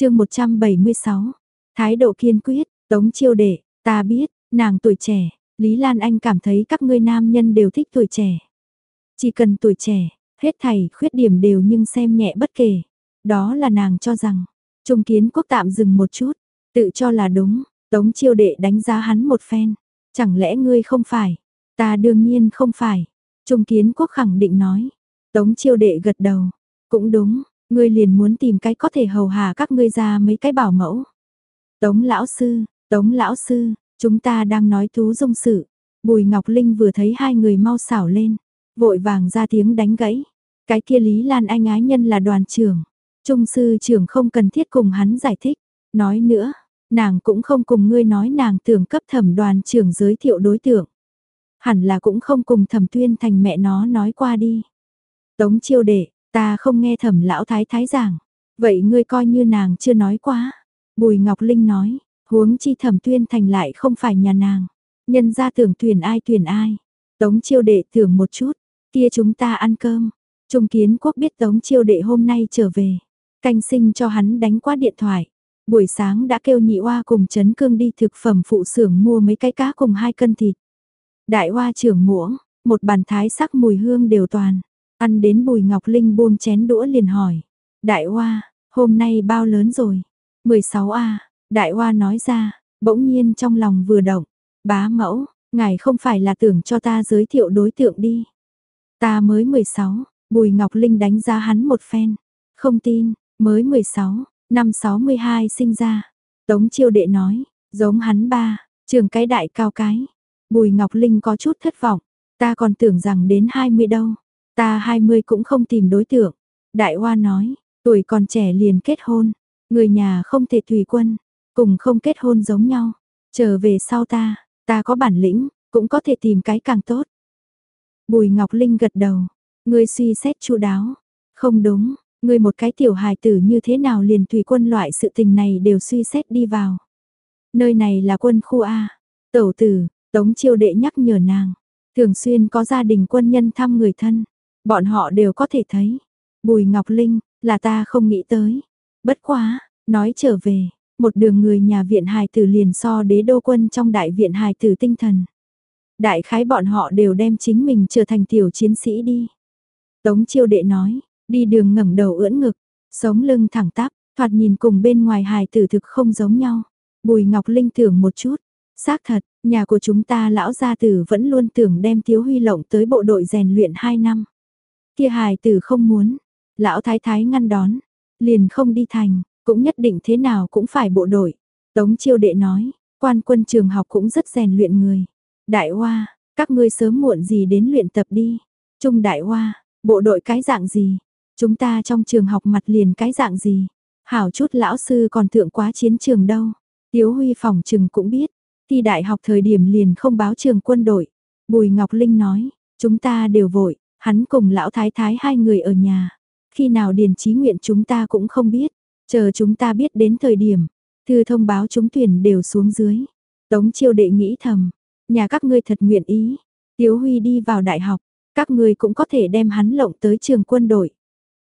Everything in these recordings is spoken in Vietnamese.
chương 176, thái độ kiên quyết, tống chiêu đệ, ta biết, nàng tuổi trẻ, Lý Lan Anh cảm thấy các ngươi nam nhân đều thích tuổi trẻ. Chỉ cần tuổi trẻ, hết thảy khuyết điểm đều nhưng xem nhẹ bất kể. Đó là nàng cho rằng, Trung Kiến Quốc tạm dừng một chút, tự cho là đúng, Tống Chiêu Đệ đánh giá hắn một phen, chẳng lẽ ngươi không phải? Ta đương nhiên không phải. Trung Kiến Quốc khẳng định nói. Tống Chiêu Đệ gật đầu, cũng đúng, ngươi liền muốn tìm cái có thể hầu hạ các ngươi ra mấy cái bảo mẫu. Tống lão sư, Tống lão sư, chúng ta đang nói tú dung sự. Bùi Ngọc Linh vừa thấy hai người mau xảo lên, vội vàng ra tiếng đánh gãy. Cái kia Lý Lan Anh ái nhân là đoàn trưởng. Trung sư trưởng không cần thiết cùng hắn giải thích. Nói nữa, nàng cũng không cùng ngươi nói nàng tưởng cấp thẩm đoàn trưởng giới thiệu đối tượng. Hẳn là cũng không cùng thẩm tuyên thành mẹ nó nói qua đi. Tống chiêu đệ, ta không nghe thẩm lão thái thái giảng. Vậy ngươi coi như nàng chưa nói quá. Bùi Ngọc Linh nói, huống chi thẩm tuyên thành lại không phải nhà nàng. Nhân ra tưởng tuyển ai tuyển ai. Tống chiêu đệ tưởng một chút, kia chúng ta ăn cơm. Trung kiến quốc biết tống chiêu đệ hôm nay trở về. Canh sinh cho hắn đánh qua điện thoại. Buổi sáng đã kêu nhị oa cùng chấn cương đi thực phẩm phụ xưởng mua mấy cái cá cùng hai cân thịt. Đại oa trưởng muỗng, một bàn thái sắc mùi hương đều toàn. Ăn đến bùi ngọc linh buông chén đũa liền hỏi. Đại Hoa hôm nay bao lớn rồi? 16A, đại Hoa nói ra, bỗng nhiên trong lòng vừa động. Bá mẫu, ngài không phải là tưởng cho ta giới thiệu đối tượng đi. Ta mới 16, Bùi Ngọc Linh đánh giá hắn một phen. Không tin, mới 16, năm 62 sinh ra. Tống chiêu đệ nói, giống hắn ba, trường cái đại cao cái. Bùi Ngọc Linh có chút thất vọng, ta còn tưởng rằng đến 20 đâu. Ta 20 cũng không tìm đối tượng. Đại Hoa nói, tuổi còn trẻ liền kết hôn, người nhà không thể tùy quân, cùng không kết hôn giống nhau. Trở về sau ta, ta có bản lĩnh, cũng có thể tìm cái càng tốt. Bùi Ngọc Linh gật đầu, ngươi suy xét chu đáo. Không đúng, ngươi một cái tiểu hài tử như thế nào liền tùy quân loại sự tình này đều suy xét đi vào. Nơi này là quân khu A. Tẩu tử, Tống chiêu đệ nhắc nhở nàng. Thường xuyên có gia đình quân nhân thăm người thân. Bọn họ đều có thể thấy. Bùi Ngọc Linh, là ta không nghĩ tới. Bất quá, nói trở về, một đường người nhà viện hài tử liền so đế đô quân trong đại viện hài tử tinh thần. Đại khái bọn họ đều đem chính mình trở thành tiểu chiến sĩ đi. Tống chiêu đệ nói, đi đường ngẩng đầu ưỡn ngực, sống lưng thẳng tắp, thoạt nhìn cùng bên ngoài hài tử thực không giống nhau. Bùi Ngọc Linh tưởng một chút, xác thật, nhà của chúng ta lão gia tử vẫn luôn tưởng đem Tiếu Huy lộng tới bộ đội rèn luyện 2 năm. Kia hài tử không muốn, lão thái thái ngăn đón, liền không đi thành, cũng nhất định thế nào cũng phải bộ đội. Tống chiêu đệ nói, quan quân trường học cũng rất rèn luyện người. Đại Hoa, các ngươi sớm muộn gì đến luyện tập đi. Trung Đại Hoa, bộ đội cái dạng gì? Chúng ta trong trường học mặt liền cái dạng gì? Hảo chút lão sư còn thượng quá chiến trường đâu. Tiếu Huy phòng trừng cũng biết, thi đại học thời điểm liền không báo trường quân đội. Bùi Ngọc Linh nói, chúng ta đều vội, hắn cùng lão thái thái hai người ở nhà. Khi nào điền trí nguyện chúng ta cũng không biết, chờ chúng ta biết đến thời điểm, thư thông báo chúng tuyển đều xuống dưới. Tống chiêu đệ nghĩ thầm, Nhà các ngươi thật nguyện ý. Tiếu Huy đi vào đại học, các ngươi cũng có thể đem hắn lộng tới trường quân đội.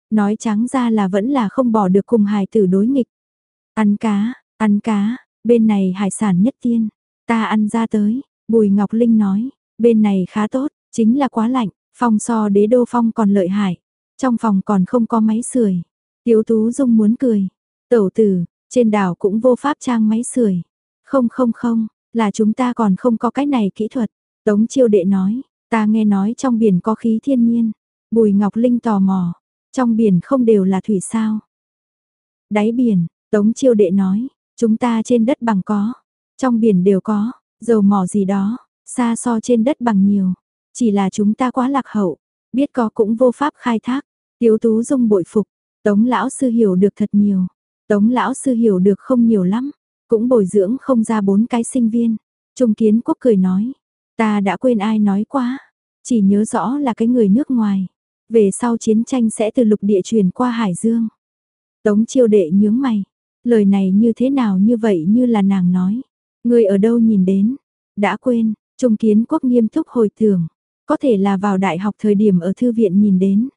Nói trắng ra là vẫn là không bỏ được cùng hài tử đối nghịch. Ăn cá, ăn cá, bên này hải sản nhất tiên. Ta ăn ra tới, Bùi Ngọc Linh nói, bên này khá tốt, chính là quá lạnh, phong so đế đô phong còn lợi hại. Trong phòng còn không có máy sưởi. Tiếu Tú Dung muốn cười. Tẩu tử, trên đảo cũng vô pháp trang máy sưởi. Không không không, là chúng ta còn không có cái này kỹ thuật. Tống chiêu đệ nói, ta nghe nói trong biển có khí thiên nhiên. Bùi Ngọc Linh tò mò, trong biển không đều là thủy sao. Đáy biển, Tống chiêu đệ nói, chúng ta trên đất bằng có, trong biển đều có, dầu mỏ gì đó, xa so trên đất bằng nhiều. Chỉ là chúng ta quá lạc hậu, biết có cũng vô pháp khai thác. Tiếu tú dung bội phục, Tống lão sư hiểu được thật nhiều. Tống lão sư hiểu được không nhiều lắm, cũng bồi dưỡng không ra bốn cái sinh viên. Trung kiến quốc cười nói, ta đã quên ai nói quá, chỉ nhớ rõ là cái người nước ngoài. Về sau chiến tranh sẽ từ lục địa truyền qua Hải Dương. Tống chiêu đệ nhướng mày, lời này như thế nào như vậy như là nàng nói. Người ở đâu nhìn đến, đã quên, Trung kiến quốc nghiêm túc hồi tưởng, có thể là vào đại học thời điểm ở thư viện nhìn đến.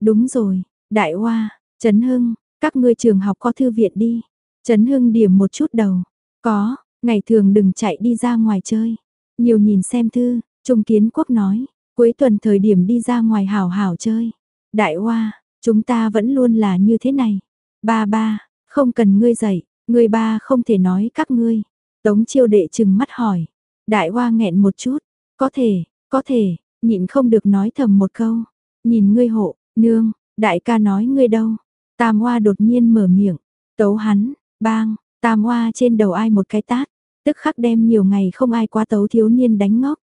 Đúng rồi, đại hoa, Trấn Hưng, Các ngươi trường học có thư viện đi. Trấn Hưng điểm một chút đầu. Có, ngày thường đừng chạy đi ra ngoài chơi. Nhiều nhìn xem thư, Trung Kiến Quốc nói, cuối tuần thời điểm đi ra ngoài hảo hảo chơi. Đại Hoa, chúng ta vẫn luôn là như thế này. Ba ba, không cần ngươi dạy, ngươi ba không thể nói các ngươi. Tống chiêu đệ chừng mắt hỏi. Đại Hoa nghẹn một chút, có thể, có thể, nhịn không được nói thầm một câu. Nhìn ngươi hộ, nương, đại ca nói ngươi đâu. Tam Hoa đột nhiên mở miệng, tấu hắn, bang, Tam Hoa trên đầu ai một cái tát, tức khắc đem nhiều ngày không ai quá tấu thiếu niên đánh ngốc.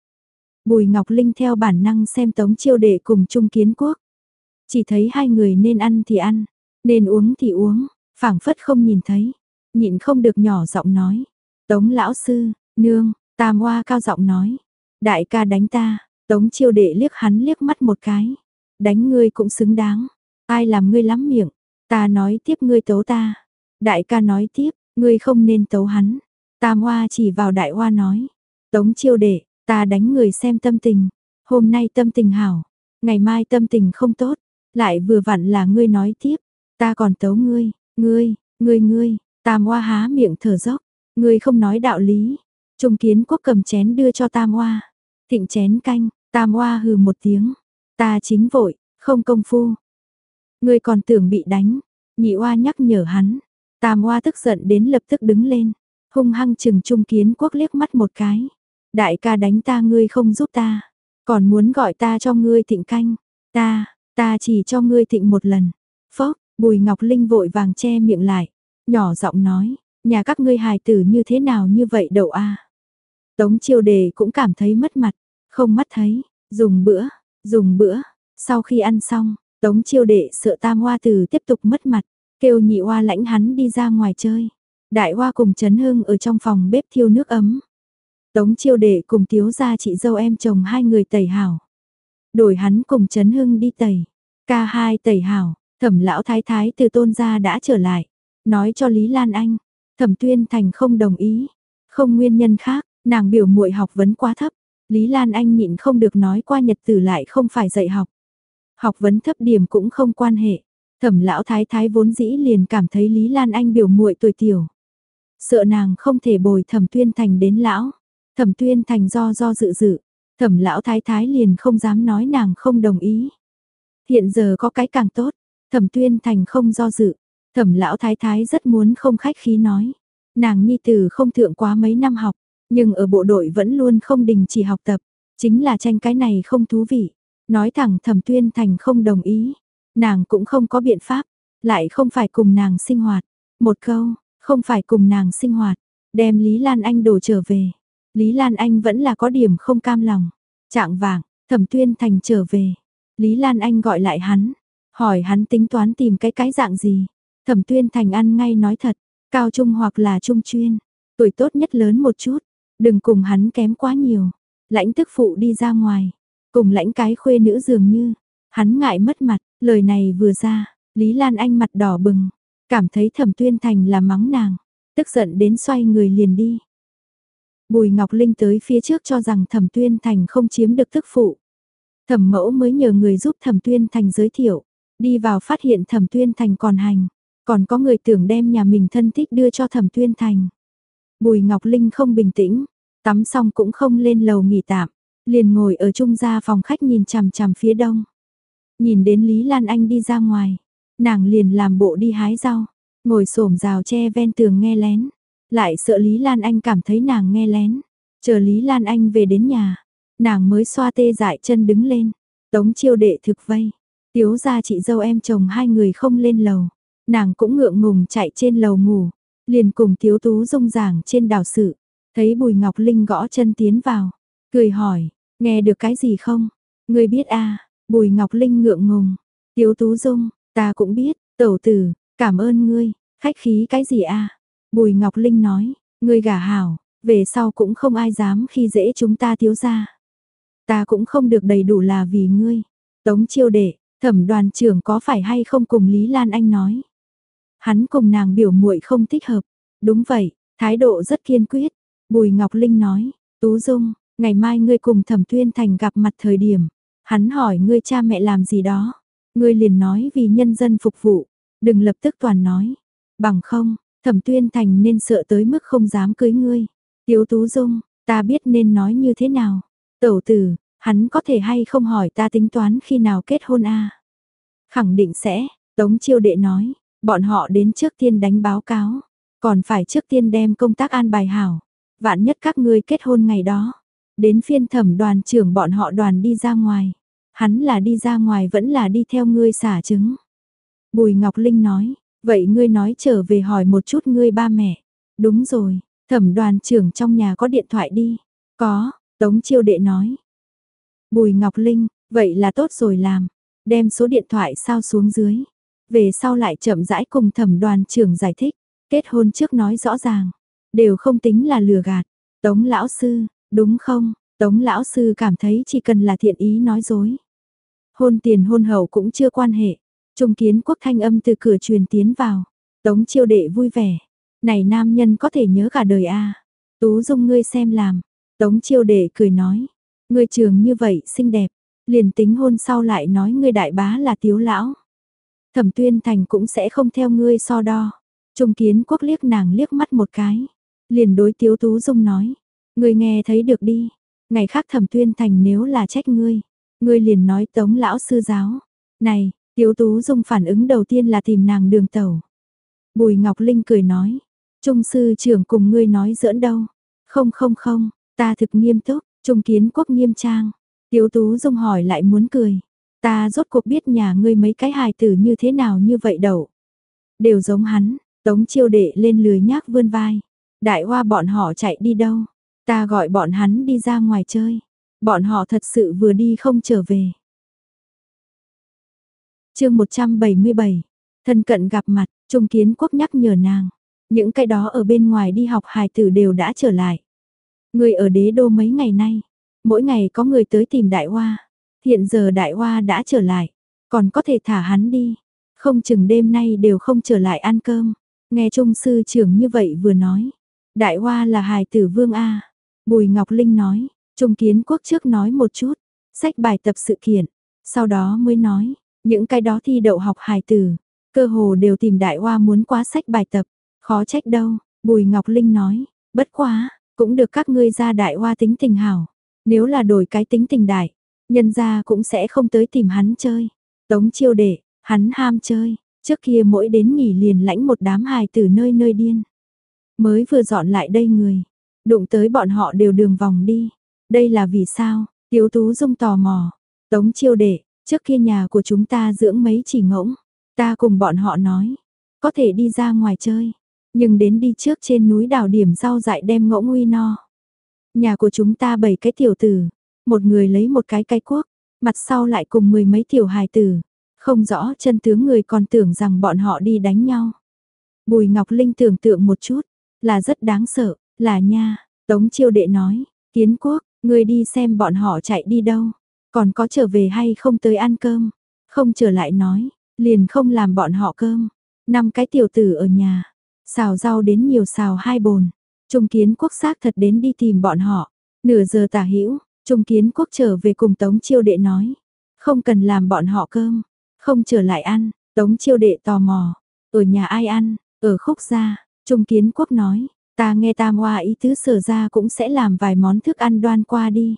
Bùi Ngọc Linh theo bản năng xem tống chiêu đệ cùng Trung Kiến Quốc. Chỉ thấy hai người nên ăn thì ăn, nên uống thì uống, phảng phất không nhìn thấy, nhịn không được nhỏ giọng nói. Tống lão sư, nương, tam hoa cao giọng nói. Đại ca đánh ta, tống chiêu đệ liếc hắn liếc mắt một cái. Đánh ngươi cũng xứng đáng, ai làm ngươi lắm miệng, ta nói tiếp ngươi tấu ta. Đại ca nói tiếp, ngươi không nên tấu hắn. Tam hoa chỉ vào đại hoa nói. Tống chiêu đệ, ta đánh người xem tâm tình. Hôm nay tâm tình hảo, ngày mai tâm tình không tốt. Lại vừa vặn là ngươi nói tiếp, ta còn tấu ngươi, ngươi, ngươi ngươi, tam hoa há miệng thở dốc, ngươi không nói đạo lý. Trung kiến quốc cầm chén đưa cho tam hoa, thịnh chén canh, tam hoa hừ một tiếng, ta chính vội, không công phu. Ngươi còn tưởng bị đánh, nhị hoa nhắc nhở hắn, tam hoa tức giận đến lập tức đứng lên, hung hăng chừng trung kiến quốc liếc mắt một cái. Đại ca đánh ta ngươi không giúp ta, còn muốn gọi ta cho ngươi thịnh canh, ta, Ta chỉ cho ngươi thịnh một lần. Phốc, Bùi Ngọc Linh vội vàng che miệng lại, nhỏ giọng nói, nhà các ngươi hài tử như thế nào như vậy đậu a? Tống Chiêu Đề cũng cảm thấy mất mặt, không mắt thấy, dùng bữa, dùng bữa. Sau khi ăn xong, Tống Chiêu Đệ sợ Tam Hoa Tử tiếp tục mất mặt, kêu nhị hoa lãnh hắn đi ra ngoài chơi. Đại Hoa cùng Trấn Hưng ở trong phòng bếp thiêu nước ấm. Tống Chiêu Đệ cùng Tiếu gia chị dâu em chồng hai người tẩy hảo. Đổi hắn cùng Trấn Hưng đi tẩy. Ca hai tẩy hảo, thẩm lão thái thái từ tôn gia đã trở lại. Nói cho Lý Lan Anh, thẩm tuyên thành không đồng ý. Không nguyên nhân khác, nàng biểu muội học vấn quá thấp. Lý Lan Anh nhịn không được nói qua nhật tử lại không phải dạy học. Học vấn thấp điểm cũng không quan hệ. Thẩm lão thái thái vốn dĩ liền cảm thấy Lý Lan Anh biểu muội tuổi tiểu. Sợ nàng không thể bồi thẩm tuyên thành đến lão. Thẩm tuyên thành do do dự dự, Thẩm lão thái thái liền không dám nói nàng không đồng ý. Hiện giờ có cái càng tốt, thẩm tuyên thành không do dự, thẩm lão thái thái rất muốn không khách khí nói. Nàng nhi tử không thượng quá mấy năm học, nhưng ở bộ đội vẫn luôn không đình chỉ học tập, chính là tranh cái này không thú vị. Nói thẳng thẩm tuyên thành không đồng ý, nàng cũng không có biện pháp, lại không phải cùng nàng sinh hoạt. Một câu, không phải cùng nàng sinh hoạt, đem Lý Lan Anh đổ trở về. Lý Lan Anh vẫn là có điểm không cam lòng. Trạng vàng, thẩm tuyên thành trở về. Lý Lan Anh gọi lại hắn, hỏi hắn tính toán tìm cái cái dạng gì. Thẩm tuyên thành ăn ngay nói thật, cao trung hoặc là trung chuyên, tuổi tốt nhất lớn một chút, đừng cùng hắn kém quá nhiều. Lãnh tức phụ đi ra ngoài, cùng lãnh cái khuê nữ dường như, hắn ngại mất mặt, lời này vừa ra, Lý Lan Anh mặt đỏ bừng, cảm thấy thẩm tuyên thành là mắng nàng, tức giận đến xoay người liền đi. Bùi Ngọc Linh tới phía trước cho rằng Thẩm Tuyên Thành không chiếm được tức phụ. Thẩm mẫu mới nhờ người giúp Thẩm Tuyên Thành giới thiệu, đi vào phát hiện Thẩm Tuyên Thành còn hành, còn có người tưởng đem nhà mình thân thích đưa cho Thẩm Tuyên Thành. Bùi Ngọc Linh không bình tĩnh, tắm xong cũng không lên lầu nghỉ tạm, liền ngồi ở trung gia phòng khách nhìn chằm chằm phía đông. Nhìn đến Lý Lan Anh đi ra ngoài, nàng liền làm bộ đi hái rau, ngồi xổm rào tre ven tường nghe lén. Lại sợ Lý Lan Anh cảm thấy nàng nghe lén. Chờ Lý Lan Anh về đến nhà, nàng mới xoa tê dại chân đứng lên. Tống chiêu đệ thực vây. Tiếu ra chị dâu em chồng hai người không lên lầu. Nàng cũng ngượng ngùng chạy trên lầu ngủ. Liền cùng Tiếu Tú rung giảng trên đảo sự. Thấy Bùi Ngọc Linh gõ chân tiến vào. Cười hỏi, nghe được cái gì không? Người biết a à? Bùi Ngọc Linh ngượng ngùng. Tiếu Tú Dung, ta cũng biết, tẩu tử, cảm ơn ngươi, khách khí cái gì a à? Bùi Ngọc Linh nói, ngươi gả hảo, về sau cũng không ai dám khi dễ chúng ta thiếu ra. Ta cũng không được đầy đủ là vì ngươi. Tống chiêu đệ, thẩm đoàn trưởng có phải hay không cùng Lý Lan Anh nói. Hắn cùng nàng biểu muội không thích hợp. Đúng vậy, thái độ rất kiên quyết. Bùi Ngọc Linh nói, Tú Dung, ngày mai ngươi cùng thẩm tuyên thành gặp mặt thời điểm. Hắn hỏi ngươi cha mẹ làm gì đó. Ngươi liền nói vì nhân dân phục vụ. đừng lập tức toàn nói. Bằng không, thẩm tuyên thành nên sợ tới mức không dám cưới ngươi. Tiếu Tú Dung, ta biết nên nói như thế nào. Tẩu tử, hắn có thể hay không hỏi ta tính toán khi nào kết hôn a Khẳng định sẽ, Tống chiêu đệ nói, bọn họ đến trước tiên đánh báo cáo, còn phải trước tiên đem công tác an bài hảo. Vạn nhất các ngươi kết hôn ngày đó, đến phiên thẩm đoàn trưởng bọn họ đoàn đi ra ngoài. Hắn là đi ra ngoài vẫn là đi theo ngươi xả trứng. Bùi Ngọc Linh nói, vậy ngươi nói trở về hỏi một chút ngươi ba mẹ. Đúng rồi, thẩm đoàn trưởng trong nhà có điện thoại đi. Có, Tống chiêu đệ nói. Bùi Ngọc Linh, vậy là tốt rồi làm. Đem số điện thoại sao xuống dưới. Về sau lại chậm rãi cùng thẩm đoàn trưởng giải thích. Kết hôn trước nói rõ ràng. Đều không tính là lừa gạt. Tống lão sư, đúng không? Tống lão sư cảm thấy chỉ cần là thiện ý nói dối. Hôn tiền hôn hậu cũng chưa quan hệ. Trung kiến quốc thanh âm từ cửa truyền tiến vào. Tống chiêu đệ vui vẻ. Này nam nhân có thể nhớ cả đời a Tú dung ngươi xem làm. Tống chiêu đệ cười nói. Ngươi trường như vậy xinh đẹp. Liền tính hôn sau lại nói ngươi đại bá là tiếu lão. Thẩm tuyên thành cũng sẽ không theo ngươi so đo. Trung kiến quốc liếc nàng liếc mắt một cái. Liền đối tiếu tú dung nói. Ngươi nghe thấy được đi. Ngày khác thẩm tuyên thành nếu là trách ngươi. Ngươi liền nói tống lão sư giáo. Này, tiếu tú dung phản ứng đầu tiên là tìm nàng đường tẩu. Bùi Ngọc Linh cười nói. Trung sư trưởng cùng ngươi nói giỡn đâu. Không không không, ta thực nghiêm túc, trung kiến quốc nghiêm trang. Tiếu tú dung hỏi lại muốn cười. Ta rốt cuộc biết nhà ngươi mấy cái hài tử như thế nào như vậy đâu. Đều giống hắn, tống chiêu đệ lên lười nhác vươn vai. Đại hoa bọn họ chạy đi đâu? Ta gọi bọn hắn đi ra ngoài chơi. Bọn họ thật sự vừa đi không trở về. chương 177, thân cận gặp mặt, Trung Kiến Quốc nhắc nhở nàng. Những cái đó ở bên ngoài đi học hài tử đều đã trở lại. Người ở đế đô mấy ngày nay, mỗi ngày có người tới tìm đại hoa. Hiện giờ đại hoa đã trở lại, còn có thể thả hắn đi. Không chừng đêm nay đều không trở lại ăn cơm. Nghe trung sư trưởng như vậy vừa nói. Đại hoa là hài tử vương A. Bùi Ngọc Linh nói, Trung Kiến Quốc trước nói một chút, sách bài tập sự kiện, sau đó mới nói, những cái đó thi đậu học hài tử, cơ hồ đều tìm đại hoa muốn quá sách bài tập, khó trách đâu, Bùi Ngọc Linh nói, bất quá, cũng được các ngươi ra đại hoa tính tình hảo, nếu là đổi cái tính tình đại, nhân gia cũng sẽ không tới tìm hắn chơi. Tống chiêu đệ, hắn ham chơi, trước kia mỗi đến nghỉ liền lãnh một đám hài tử nơi nơi điên. Mới vừa dọn lại đây người, đụng tới bọn họ đều đường vòng đi. Đây là vì sao? Tiếu Tú Dung tò mò. Tống chiêu đệ, trước kia nhà của chúng ta dưỡng mấy chỉ ngỗng. Ta cùng bọn họ nói, có thể đi ra ngoài chơi. Nhưng đến đi trước trên núi đào điểm rau dại đem ngỗng nguy no. Nhà của chúng ta bảy cái tiểu tử, một người lấy một cái cái cuốc, mặt sau lại cùng mười mấy tiểu hài tử. Không rõ chân tướng người còn tưởng rằng bọn họ đi đánh nhau. Bùi Ngọc Linh tưởng tượng một chút, là rất đáng sợ, là nha, Tống chiêu đệ nói, kiến quốc, người đi xem bọn họ chạy đi đâu, còn có trở về hay không tới ăn cơm, không trở lại nói, liền không làm bọn họ cơm, năm cái tiểu tử ở nhà, xào rau đến nhiều xào hai bồn, trung kiến quốc xác thật đến đi tìm bọn họ, nửa giờ tả hữu trung kiến quốc trở về cùng tống chiêu đệ nói, không cần làm bọn họ cơm, không trở lại ăn, tống chiêu đệ tò mò, ở nhà ai ăn, ở khúc gia, trung kiến quốc nói, Ta nghe tam hoa ý tứ sở ra cũng sẽ làm vài món thức ăn đoan qua đi.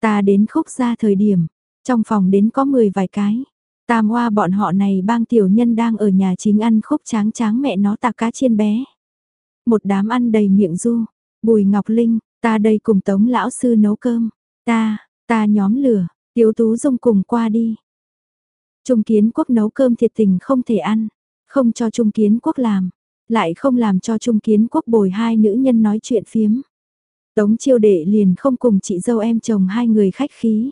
Ta đến khúc ra thời điểm, trong phòng đến có 10 vài cái. Tam hoa bọn họ này bang tiểu nhân đang ở nhà chính ăn khúc tráng tráng mẹ nó tạc cá chiên bé. Một đám ăn đầy miệng du. Bùi Ngọc Linh, ta đây cùng tống lão sư nấu cơm. Ta, ta nhóm lửa, tiếu tú dung cùng qua đi. Trung kiến quốc nấu cơm thiệt tình không thể ăn, không cho trung kiến quốc làm. Lại không làm cho Trung Kiến Quốc bồi hai nữ nhân nói chuyện phiếm. Tống chiêu đệ liền không cùng chị dâu em chồng hai người khách khí.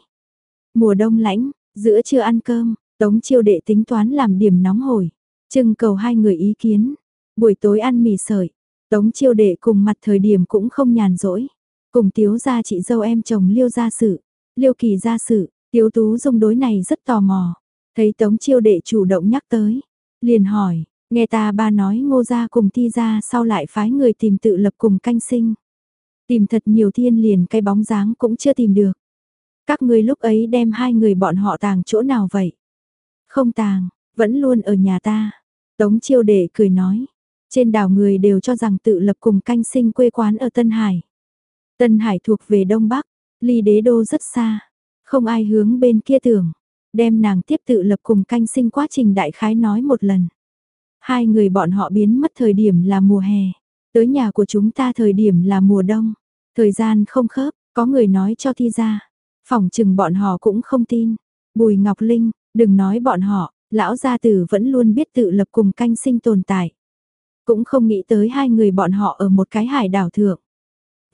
Mùa đông lãnh, giữa trưa ăn cơm, tống chiêu đệ tính toán làm điểm nóng hổi. Trưng cầu hai người ý kiến. Buổi tối ăn mì sợi. Tống chiêu đệ cùng mặt thời điểm cũng không nhàn rỗi. Cùng tiếu gia chị dâu em chồng liêu gia sự. Liêu kỳ gia sự, tiếu tú dung đối này rất tò mò. Thấy tống chiêu đệ chủ động nhắc tới. Liền hỏi, Nghe ta ba nói ngô gia cùng thi gia sau lại phái người tìm tự lập cùng canh sinh. Tìm thật nhiều thiên liền cái bóng dáng cũng chưa tìm được. Các ngươi lúc ấy đem hai người bọn họ tàng chỗ nào vậy? Không tàng, vẫn luôn ở nhà ta. Tống chiêu đệ cười nói, trên đảo người đều cho rằng tự lập cùng canh sinh quê quán ở Tân Hải. Tân Hải thuộc về Đông Bắc, ly đế đô rất xa, không ai hướng bên kia tưởng, đem nàng tiếp tự lập cùng canh sinh quá trình đại khái nói một lần. Hai người bọn họ biến mất thời điểm là mùa hè, tới nhà của chúng ta thời điểm là mùa đông, thời gian không khớp, có người nói cho thi ra, phỏng chừng bọn họ cũng không tin. Bùi Ngọc Linh, đừng nói bọn họ, lão gia tử vẫn luôn biết tự lập cùng canh sinh tồn tại. Cũng không nghĩ tới hai người bọn họ ở một cái hải đảo thượng.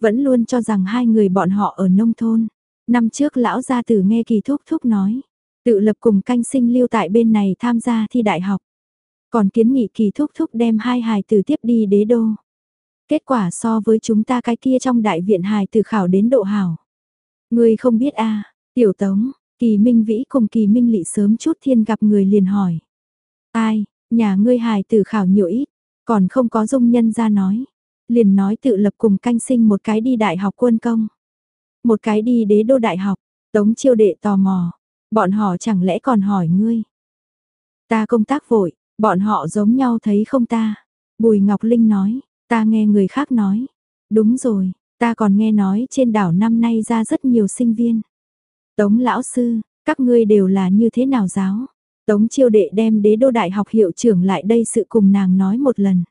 Vẫn luôn cho rằng hai người bọn họ ở nông thôn. Năm trước lão gia tử nghe kỳ thúc thúc nói. Tự lập cùng canh sinh lưu tại bên này tham gia thi đại học. Còn kiến nghị kỳ thúc thúc đem hai hài tử tiếp đi đế đô. Kết quả so với chúng ta cái kia trong đại viện hài tử khảo đến độ hảo. Người không biết a tiểu tống, kỳ minh vĩ cùng kỳ minh lị sớm chút thiên gặp người liền hỏi. Ai, nhà ngươi hài tử khảo nhiều ít, còn không có dung nhân ra nói. Liền nói tự lập cùng canh sinh một cái đi đại học quân công. Một cái đi đế đô đại học, tống chiêu đệ tò mò. Bọn họ chẳng lẽ còn hỏi ngươi. Ta công tác vội, bọn họ giống nhau thấy không ta. Bùi Ngọc Linh nói, ta nghe người khác nói. Đúng rồi, ta còn nghe nói trên đảo năm nay ra rất nhiều sinh viên. Tống lão sư, các ngươi đều là như thế nào giáo? Tống chiêu đệ đem đế đô đại học hiệu trưởng lại đây sự cùng nàng nói một lần.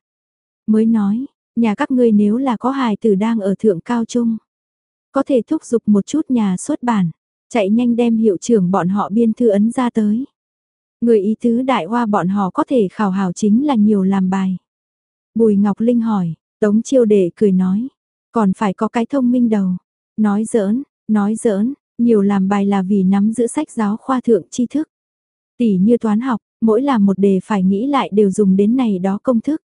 Mới nói, nhà các ngươi nếu là có hài tử đang ở thượng cao trung. Có thể thúc giục một chút nhà xuất bản, chạy nhanh đem hiệu trưởng bọn họ biên thư ấn ra tới. Người ý tứ đại hoa bọn họ có thể khảo hảo chính là nhiều làm bài. Bùi Ngọc Linh hỏi, Tống chiêu đệ cười nói, còn phải có cái thông minh đầu. Nói giỡn, nói giỡn, nhiều làm bài là vì nắm giữ sách giáo khoa thượng tri thức. Tỷ như toán học, mỗi làm một đề phải nghĩ lại đều dùng đến này đó công thức.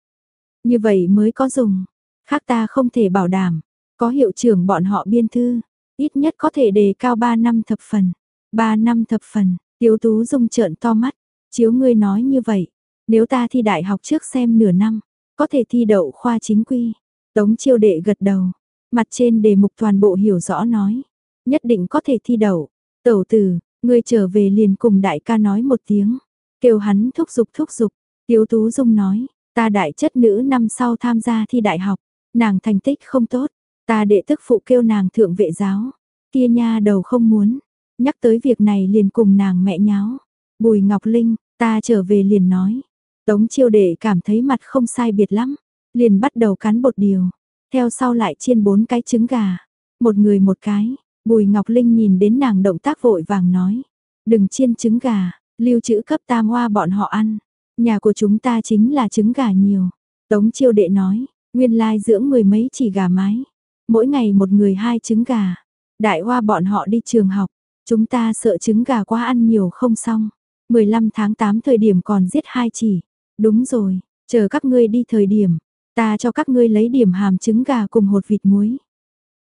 Như vậy mới có dùng. Khác ta không thể bảo đảm. Có hiệu trưởng bọn họ biên thư. Ít nhất có thể đề cao 3 năm thập phần. 3 năm thập phần. Tiếu tú dung trợn to mắt. Chiếu ngươi nói như vậy. Nếu ta thi đại học trước xem nửa năm. Có thể thi đậu khoa chính quy. Tống chiêu đệ gật đầu. Mặt trên đề mục toàn bộ hiểu rõ nói. Nhất định có thể thi đậu. Tẩu tử, Ngươi trở về liền cùng đại ca nói một tiếng, kêu hắn thúc giục thúc giục, Tiếu Tú Dung nói, ta đại chất nữ năm sau tham gia thi đại học, nàng thành tích không tốt, ta đệ tức phụ kêu nàng thượng vệ giáo, kia nha đầu không muốn, nhắc tới việc này liền cùng nàng mẹ nháo, Bùi Ngọc Linh, ta trở về liền nói, Tống chiêu đệ cảm thấy mặt không sai biệt lắm, liền bắt đầu cắn bột điều, theo sau lại chiên bốn cái trứng gà, một người một cái, Bùi Ngọc Linh nhìn đến nàng động tác vội vàng nói. Đừng chiên trứng gà, lưu trữ cấp tam hoa bọn họ ăn. Nhà của chúng ta chính là trứng gà nhiều. Tống chiêu đệ nói, nguyên lai dưỡng mười mấy chỉ gà mái. Mỗi ngày một người hai trứng gà. Đại hoa bọn họ đi trường học. Chúng ta sợ trứng gà quá ăn nhiều không xong. 15 tháng 8 thời điểm còn giết hai chỉ. Đúng rồi, chờ các ngươi đi thời điểm. Ta cho các ngươi lấy điểm hàm trứng gà cùng hột vịt muối.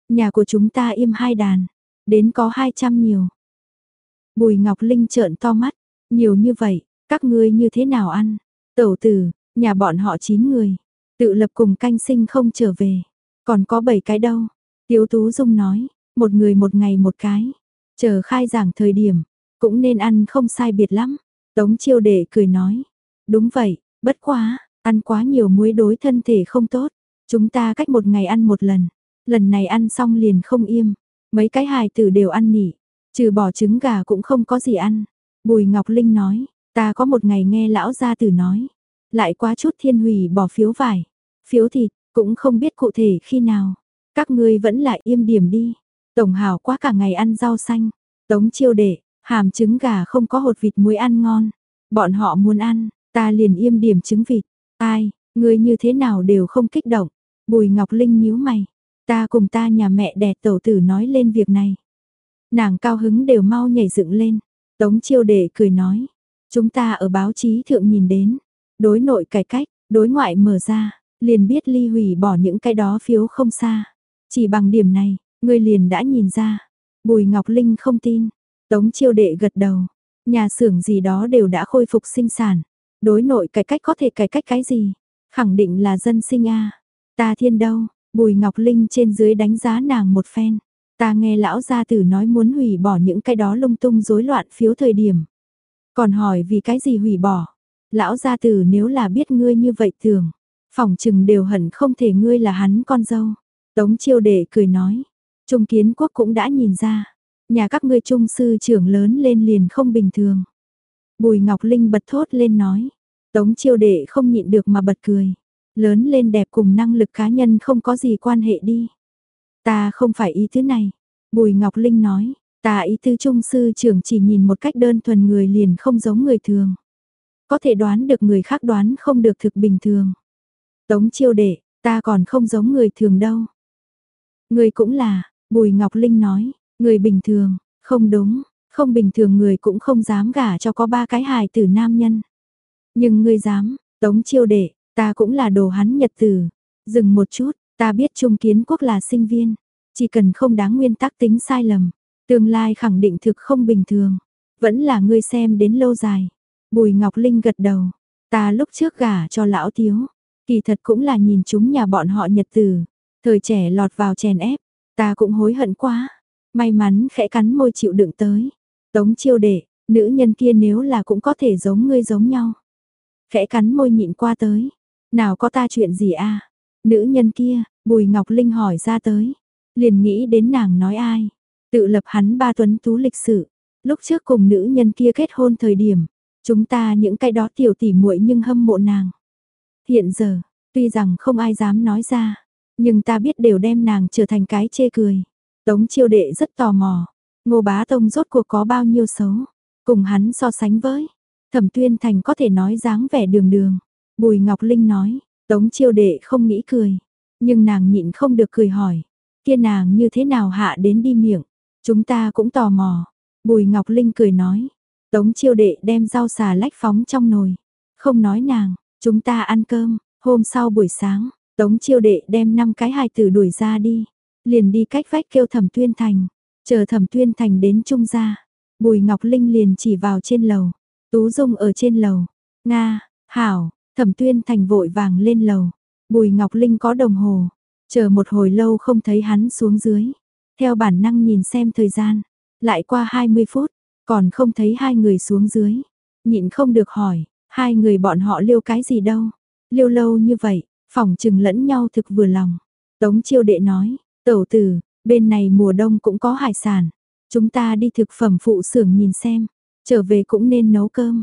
Nhà của chúng ta im hai đàn, đến có 200 nhiều. Bùi Ngọc Linh trợn to mắt, nhiều như vậy, các ngươi như thế nào ăn? Tẩu tử, nhà bọn họ 9 người, tự lập cùng canh sinh không trở về, còn có 7 cái đâu. Tiếu Tú Dung nói, một người một ngày một cái, chờ khai giảng thời điểm, cũng nên ăn không sai biệt lắm. Tống chiêu đệ cười nói, đúng vậy, bất quá, ăn quá nhiều muối đối thân thể không tốt, chúng ta cách một ngày ăn một lần, lần này ăn xong liền không im, mấy cái hài tử đều ăn nỉ, trừ bỏ trứng gà cũng không có gì ăn. Bùi Ngọc Linh nói, ta có một ngày nghe lão gia tử nói, lại quá chút thiên hủy bỏ phiếu vải, phiếu thịt, cũng không biết cụ thể khi nào. Các ngươi vẫn lại im điểm đi. Tổng hào quá cả ngày ăn rau xanh. Tống chiêu đệ, hàm trứng gà không có hột vịt muối ăn ngon. Bọn họ muốn ăn, ta liền im điểm trứng vịt. Ai, ngươi như thế nào đều không kích động. Bùi Ngọc Linh nhíu mày. Ta cùng ta nhà mẹ đẻ tẩu tử nói lên việc này. Nàng cao hứng đều mau nhảy dựng lên. Tống chiêu đệ cười nói. Chúng ta ở báo chí thượng nhìn đến. Đối nội cải cách, đối ngoại mở ra, liền biết ly hủy bỏ những cái đó phiếu không xa. Chỉ bằng điểm này, người liền đã nhìn ra. Bùi Ngọc Linh không tin. Tống chiêu đệ gật đầu. Nhà xưởng gì đó đều đã khôi phục sinh sản. Đối nội cải cách có thể cải cách cái gì? Khẳng định là dân sinh a Ta thiên đâu, Bùi Ngọc Linh trên dưới đánh giá nàng một phen. Ta nghe lão gia tử nói muốn hủy bỏ những cái đó lung tung rối loạn phiếu thời điểm. Còn hỏi vì cái gì hủy bỏ? Lão gia tử nếu là biết ngươi như vậy tưởng, phỏng chừng đều hận không thể ngươi là hắn con dâu. Tống chiêu đệ cười nói, Trung kiến quốc cũng đã nhìn ra, nhà các ngươi trung sư trưởng lớn lên liền không bình thường. Bùi Ngọc Linh bật thốt lên nói, Tống chiêu đệ không nhịn được mà bật cười. Lớn lên đẹp cùng năng lực cá nhân không có gì quan hệ đi. Ta không phải ý thứ này. Bùi Ngọc Linh nói, Tà ý tư trung sư trưởng chỉ nhìn một cách đơn thuần người liền không giống người thường. Có thể đoán được người khác đoán không được thực bình thường. Tống chiêu đệ, ta còn không giống người thường đâu. Người cũng là, Bùi Ngọc Linh nói, người bình thường, không đúng, không bình thường người cũng không dám gả cho có ba cái hài tử nam nhân. Nhưng ngươi dám, tống chiêu đệ, ta cũng là đồ hắn nhật tử. Dừng một chút, ta biết Trung Kiến Quốc là sinh viên. Chỉ cần không đáng nguyên tắc tính sai lầm. Tương lai khẳng định thực không bình thường. Vẫn là ngươi xem đến lâu dài. Bùi Ngọc Linh gật đầu. Ta lúc trước gả cho lão thiếu. Kỳ thật cũng là nhìn chúng nhà bọn họ nhật tử. Thời trẻ lọt vào chèn ép. Ta cũng hối hận quá. May mắn khẽ cắn môi chịu đựng tới. Tống chiêu đệ, nữ nhân kia nếu là cũng có thể giống ngươi giống nhau khẽ cắn môi nhịn qua tới. Nào có ta chuyện gì a Nữ nhân kia, Bùi Ngọc Linh hỏi ra tới. Liền nghĩ đến nàng nói ai. Tự lập hắn ba tuấn tú lịch sử. Lúc trước cùng nữ nhân kia kết hôn thời điểm. Chúng ta những cái đó tiểu tỉ muội nhưng hâm mộ nàng. Hiện giờ, tuy rằng không ai dám nói ra. Nhưng ta biết đều đem nàng trở thành cái chê cười. Tống chiêu đệ rất tò mò. Ngô bá tông rốt cuộc có bao nhiêu xấu. Cùng hắn so sánh với. Thẩm Tuyên Thành có thể nói dáng vẻ đường đường. Bùi Ngọc Linh nói, Tống chiêu đệ không nghĩ cười. Nhưng nàng nhịn không được cười hỏi. Kia nàng như thế nào hạ đến đi miệng. Chúng ta cũng tò mò. Bùi Ngọc Linh cười nói. Tống chiêu đệ đem rau xà lách phóng trong nồi. Không nói nàng, chúng ta ăn cơm. Hôm sau buổi sáng, Tống chiêu đệ đem năm cái hài tử đuổi ra đi. Liền đi cách vách kêu thẩm tuyên thành. Chờ thẩm tuyên thành đến trung gia. Bùi Ngọc Linh liền chỉ vào trên lầu. Tú Dung ở trên lầu. Nga, Hảo, Thẩm Tuyên Thành vội vàng lên lầu. Bùi Ngọc Linh có đồng hồ. Chờ một hồi lâu không thấy hắn xuống dưới. Theo bản năng nhìn xem thời gian. Lại qua 20 phút, còn không thấy hai người xuống dưới. Nhịn không được hỏi, hai người bọn họ liêu cái gì đâu. Liêu lâu như vậy, phòng trừng lẫn nhau thực vừa lòng. Tống chiêu đệ nói, tẩu tử, bên này mùa đông cũng có hải sản. Chúng ta đi thực phẩm phụ xưởng nhìn xem. Trở về cũng nên nấu cơm.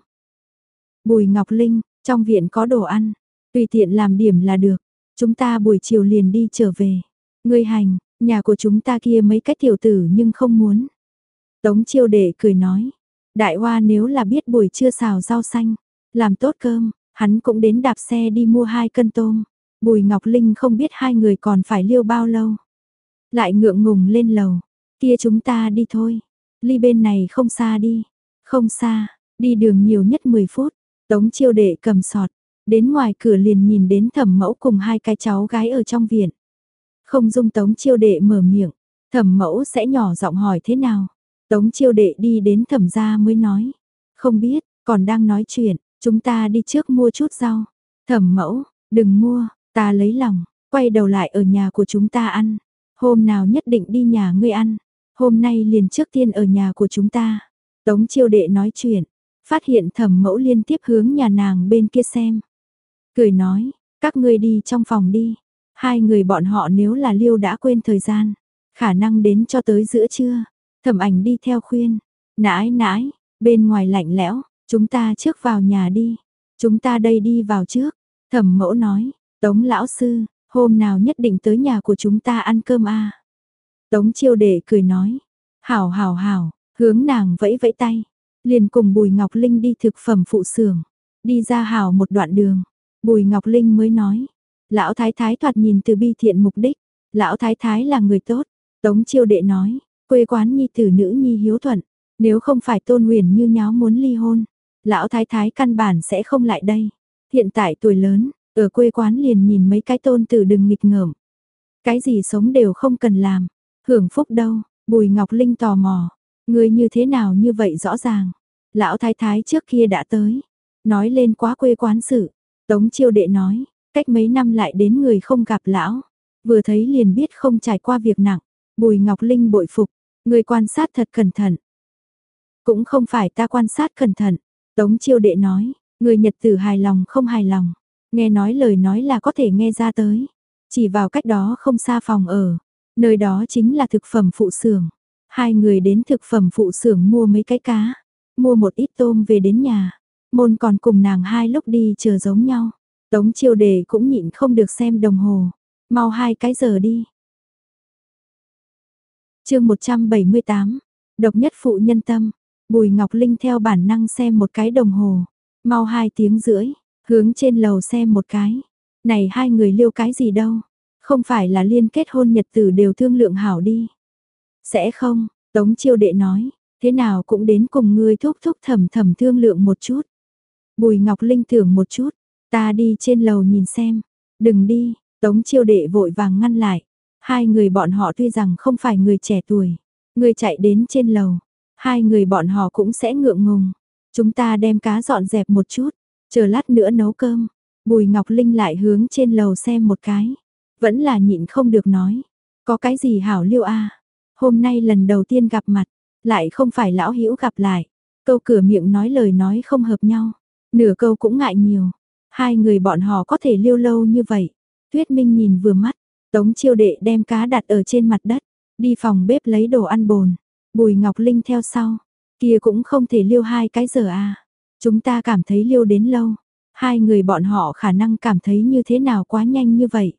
Bùi Ngọc Linh, trong viện có đồ ăn, tùy tiện làm điểm là được. Chúng ta buổi chiều liền đi trở về. Ngươi hành, nhà của chúng ta kia mấy cái tiểu tử nhưng không muốn. Tống chiêu đệ cười nói. Đại hoa nếu là biết buổi trưa xào rau xanh, làm tốt cơm, hắn cũng đến đạp xe đi mua hai cân tôm. Bùi Ngọc Linh không biết hai người còn phải liêu bao lâu. Lại ngượng ngùng lên lầu. Kia chúng ta đi thôi. Ly bên này không xa đi. Không xa, đi đường nhiều nhất 10 phút, Tống chiêu đệ cầm sọt, đến ngoài cửa liền nhìn đến thẩm mẫu cùng hai cái cháu gái ở trong viện. Không dung tống chiêu đệ mở miệng, thẩm mẫu sẽ nhỏ giọng hỏi thế nào. Tống chiêu đệ đi đến thẩm gia mới nói, không biết, còn đang nói chuyện, chúng ta đi trước mua chút rau. Thẩm mẫu, đừng mua, ta lấy lòng, quay đầu lại ở nhà của chúng ta ăn. Hôm nào nhất định đi nhà ngươi ăn, hôm nay liền trước tiên ở nhà của chúng ta. Tống chiêu đệ nói chuyện, phát hiện thẩm mẫu liên tiếp hướng nhà nàng bên kia xem. Cười nói, các ngươi đi trong phòng đi. Hai người bọn họ nếu là liêu đã quên thời gian, khả năng đến cho tới giữa trưa. Thẩm ảnh đi theo khuyên, nãi nãi, bên ngoài lạnh lẽo, chúng ta trước vào nhà đi. Chúng ta đây đi vào trước. Thẩm mẫu nói, tống lão sư, hôm nào nhất định tới nhà của chúng ta ăn cơm a Tống chiêu đệ cười nói, hảo hảo hảo, Hướng nàng vẫy vẫy tay, liền cùng Bùi Ngọc Linh đi thực phẩm phụ xưởng, đi ra hào một đoạn đường. Bùi Ngọc Linh mới nói, lão thái thái thoạt nhìn từ bi thiện mục đích, lão thái thái là người tốt. Tống chiêu đệ nói, quê quán nhi tử nữ nhi hiếu thuận, nếu không phải tôn huyền như nháo muốn ly hôn, lão thái thái căn bản sẽ không lại đây. Hiện tại tuổi lớn, ở quê quán liền nhìn mấy cái tôn tử đừng nghịch ngợm. Cái gì sống đều không cần làm, hưởng phúc đâu, Bùi Ngọc Linh tò mò, Người như thế nào như vậy rõ ràng. Lão thái thái trước kia đã tới. Nói lên quá quê quán sự. Tống chiêu đệ nói, cách mấy năm lại đến người không gặp lão. Vừa thấy liền biết không trải qua việc nặng. Bùi Ngọc Linh bội phục. Người quan sát thật cẩn thận. Cũng không phải ta quan sát cẩn thận. Tống chiêu đệ nói, Người Nhật tử hài lòng không hài lòng, nghe nói lời nói là có thể nghe ra tới. Chỉ vào cách đó không xa phòng ở, nơi đó chính là thực phẩm phụ xưởng. Hai người đến thực phẩm phụ xưởng mua mấy cái cá, mua một ít tôm về đến nhà. Môn còn cùng nàng hai lúc đi chờ giống nhau. Tống chiêu đề cũng nhịn không được xem đồng hồ. Mau hai cái giờ đi. chương 178, độc nhất phụ nhân tâm. Bùi Ngọc Linh theo bản năng xem một cái đồng hồ. Mau hai tiếng rưỡi, hướng trên lầu xem một cái. Này hai người liêu cái gì đâu. Không phải là liên kết hôn nhật tử đều thương lượng hảo đi. Sẽ không, Tống chiêu đệ nói, thế nào cũng đến cùng ngươi thúc thúc thầm thầm thương lượng một chút. Bùi Ngọc Linh tưởng một chút, ta đi trên lầu nhìn xem, đừng đi, Tống chiêu đệ vội vàng ngăn lại. Hai người bọn họ tuy rằng không phải người trẻ tuổi, người chạy đến trên lầu, hai người bọn họ cũng sẽ ngượng ngùng. Chúng ta đem cá dọn dẹp một chút, chờ lát nữa nấu cơm. Bùi Ngọc Linh lại hướng trên lầu xem một cái, vẫn là nhịn không được nói, có cái gì hảo liêu a? Hôm nay lần đầu tiên gặp mặt, lại không phải lão hữu gặp lại. Câu cửa miệng nói lời nói không hợp nhau, nửa câu cũng ngại nhiều. Hai người bọn họ có thể liêu lâu như vậy. Tuyết Minh nhìn vừa mắt, Tống Chiêu Đệ đem cá đặt ở trên mặt đất, đi phòng bếp lấy đồ ăn bồn. Bùi Ngọc Linh theo sau, kia cũng không thể liêu hai cái giờ à. Chúng ta cảm thấy liêu đến lâu, hai người bọn họ khả năng cảm thấy như thế nào quá nhanh như vậy.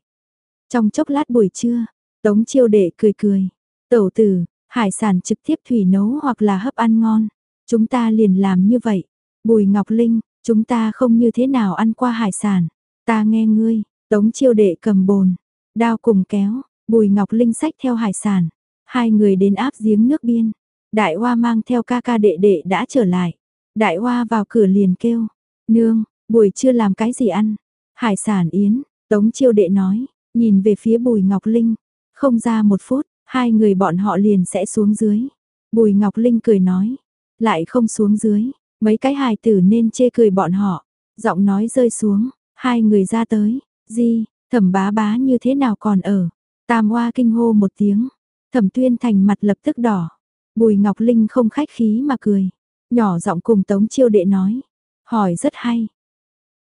Trong chốc lát buổi trưa, Tống Chiêu Đệ cười cười, Tẩu tử, hải sản trực tiếp thủy nấu hoặc là hấp ăn ngon. Chúng ta liền làm như vậy. Bùi Ngọc Linh, chúng ta không như thế nào ăn qua hải sản. Ta nghe ngươi, tống chiêu đệ cầm bồn, đao cùng kéo, bùi Ngọc Linh sách theo hải sản. Hai người đến áp giếng nước biên. Đại Hoa mang theo ca ca đệ đệ đã trở lại. Đại Hoa vào cửa liền kêu. Nương, buổi trưa làm cái gì ăn? Hải sản yến, tống chiêu đệ nói, nhìn về phía bùi Ngọc Linh. Không ra một phút, Hai người bọn họ liền sẽ xuống dưới. Bùi Ngọc Linh cười nói, lại không xuống dưới, mấy cái hài tử nên chê cười bọn họ. Giọng nói rơi xuống, hai người ra tới, gì thẩm bá bá như thế nào còn ở. Tam hoa kinh hô một tiếng, thẩm tuyên thành mặt lập tức đỏ. Bùi Ngọc Linh không khách khí mà cười, nhỏ giọng cùng Tống Chiêu Đệ nói, hỏi rất hay.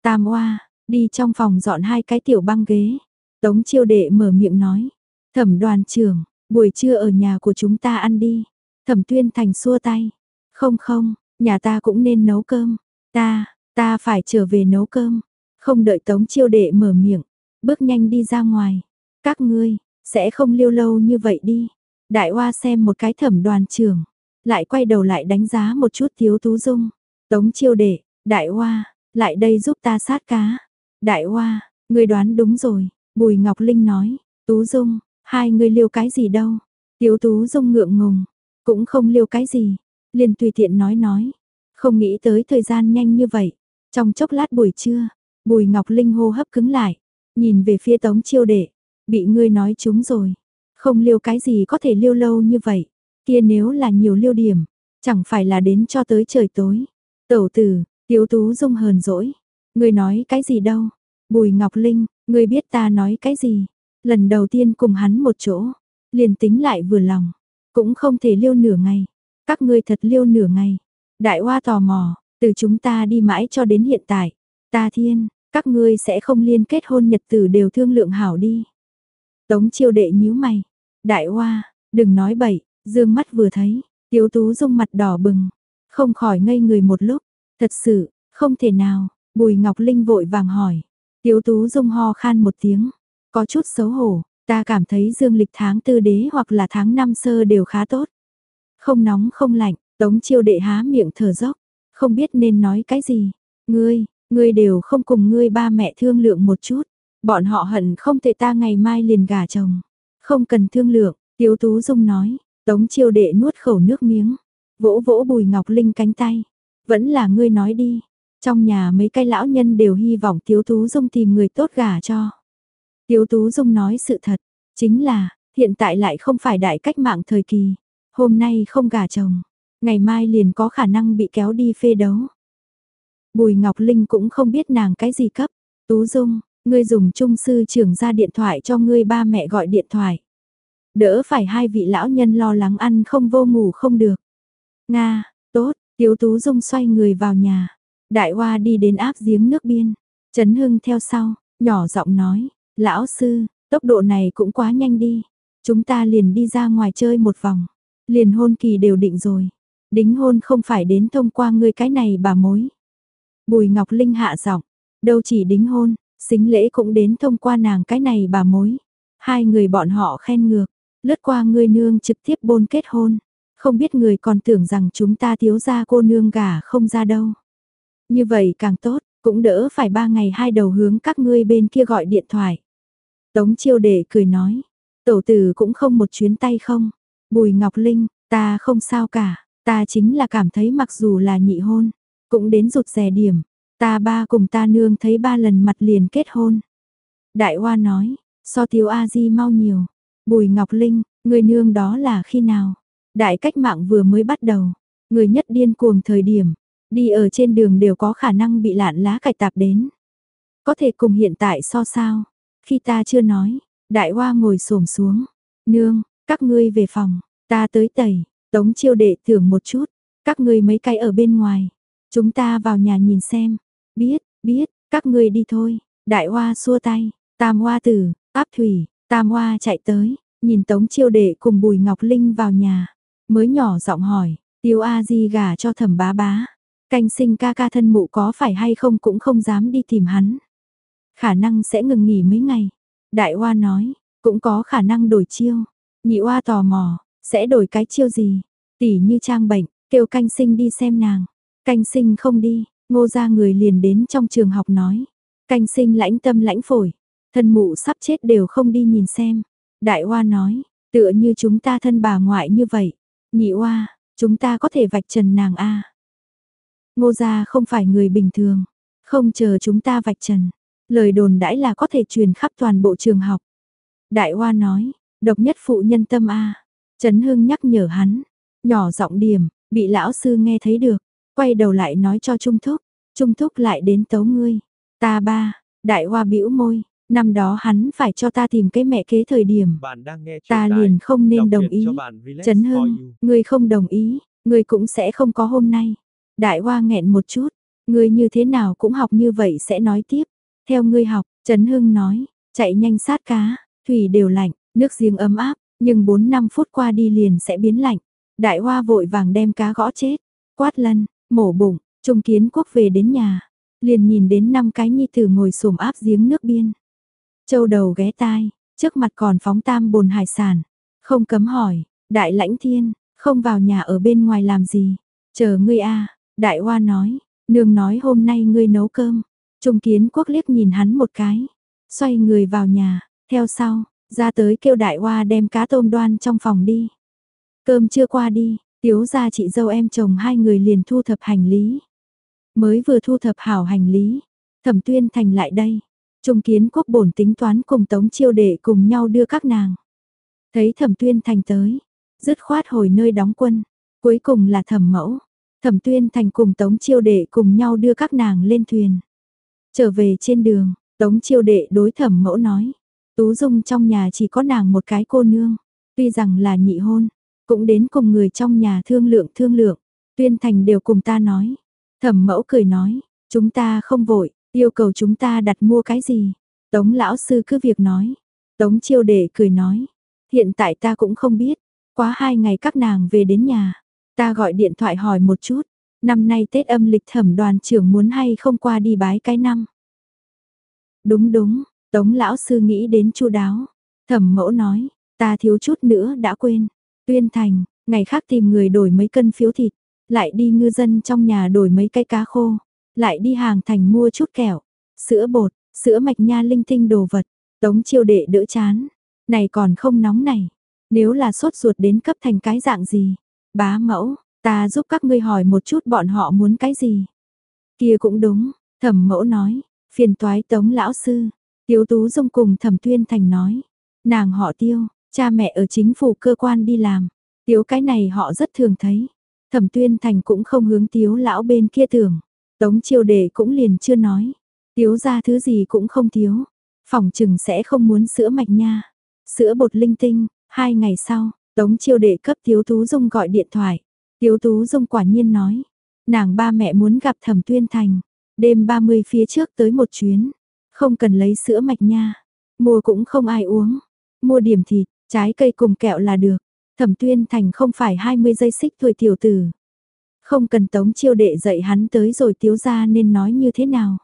Tam hoa, đi trong phòng dọn hai cái tiểu băng ghế. Tống Chiêu Đệ mở miệng nói, thẩm đoàn trưởng, Buổi trưa ở nhà của chúng ta ăn đi. Thẩm tuyên thành xua tay. Không không, nhà ta cũng nên nấu cơm. Ta, ta phải trở về nấu cơm. Không đợi tống chiêu đệ mở miệng. Bước nhanh đi ra ngoài. Các ngươi, sẽ không liêu lâu như vậy đi. Đại hoa xem một cái thẩm đoàn trưởng. Lại quay đầu lại đánh giá một chút thiếu tú dung. Tống chiêu đệ, đại hoa, lại đây giúp ta sát cá. Đại hoa, ngươi đoán đúng rồi. Bùi Ngọc Linh nói, tú dung, Hai người liêu cái gì đâu? thiếu tú dung ngượng ngùng, cũng không liêu cái gì, liền tùy tiện nói nói. Không nghĩ tới thời gian nhanh như vậy. Trong chốc lát buổi trưa, Bùi Ngọc Linh hô hấp cứng lại, nhìn về phía Tống Chiêu Đệ, bị ngươi nói chúng rồi. Không liêu cái gì có thể liêu lâu như vậy, kia nếu là nhiều liêu điểm, chẳng phải là đến cho tới trời tối. Tẩu tử, Tiếu Tú Dung hờn dỗi, ngươi nói cái gì đâu? Bùi Ngọc Linh, ngươi biết ta nói cái gì? Lần đầu tiên cùng hắn một chỗ, liền tính lại vừa lòng, cũng không thể liêu nửa ngày. Các ngươi thật liêu nửa ngày. Đại hoa tò mò, từ chúng ta đi mãi cho đến hiện tại. Ta thiên, các ngươi sẽ không liên kết hôn nhật tử đều thương lượng hảo đi. Tống chiêu đệ nhíu mày. Đại hoa, đừng nói bậy, dương mắt vừa thấy, tiếu tú dung mặt đỏ bừng. Không khỏi ngây người một lúc. Thật sự, không thể nào, bùi ngọc linh vội vàng hỏi. Tiếu tú dung ho khan một tiếng. Có chút xấu hổ, ta cảm thấy dương lịch tháng tư đế hoặc là tháng năm sơ đều khá tốt. Không nóng không lạnh, tống chiêu đệ há miệng thở dốc, không biết nên nói cái gì. Ngươi, ngươi đều không cùng ngươi ba mẹ thương lượng một chút. Bọn họ hận không thể ta ngày mai liền gả chồng. Không cần thương lượng, Tiếu Tú Dung nói, tống chiêu đệ nuốt khẩu nước miếng. Vỗ vỗ bùi ngọc linh cánh tay. Vẫn là ngươi nói đi. Trong nhà mấy cái lão nhân đều hy vọng Tiếu Tú Dung tìm người tốt gả cho. Tiếu Tú Dung nói sự thật, chính là, hiện tại lại không phải đại cách mạng thời kỳ, hôm nay không gả chồng, ngày mai liền có khả năng bị kéo đi phê đấu. Bùi Ngọc Linh cũng không biết nàng cái gì cấp, Tú Dung, ngươi dùng trung sư trưởng ra điện thoại cho ngươi ba mẹ gọi điện thoại. Đỡ phải hai vị lão nhân lo lắng ăn không vô ngủ không được. Nga, tốt, Tiếu Tú Dung xoay người vào nhà, Đại Hoa đi đến áp giếng nước biên, Trấn Hưng theo sau, nhỏ giọng nói, lão sư, tốc độ này cũng quá nhanh đi, chúng ta liền đi ra ngoài chơi một vòng, liền hôn kỳ đều định rồi, đính hôn không phải đến thông qua ngươi cái này bà mối. Bùi Ngọc Linh hạ giọng, đâu chỉ đính hôn, xính lễ cũng đến thông qua nàng cái này bà mối. Hai người bọn họ khen ngược, lướt qua ngươi nương trực tiếp bôn kết hôn. Không biết người còn tưởng rằng chúng ta thiếu ra cô nương gả không ra đâu. Như vậy càng tốt, cũng đỡ phải ba ngày hai đầu hướng các ngươi bên kia gọi điện thoại. Tống chiêu đệ cười nói, tổ tử cũng không một chuyến tay không. Bùi Ngọc Linh, ta không sao cả, ta chính là cảm thấy mặc dù là nhị hôn, cũng đến rụt rè điểm, ta ba cùng ta nương thấy ba lần mặt liền kết hôn. Đại Hoa nói, so Tiểu A Di mau nhiều, Bùi Ngọc Linh, người nương đó là khi nào? Đại cách mạng vừa mới bắt đầu, người nhất điên cuồng thời điểm, đi ở trên đường đều có khả năng bị lạn lá cải tạp đến. Có thể cùng hiện tại so sao? Khi ta chưa nói, đại hoa ngồi xổm xuống. Nương, các ngươi về phòng, ta tới tẩy, tống chiêu đệ thưởng một chút, các ngươi mấy cái ở bên ngoài. Chúng ta vào nhà nhìn xem. Biết, biết, các ngươi đi thôi. Đại hoa xua tay, tam hoa tử, áp thủy, tam hoa chạy tới, nhìn tống chiêu đệ cùng bùi ngọc linh vào nhà. Mới nhỏ giọng hỏi, tiêu A di gả cho thẩm bá bá. Canh sinh ca ca thân mụ có phải hay không cũng không dám đi tìm hắn. Khả năng sẽ ngừng nghỉ mấy ngày. Đại Hoa nói, cũng có khả năng đổi chiêu. Nhị Oa tò mò, sẽ đổi cái chiêu gì? Tỷ như trang bệnh, kêu canh sinh đi xem nàng. Canh sinh không đi, ngô ra người liền đến trong trường học nói. Canh sinh lãnh tâm lãnh phổi, thân mụ sắp chết đều không đi nhìn xem. Đại Oa nói, tựa như chúng ta thân bà ngoại như vậy. Nhị Oa chúng ta có thể vạch trần nàng a Ngô gia không phải người bình thường, không chờ chúng ta vạch trần. Lời đồn đãi là có thể truyền khắp toàn bộ trường học. Đại Hoa nói, độc nhất phụ nhân tâm A. Trấn Hưng nhắc nhở hắn, nhỏ giọng điểm, bị lão sư nghe thấy được, quay đầu lại nói cho Trung Thúc, Trung Thúc lại đến tấu ngươi. Ta ba, Đại Hoa bĩu môi, năm đó hắn phải cho ta tìm cái mẹ kế thời điểm. Ta liền không nên đồng ý. Trấn Hưng, ngươi không đồng ý, ngươi cũng sẽ không có hôm nay. Đại Hoa nghẹn một chút, ngươi như thế nào cũng học như vậy sẽ nói tiếp. Theo ngươi học, Trấn Hưng nói, chạy nhanh sát cá, thủy đều lạnh, nước giếng ấm áp, nhưng 4 năm phút qua đi liền sẽ biến lạnh. Đại Hoa vội vàng đem cá gõ chết, quát lân, mổ bụng, Trung Kiến Quốc về đến nhà, liền nhìn đến năm cái nhi tử ngồi xổm áp giếng nước biên. Châu đầu ghé tai, trước mặt còn phóng tam bồn hải sản, không cấm hỏi, đại lãnh thiên, không vào nhà ở bên ngoài làm gì, chờ ngươi a Đại Hoa nói, nương nói hôm nay ngươi nấu cơm. Trung kiến quốc liếc nhìn hắn một cái, xoay người vào nhà, theo sau, ra tới kêu đại hoa đem cá tôm đoan trong phòng đi. Cơm chưa qua đi, tiếu ra chị dâu em chồng hai người liền thu thập hành lý. Mới vừa thu thập hảo hành lý, thẩm tuyên thành lại đây. Trung kiến quốc bổn tính toán cùng tống chiêu để cùng nhau đưa các nàng. Thấy thẩm tuyên thành tới, dứt khoát hồi nơi đóng quân, cuối cùng là thẩm mẫu. Thẩm tuyên thành cùng Tống chiêu đệ cùng nhau đưa các nàng lên thuyền. Trở về trên đường, Tống chiêu đệ đối thẩm mẫu nói. Tú Dung trong nhà chỉ có nàng một cái cô nương. Tuy rằng là nhị hôn, cũng đến cùng người trong nhà thương lượng thương lượng. Tuyên thành đều cùng ta nói. Thẩm mẫu cười nói, chúng ta không vội, yêu cầu chúng ta đặt mua cái gì. Tống lão sư cứ việc nói. Tống chiêu đệ cười nói, hiện tại ta cũng không biết. Quá hai ngày các nàng về đến nhà, Ta gọi điện thoại hỏi một chút, năm nay Tết âm lịch thẩm đoàn trưởng muốn hay không qua đi bái cái năm. Đúng đúng, Tống lão sư nghĩ đến chu đáo. Thẩm mẫu nói, ta thiếu chút nữa đã quên. Tuyên thành, ngày khác tìm người đổi mấy cân phiếu thịt, lại đi ngư dân trong nhà đổi mấy cái cá khô, lại đi hàng thành mua chút kẹo, sữa bột, sữa mạch nha linh tinh đồ vật. Tống chiêu đệ đỡ chán, này còn không nóng này, nếu là sốt ruột đến cấp thành cái dạng gì, Bá mẫu, ta giúp các ngươi hỏi một chút bọn họ muốn cái gì. Kia cũng đúng, thẩm mẫu nói, phiền toái tống lão sư. Tiếu tú dung cùng thẩm tuyên thành nói. Nàng họ tiêu, cha mẹ ở chính phủ cơ quan đi làm. Tiếu cái này họ rất thường thấy. Thẩm tuyên thành cũng không hướng tiếu lão bên kia tưởng. Tống chiêu đệ cũng liền chưa nói. Tiếu ra thứ gì cũng không thiếu. Phòng chừng sẽ không muốn sữa mạch nha. Sữa bột linh tinh, hai ngày sau, Tống chiêu đệ cấp Tiếu Tú Dung gọi điện thoại. Tiếu Tú Dung quả nhiên nói. Nàng ba mẹ muốn gặp thẩm tuyên thành, đêm 30 phía trước tới một chuyến, không cần lấy sữa mạch nha, mua cũng không ai uống, mua điểm thịt, trái cây cùng kẹo là được. Thẩm tuyên thành không phải 20 giây xích tuổi tiểu tử. Không cần tống chiêu đệ dạy hắn tới rồi tiếu ra nên nói như thế nào.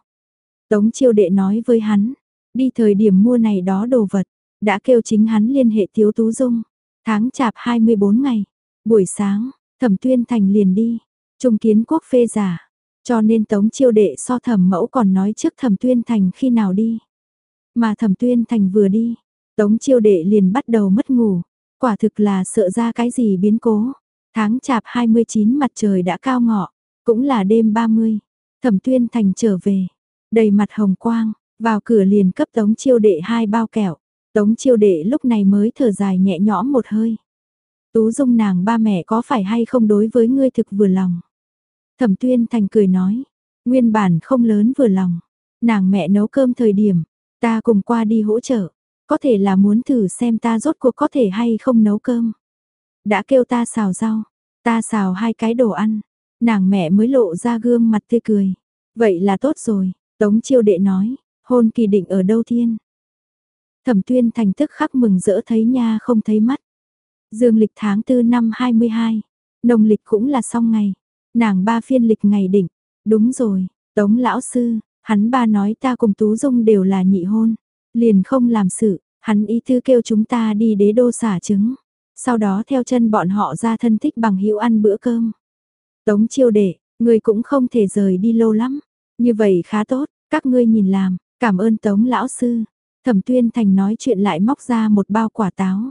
Tống chiêu đệ nói với hắn, đi thời điểm mua này đó đồ vật, đã kêu chính hắn liên hệ tiếu tú dung. Tháng chạp 24 ngày, buổi sáng, thẩm tuyên thành liền đi, trung kiến quốc phê giả. Cho nên tống chiêu đệ so thẩm mẫu còn nói trước thẩm tuyên thành khi nào đi. Mà thẩm tuyên thành vừa đi, tống chiêu đệ liền bắt đầu mất ngủ, quả thực là sợ ra cái gì biến cố. Tháng chạp 29 mặt trời đã cao ngọ, cũng là đêm 30, thẩm tuyên thành trở về, đầy mặt hồng quang, vào cửa liền cấp tống chiêu đệ hai bao kẹo. Tống chiêu đệ lúc này mới thở dài nhẹ nhõm một hơi. Tú dung nàng ba mẹ có phải hay không đối với ngươi thực vừa lòng. Thẩm tuyên thành cười nói, nguyên bản không lớn vừa lòng. Nàng mẹ nấu cơm thời điểm, ta cùng qua đi hỗ trợ. Có thể là muốn thử xem ta rốt cuộc có thể hay không nấu cơm. Đã kêu ta xào rau, ta xào hai cái đồ ăn. Nàng mẹ mới lộ ra gương mặt tươi cười. Vậy là tốt rồi, Tống chiêu đệ nói, hôn kỳ định ở đâu thiên. Thẩm tuyên thành tức khắc mừng rỡ thấy nha không thấy mắt. Dương lịch tháng 4 năm 22, nông lịch cũng là xong ngày. Nàng ba phiên lịch ngày định, đúng rồi, tống lão sư, hắn ba nói ta cùng Tú Dung đều là nhị hôn. Liền không làm sự, hắn ý thư kêu chúng ta đi đế đô xả trứng. Sau đó theo chân bọn họ ra thân thích bằng hữu ăn bữa cơm. Tống chiêu đệ, người cũng không thể rời đi lâu lắm. Như vậy khá tốt, các ngươi nhìn làm, cảm ơn Tống lão sư. Thẩm Tuyên Thành nói chuyện lại móc ra một bao quả táo.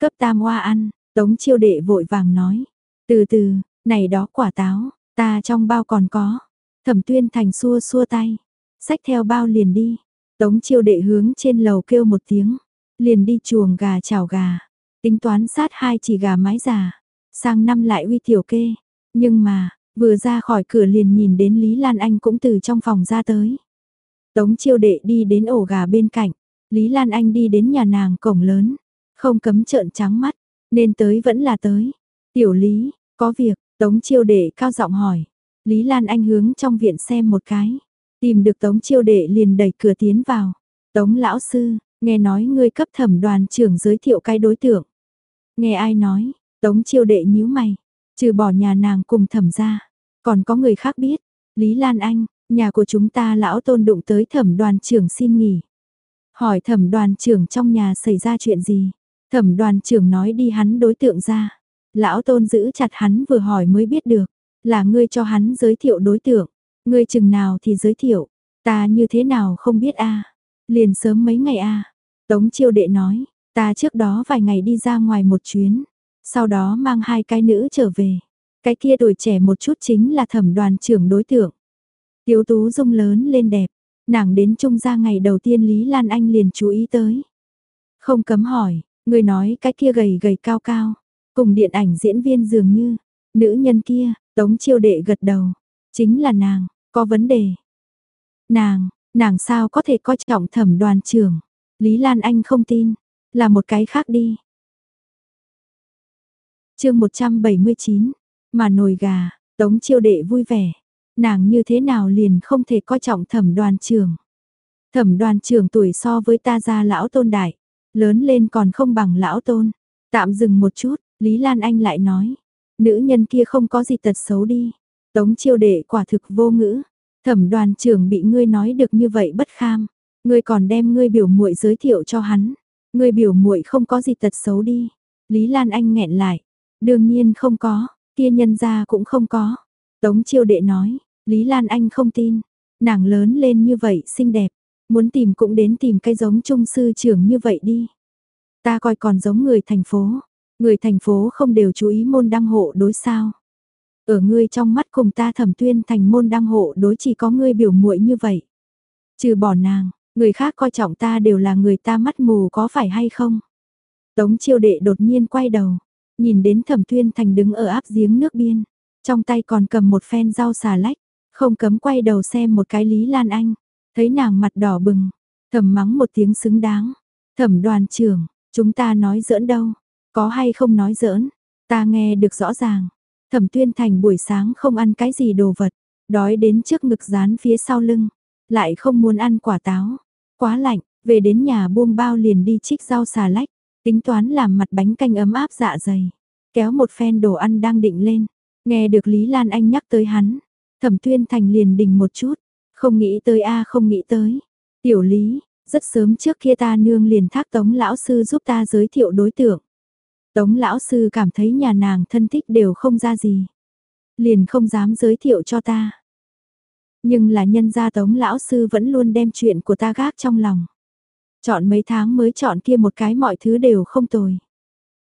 Cấp tam hoa ăn, Tống chiêu đệ vội vàng nói. Từ từ, này đó quả táo, ta trong bao còn có. Thẩm Tuyên Thành xua xua tay. Xách theo bao liền đi. Tống chiêu đệ hướng trên lầu kêu một tiếng. Liền đi chuồng gà chảo gà. Tính toán sát hai chỉ gà mái già. Sang năm lại uy tiểu kê. Nhưng mà, vừa ra khỏi cửa liền nhìn đến Lý Lan Anh cũng từ trong phòng ra tới. Tống chiêu đệ đi đến ổ gà bên cạnh, Lý Lan Anh đi đến nhà nàng cổng lớn, không cấm trợn trắng mắt, nên tới vẫn là tới. Tiểu Lý, có việc, Tống chiêu đệ cao giọng hỏi. Lý Lan Anh hướng trong viện xem một cái, tìm được Tống chiêu đệ liền đẩy cửa tiến vào. Tống lão sư, nghe nói ngươi cấp thẩm đoàn trưởng giới thiệu cái đối tượng. Nghe ai nói, Tống chiêu đệ nhíu mày, trừ bỏ nhà nàng cùng thẩm ra, còn có người khác biết. Lý Lan Anh, Nhà của chúng ta lão tôn đụng tới thẩm đoàn trưởng xin nghỉ. Hỏi thẩm đoàn trưởng trong nhà xảy ra chuyện gì? Thẩm đoàn trưởng nói đi hắn đối tượng ra. Lão tôn giữ chặt hắn vừa hỏi mới biết được. Là ngươi cho hắn giới thiệu đối tượng. Ngươi chừng nào thì giới thiệu. Ta như thế nào không biết a Liền sớm mấy ngày a Tống chiêu đệ nói. Ta trước đó vài ngày đi ra ngoài một chuyến. Sau đó mang hai cái nữ trở về. Cái kia tuổi trẻ một chút chính là thẩm đoàn trưởng đối tượng. Tiếu tú dung lớn lên đẹp, nàng đến trung gia ngày đầu tiên Lý Lan Anh liền chú ý tới. Không cấm hỏi, người nói cái kia gầy gầy cao cao, cùng điện ảnh diễn viên dường như, nữ nhân kia, tống chiêu đệ gật đầu, chính là nàng, có vấn đề. Nàng, nàng sao có thể coi trọng thẩm đoàn trưởng, Lý Lan Anh không tin, là một cái khác đi. chương 179, mà nồi gà, tống chiêu đệ vui vẻ, nàng như thế nào liền không thể coi trọng thẩm đoàn trưởng. Thẩm đoàn trưởng tuổi so với ta ra lão tôn đại, lớn lên còn không bằng lão tôn. Tạm dừng một chút, Lý Lan Anh lại nói, nữ nhân kia không có gì tật xấu đi. Tống chiêu đệ quả thực vô ngữ, thẩm đoàn trưởng bị ngươi nói được như vậy bất kham. Ngươi còn đem ngươi biểu muội giới thiệu cho hắn. Ngươi biểu muội không có gì tật xấu đi. Lý Lan Anh nghẹn lại. Đương nhiên không có, kia nhân gia cũng không có. Tống chiêu đệ nói, Lý Lan Anh không tin, nàng lớn lên như vậy xinh đẹp, muốn tìm cũng đến tìm cái giống trung sư trưởng như vậy đi. Ta coi còn giống người thành phố, người thành phố không đều chú ý môn đăng hộ đối sao. Ở ngươi trong mắt cùng ta thẩm tuyên thành môn đăng hộ đối chỉ có ngươi biểu muội như vậy. Trừ bỏ nàng, người khác coi trọng ta đều là người ta mắt mù có phải hay không. Tống chiêu đệ đột nhiên quay đầu, nhìn đến thẩm tuyên thành đứng ở áp giếng nước biên, trong tay còn cầm một phen rau xà lách. Không cấm quay đầu xem một cái Lý Lan Anh, thấy nàng mặt đỏ bừng, thầm mắng một tiếng xứng đáng. Thẩm đoàn trưởng, chúng ta nói giỡn đâu, có hay không nói giỡn, ta nghe được rõ ràng. Thẩm Tuyên Thành buổi sáng không ăn cái gì đồ vật, đói đến trước ngực dán phía sau lưng, lại không muốn ăn quả táo. Quá lạnh, về đến nhà buông bao liền đi trích rau xà lách, tính toán làm mặt bánh canh ấm áp dạ dày. Kéo một phen đồ ăn đang định lên, nghe được Lý Lan Anh nhắc tới hắn, Thẩm Tuyên Thành liền đình một chút, không nghĩ tới a không nghĩ tới. Tiểu Lý, rất sớm trước kia ta nương liền thác Tống lão sư giúp ta giới thiệu đối tượng. Tống lão sư cảm thấy nhà nàng thân thích đều không ra gì, liền không dám giới thiệu cho ta. Nhưng là nhân gia Tống lão sư vẫn luôn đem chuyện của ta gác trong lòng. Chọn mấy tháng mới chọn kia một cái mọi thứ đều không tồi.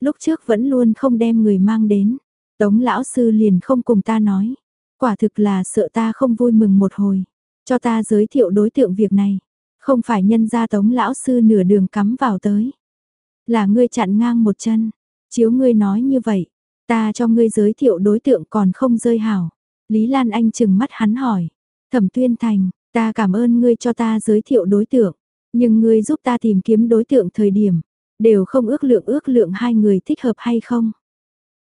Lúc trước vẫn luôn không đem người mang đến, Tống lão sư liền không cùng ta nói, quả thực là sợ ta không vui mừng một hồi, cho ta giới thiệu đối tượng việc này, không phải nhân gia Tống lão sư nửa đường cắm vào tới, là ngươi chặn ngang một chân, chiếu ngươi nói như vậy, ta cho ngươi giới thiệu đối tượng còn không rơi hảo. Lý Lan Anh chừng mắt hắn hỏi, Thẩm Tuyên Thành, ta cảm ơn ngươi cho ta giới thiệu đối tượng, nhưng ngươi giúp ta tìm kiếm đối tượng thời điểm, đều không ước lượng ước lượng hai người thích hợp hay không.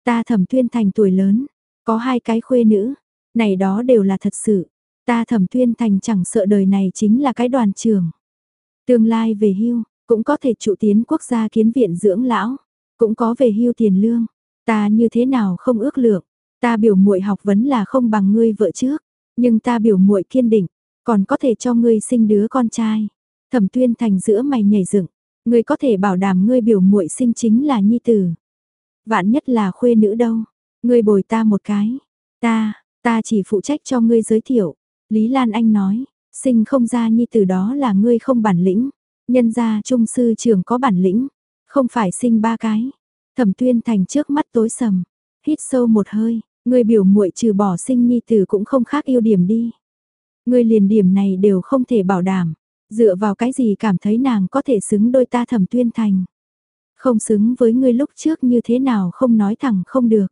Ta Thẩm Tuyên Thành tuổi lớn, có hai cái khuê nữ, này đó đều là thật sự. Ta Thẩm Tuyên Thành chẳng sợ đời này chính là cái đoàn trưởng. Tương lai về hưu, cũng có thể trụ tiến quốc gia kiến viện dưỡng lão, cũng có về hưu tiền lương. Ta như thế nào không ước lượng, ta biểu muội học vấn là không bằng ngươi vợ trước, nhưng ta biểu muội kiên định, còn có thể cho ngươi sinh đứa con trai. Thẩm Tuyên Thành giữa mày nhảy dựng, ngươi có thể bảo đảm ngươi biểu muội sinh chính là nhi tử. Vạn nhất là khuê nữ đâu, ngươi bồi ta một cái. Ta, ta chỉ phụ trách cho ngươi giới thiệu. Lý Lan Anh nói, sinh không ra nhi tử đó là ngươi không bản lĩnh. Nhân gia trung sư trưởng có bản lĩnh, không phải sinh ba cái. Thẩm Tuyên Thành trước mắt tối sầm, hít sâu một hơi, người biểu muội trừ bỏ sinh nhi tử cũng không khác yêu điểm đi. người liền điểm này đều không thể bảo đảm, dựa vào cái gì cảm thấy nàng có thể xứng đôi ta thẩm tuyên thành. Không xứng với ngươi lúc trước như thế nào không nói thẳng không được.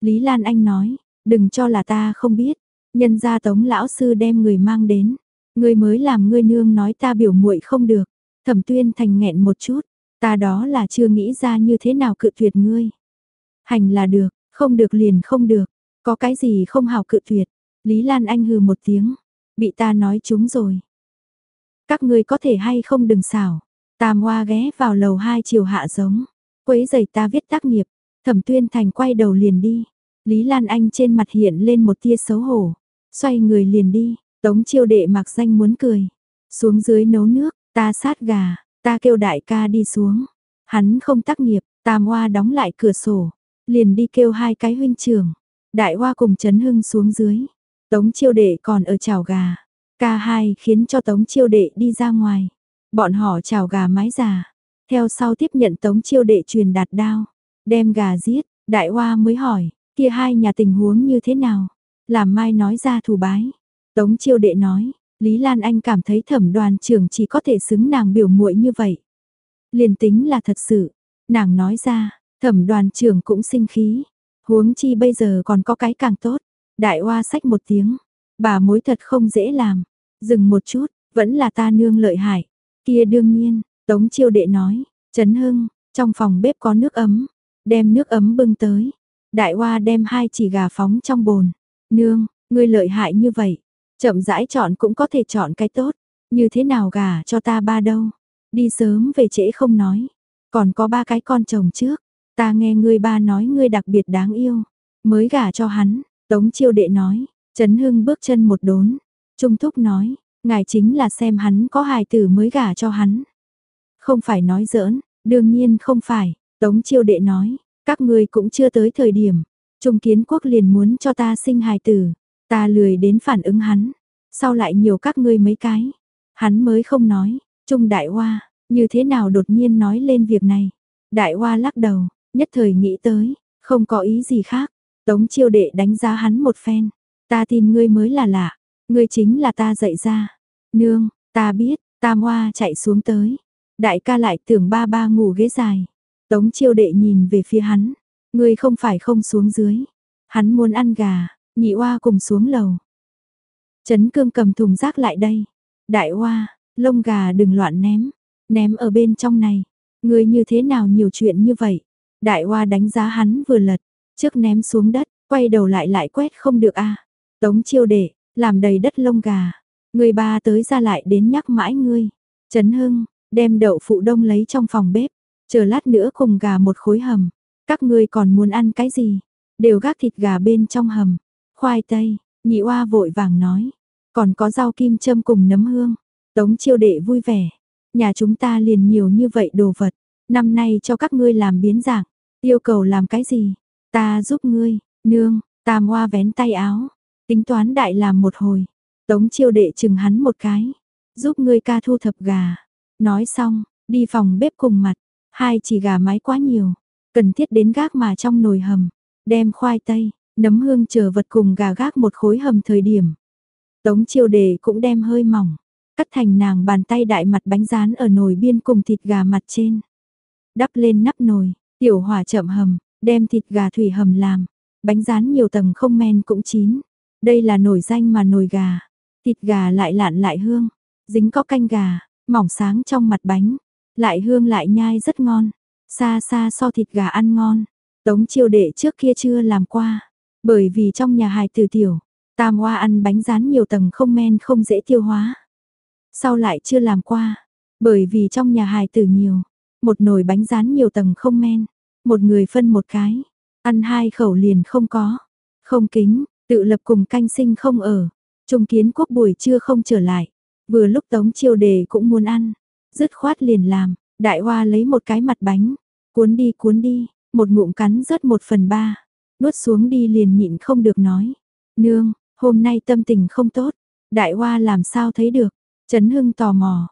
Lý Lan Anh nói, đừng cho là ta không biết, nhân gia tống lão sư đem người mang đến, ngươi mới làm ngươi nương nói ta biểu muội không được. Thẩm tuyên thành nghẹn một chút, ta đó là chưa nghĩ ra như thế nào cự tuyệt ngươi. Hành là được, không được liền không được, có cái gì không hào cự tuyệt. Lý Lan Anh hừ một tiếng, bị ta nói chúng rồi. Các ngươi có thể hay không đừng xảo. Tam Hoa ghé vào lầu hai chiều hạ giống, quấy giày ta viết tác nghiệp. Thẩm Tuyên Thành quay đầu liền đi. Lý Lan Anh trên mặt hiện lên một tia xấu hổ, xoay người liền đi. Tống Chiêu Đệ mặc danh muốn cười, xuống dưới nấu nước, ta sát gà, ta kêu đại ca đi xuống. Hắn không tác nghiệp, Tam Hoa đóng lại cửa sổ, liền đi kêu hai cái huynh trưởng. Đại hoa cùng chấn hưng xuống dưới. Tống chiêu đệ còn ở chảo gà. Ca hai khiến cho tống chiêu đệ đi ra ngoài. Bọn họ chảo gà mái già. Theo sau tiếp nhận tống chiêu đệ truyền đạt đao. Đem gà giết. Đại hoa mới hỏi. Kia hai nhà tình huống như thế nào? Làm mai nói ra thù bái. Tống chiêu đệ nói. Lý Lan Anh cảm thấy thẩm đoàn trưởng chỉ có thể xứng nàng biểu muội như vậy. Liền tính là thật sự. Nàng nói ra, Thẩm đoàn trưởng cũng sinh khí, huống chi bây giờ còn có cái càng tốt. Đại hoa sách một tiếng, bà mối thật không dễ làm, dừng một chút, vẫn là ta nương lợi hại. Kia đương nhiên, Tống chiêu đệ nói, Trấn Hưng, trong phòng bếp có nước ấm, đem nước ấm bưng tới. Đại hoa đem hai chỉ gà phóng trong bồn. Nương, ngươi lợi hại như vậy, chậm rãi chọn cũng có thể chọn cái tốt. Như thế nào gà cho ta ba đâu? Đi sớm về trễ không nói. Còn có ba cái con chồng trước. Ta nghe ngươi ba nói ngươi đặc biệt đáng yêu, mới gả cho hắn, Tống chiêu đệ nói, Trấn Hưng bước chân một đốn, Trung Thúc nói, ngài chính là xem hắn có hài tử mới gả cho hắn. Không phải nói giỡn, đương nhiên không phải, Tống chiêu đệ nói, các ngươi cũng chưa tới thời điểm, Trung Kiến Quốc liền muốn cho ta sinh hài tử, ta lười đến phản ứng hắn, sau lại nhiều các ngươi mấy cái, hắn mới không nói, Trung Đại Hoa, như thế nào đột nhiên nói lên việc này, Đại Hoa lắc đầu, Nhất thời nghĩ tới, không có ý gì khác, Tống chiêu đệ đánh giá hắn một phen. Ta tin ngươi mới là lạ, ngươi chính là ta dạy ra. Nương, ta biết, tam hoa chạy xuống tới. Đại ca lại tưởng ba ba ngủ ghế dài. Tống chiêu đệ nhìn về phía hắn. Ngươi không phải không xuống dưới. Hắn muốn ăn gà, nhị oa cùng xuống lầu. Trấn cương cầm thùng rác lại đây. Đại hoa, lông gà đừng loạn ném. Ném ở bên trong này. người như thế nào nhiều chuyện như vậy? Đại Hoa đánh giá hắn vừa lật, trước ném xuống đất, quay đầu lại lại quét không được a Tống chiêu đệ, làm đầy đất lông gà. Người ba tới ra lại đến nhắc mãi ngươi. Trấn Hưng, đem đậu phụ đông lấy trong phòng bếp, chờ lát nữa cùng gà một khối hầm. Các ngươi còn muốn ăn cái gì? Đều gác thịt gà bên trong hầm. Khoai tây, nhị oa vội vàng nói. Còn có rau kim châm cùng nấm hương. Tống chiêu đệ vui vẻ. Nhà chúng ta liền nhiều như vậy đồ vật. Năm nay cho các ngươi làm biến dạng. Yêu cầu làm cái gì? Ta giúp ngươi, nương, tam hoa vén tay áo. Tính toán đại làm một hồi. Tống chiêu đệ chừng hắn một cái. Giúp ngươi ca thu thập gà. Nói xong, đi phòng bếp cùng mặt. Hai chỉ gà mái quá nhiều. Cần thiết đến gác mà trong nồi hầm. Đem khoai tây, nấm hương chờ vật cùng gà gác một khối hầm thời điểm. Tống chiêu đề cũng đem hơi mỏng. Cắt thành nàng bàn tay đại mặt bánh rán ở nồi biên cùng thịt gà mặt trên. Đắp lên nắp nồi, tiểu hỏa chậm hầm, đem thịt gà thủy hầm làm. Bánh rán nhiều tầng không men cũng chín. Đây là nồi danh mà nồi gà. Thịt gà lại lạn lại hương. Dính có canh gà, mỏng sáng trong mặt bánh. Lại hương lại nhai rất ngon. Xa xa so thịt gà ăn ngon. Tống chiêu đệ trước kia chưa làm qua. Bởi vì trong nhà hài từ tiểu, tam hoa ăn bánh rán nhiều tầng không men không dễ tiêu hóa. Sau lại chưa làm qua. Bởi vì trong nhà hài từ nhiều. Một nồi bánh rán nhiều tầng không men. Một người phân một cái. Ăn hai khẩu liền không có. Không kính, tự lập cùng canh sinh không ở. Trung kiến quốc buổi trưa không trở lại. Vừa lúc tống chiêu đề cũng muốn ăn. Dứt khoát liền làm. Đại hoa lấy một cái mặt bánh. Cuốn đi cuốn đi. Một ngụm cắn rớt một phần ba. Nuốt xuống đi liền nhịn không được nói. Nương, hôm nay tâm tình không tốt. Đại hoa làm sao thấy được. Trấn Hưng tò mò.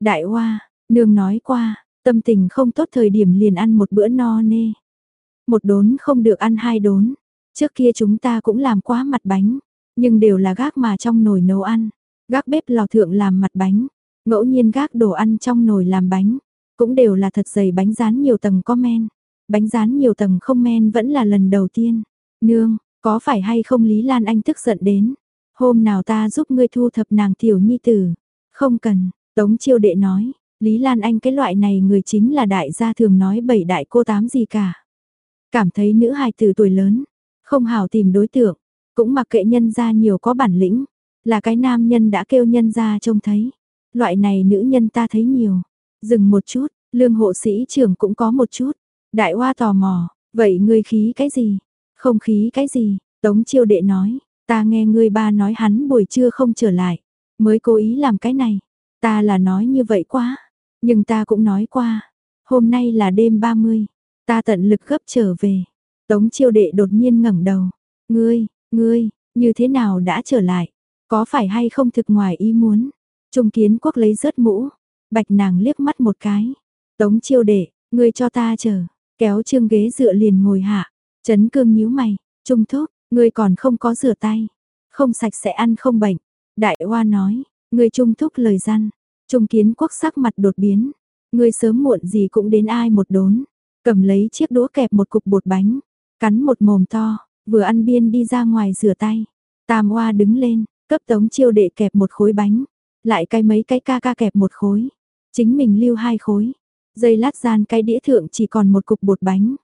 Đại hoa, nương nói qua, tâm tình không tốt thời điểm liền ăn một bữa no nê. Một đốn không được ăn hai đốn. Trước kia chúng ta cũng làm quá mặt bánh, nhưng đều là gác mà trong nồi nấu ăn. Gác bếp lò thượng làm mặt bánh, ngẫu nhiên gác đồ ăn trong nồi làm bánh, cũng đều là thật dày bánh rán nhiều tầng có men. Bánh rán nhiều tầng không men vẫn là lần đầu tiên. Nương, có phải hay không Lý Lan Anh tức giận đến? Hôm nào ta giúp ngươi thu thập nàng tiểu nhi tử. Không cần, Tống chiêu đệ nói, Lý Lan Anh cái loại này người chính là đại gia thường nói bảy đại cô tám gì cả. Cảm thấy nữ hài tử tuổi lớn, không hào tìm đối tượng, cũng mặc kệ nhân gia nhiều có bản lĩnh, là cái nam nhân đã kêu nhân gia trông thấy. Loại này nữ nhân ta thấy nhiều. Dừng một chút, lương hộ sĩ trưởng cũng có một chút. Đại hoa tò mò, vậy ngươi khí cái gì? Không khí cái gì? Tống chiêu đệ nói, Ta nghe ngươi ba nói hắn buổi trưa không trở lại, mới cố ý làm cái này. Ta là nói như vậy quá, nhưng ta cũng nói qua, hôm nay là đêm 30, ta tận lực gấp trở về. Tống chiêu đệ đột nhiên ngẩng đầu, ngươi, ngươi, như thế nào đã trở lại, có phải hay không thực ngoài ý muốn. Trung kiến quốc lấy rớt mũ, bạch nàng liếc mắt một cái. Tống chiêu đệ, ngươi cho ta chờ, kéo trương ghế dựa liền ngồi hạ, chấn cương nhíu mày, trung thúc, Ngươi còn không có rửa tay, không sạch sẽ ăn không bệnh. Đại Hoa nói, ngươi trung thúc lời gian, trung kiến quốc sắc mặt đột biến. Ngươi sớm muộn gì cũng đến ai một đốn. Cầm lấy chiếc đũa kẹp một cục bột bánh, cắn một mồm to, vừa ăn biên đi ra ngoài rửa tay. Tam Hoa đứng lên, cấp tống chiêu đệ kẹp một khối bánh, lại cái mấy cái ca ca kẹp một khối. Chính mình lưu hai khối. Dây lát gian cái đĩa thượng chỉ còn một cục bột bánh.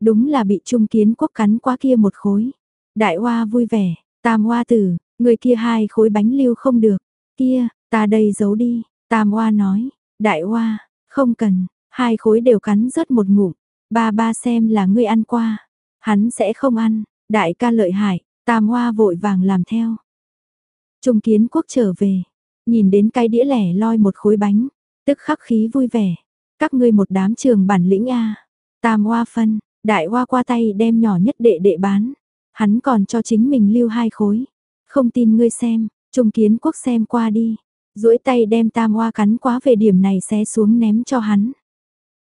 Đúng là bị trung kiến quốc cắn qua kia một khối. Đại hoa vui vẻ, tam hoa tử, người kia hai khối bánh lưu không được. Kia, ta đây giấu đi, tam hoa nói, đại hoa, không cần, hai khối đều cắn rớt một ngụm. Ba ba xem là ngươi ăn qua, hắn sẽ không ăn, đại ca lợi hại, tam hoa vội vàng làm theo. Trung kiến quốc trở về, nhìn đến cái đĩa lẻ loi một khối bánh, tức khắc khí vui vẻ. Các ngươi một đám trường bản lĩnh a. Tam hoa phân, đại hoa qua tay đem nhỏ nhất đệ đệ bán. Hắn còn cho chính mình lưu hai khối. Không tin ngươi xem, Trung Kiến Quốc xem qua đi. duỗi tay đem tam hoa cắn quá về điểm này xé xuống ném cho hắn.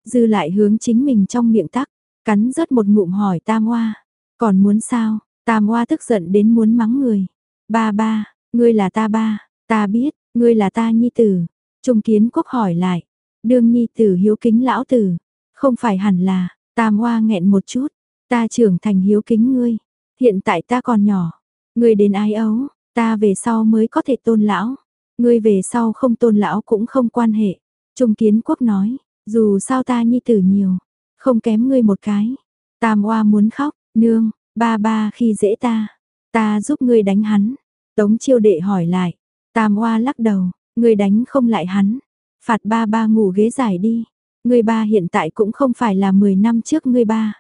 Dư lại hướng chính mình trong miệng tắc, cắn rớt một ngụm hỏi tam hoa. Còn muốn sao? Tam hoa tức giận đến muốn mắng người. Ba ba, ngươi là ta ba, ta biết, ngươi là ta nhi tử. Trung Kiến Quốc hỏi lại. Đương nhi tử hiếu kính lão tử. Không phải hẳn là, tam hoa nghẹn một chút. Ta trưởng thành hiếu kính ngươi. Hiện tại ta còn nhỏ, ngươi đến ai ấu, ta về sau mới có thể tôn lão. Ngươi về sau không tôn lão cũng không quan hệ. Trung kiến quốc nói, dù sao ta nhi tử nhiều, không kém ngươi một cái. Tam oa muốn khóc, nương, Ba ba khi dễ ta, ta giúp ngươi đánh hắn. Tống chiêu đệ hỏi lại, tam hoa lắc đầu, ngươi đánh không lại hắn. Phạt ba ba ngủ ghế dài đi. người ba hiện tại cũng không phải là 10 năm trước người ba.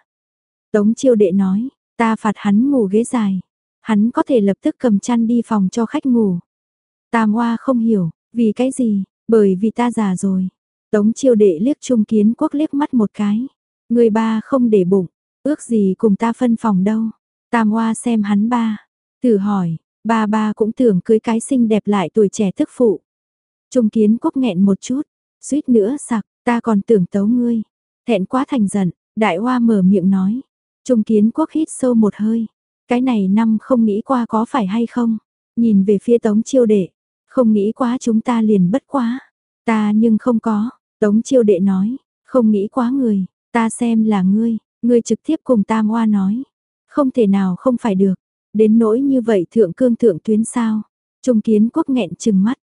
Tống chiêu đệ nói, ta phạt hắn ngủ ghế dài. Hắn có thể lập tức cầm chăn đi phòng cho khách ngủ. Tam Hoa không hiểu, vì cái gì, bởi vì ta già rồi. Tống chiêu đệ liếc trung kiến quốc liếc mắt một cái. Người ba không để bụng, ước gì cùng ta phân phòng đâu. Tam Hoa xem hắn ba, thử hỏi, ba ba cũng tưởng cưới cái xinh đẹp lại tuổi trẻ thức phụ. Trung kiến quốc nghẹn một chút, suýt nữa sặc, ta còn tưởng tấu ngươi. Thẹn quá thành giận, đại hoa mở miệng nói. Trung kiến quốc hít sâu một hơi. Cái này năm không nghĩ qua có phải hay không? Nhìn về phía tống chiêu đệ. Không nghĩ quá chúng ta liền bất quá. Ta nhưng không có. Tống chiêu đệ nói. Không nghĩ quá người. Ta xem là ngươi. Ngươi trực tiếp cùng tam hoa nói. Không thể nào không phải được. Đến nỗi như vậy thượng cương thượng tuyến sao. Trung kiến quốc nghẹn chừng mắt.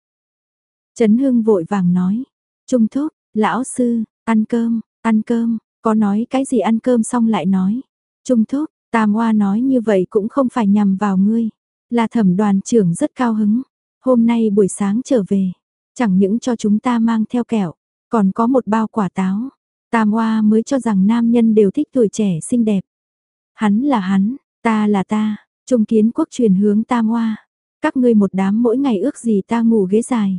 Trấn Hưng vội vàng nói. Trung thúc, lão sư, ăn cơm, ăn cơm, có nói cái gì ăn cơm xong lại nói. Trung thúc, Tam Hoa nói như vậy cũng không phải nhằm vào ngươi. Là thẩm đoàn trưởng rất cao hứng. Hôm nay buổi sáng trở về, chẳng những cho chúng ta mang theo kẹo, còn có một bao quả táo. Tam Hoa mới cho rằng nam nhân đều thích tuổi trẻ xinh đẹp. Hắn là hắn, ta là ta, trung kiến quốc truyền hướng Tam Hoa. Các ngươi một đám mỗi ngày ước gì ta ngủ ghế dài.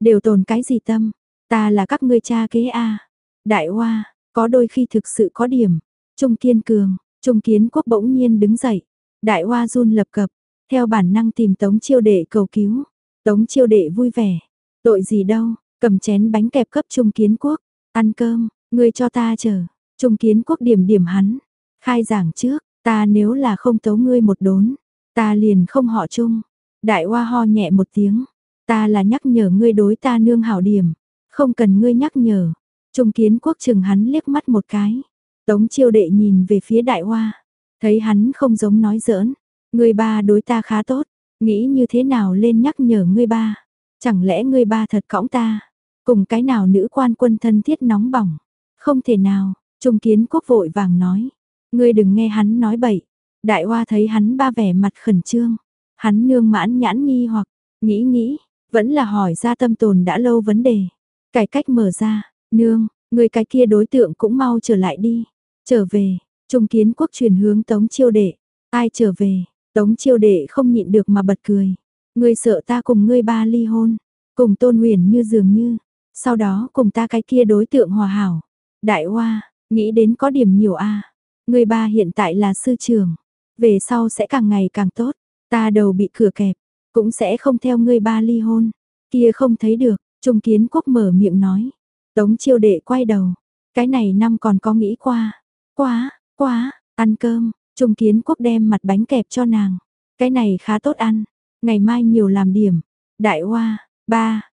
Đều tồn cái gì tâm, ta là các ngươi cha kế a. Đại Hoa, có đôi khi thực sự có điểm. Trung Kiên Cường, Trung Kiến Quốc bỗng nhiên đứng dậy. Đại Hoa run lập cập, theo bản năng tìm Tống Chiêu Đệ cầu cứu. Tống Chiêu Đệ vui vẻ, tội gì đâu, cầm chén bánh kẹp cấp Trung Kiến Quốc, ăn cơm, ngươi cho ta chờ. Trung Kiến Quốc điểm điểm hắn, khai giảng trước, ta nếu là không tấu ngươi một đốn, ta liền không họ chung. Đại Hoa ho nhẹ một tiếng, ta là nhắc nhở ngươi đối ta nương hảo điểm, không cần ngươi nhắc nhở. Trung Kiến Quốc chừng hắn liếc mắt một cái. Tống chiêu đệ nhìn về phía đại hoa, thấy hắn không giống nói giỡn, ngươi ba đối ta khá tốt, nghĩ như thế nào lên nhắc nhở ngươi ba, chẳng lẽ ngươi ba thật cõng ta, cùng cái nào nữ quan quân thân thiết nóng bỏng, không thể nào, trung kiến quốc vội vàng nói, ngươi đừng nghe hắn nói bậy, đại hoa thấy hắn ba vẻ mặt khẩn trương, hắn nương mãn nhãn nghi hoặc, nghĩ nghĩ, vẫn là hỏi ra tâm tồn đã lâu vấn đề, cải cách mở ra, nương, người cái kia đối tượng cũng mau trở lại đi. Trở về, Trung Kiến Quốc truyền hướng Tống Chiêu Đệ. Ai trở về, Tống Chiêu Đệ không nhịn được mà bật cười. Ngươi sợ ta cùng ngươi ba ly hôn, cùng Tôn Huyền như dường như, sau đó cùng ta cái kia đối tượng hòa hảo. Đại Hoa, nghĩ đến có điểm nhiều a. người ba hiện tại là sư trưởng, về sau sẽ càng ngày càng tốt. Ta đầu bị cửa kẹp, cũng sẽ không theo ngươi ba ly hôn. Kia không thấy được, Trung Kiến Quốc mở miệng nói. Tống Chiêu Đệ quay đầu, cái này năm còn có nghĩ qua. Quá, quá, ăn cơm, Trung Kiến Quốc đem mặt bánh kẹp cho nàng. Cái này khá tốt ăn, ngày mai nhiều làm điểm. Đại Hoa, ba.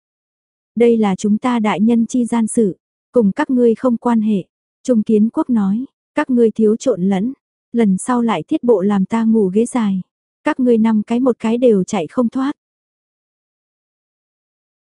Đây là chúng ta đại nhân chi gian sự, cùng các ngươi không quan hệ. Trung Kiến Quốc nói, các ngươi thiếu trộn lẫn, lần sau lại thiết bộ làm ta ngủ ghế dài. Các ngươi năm cái một cái đều chạy không thoát.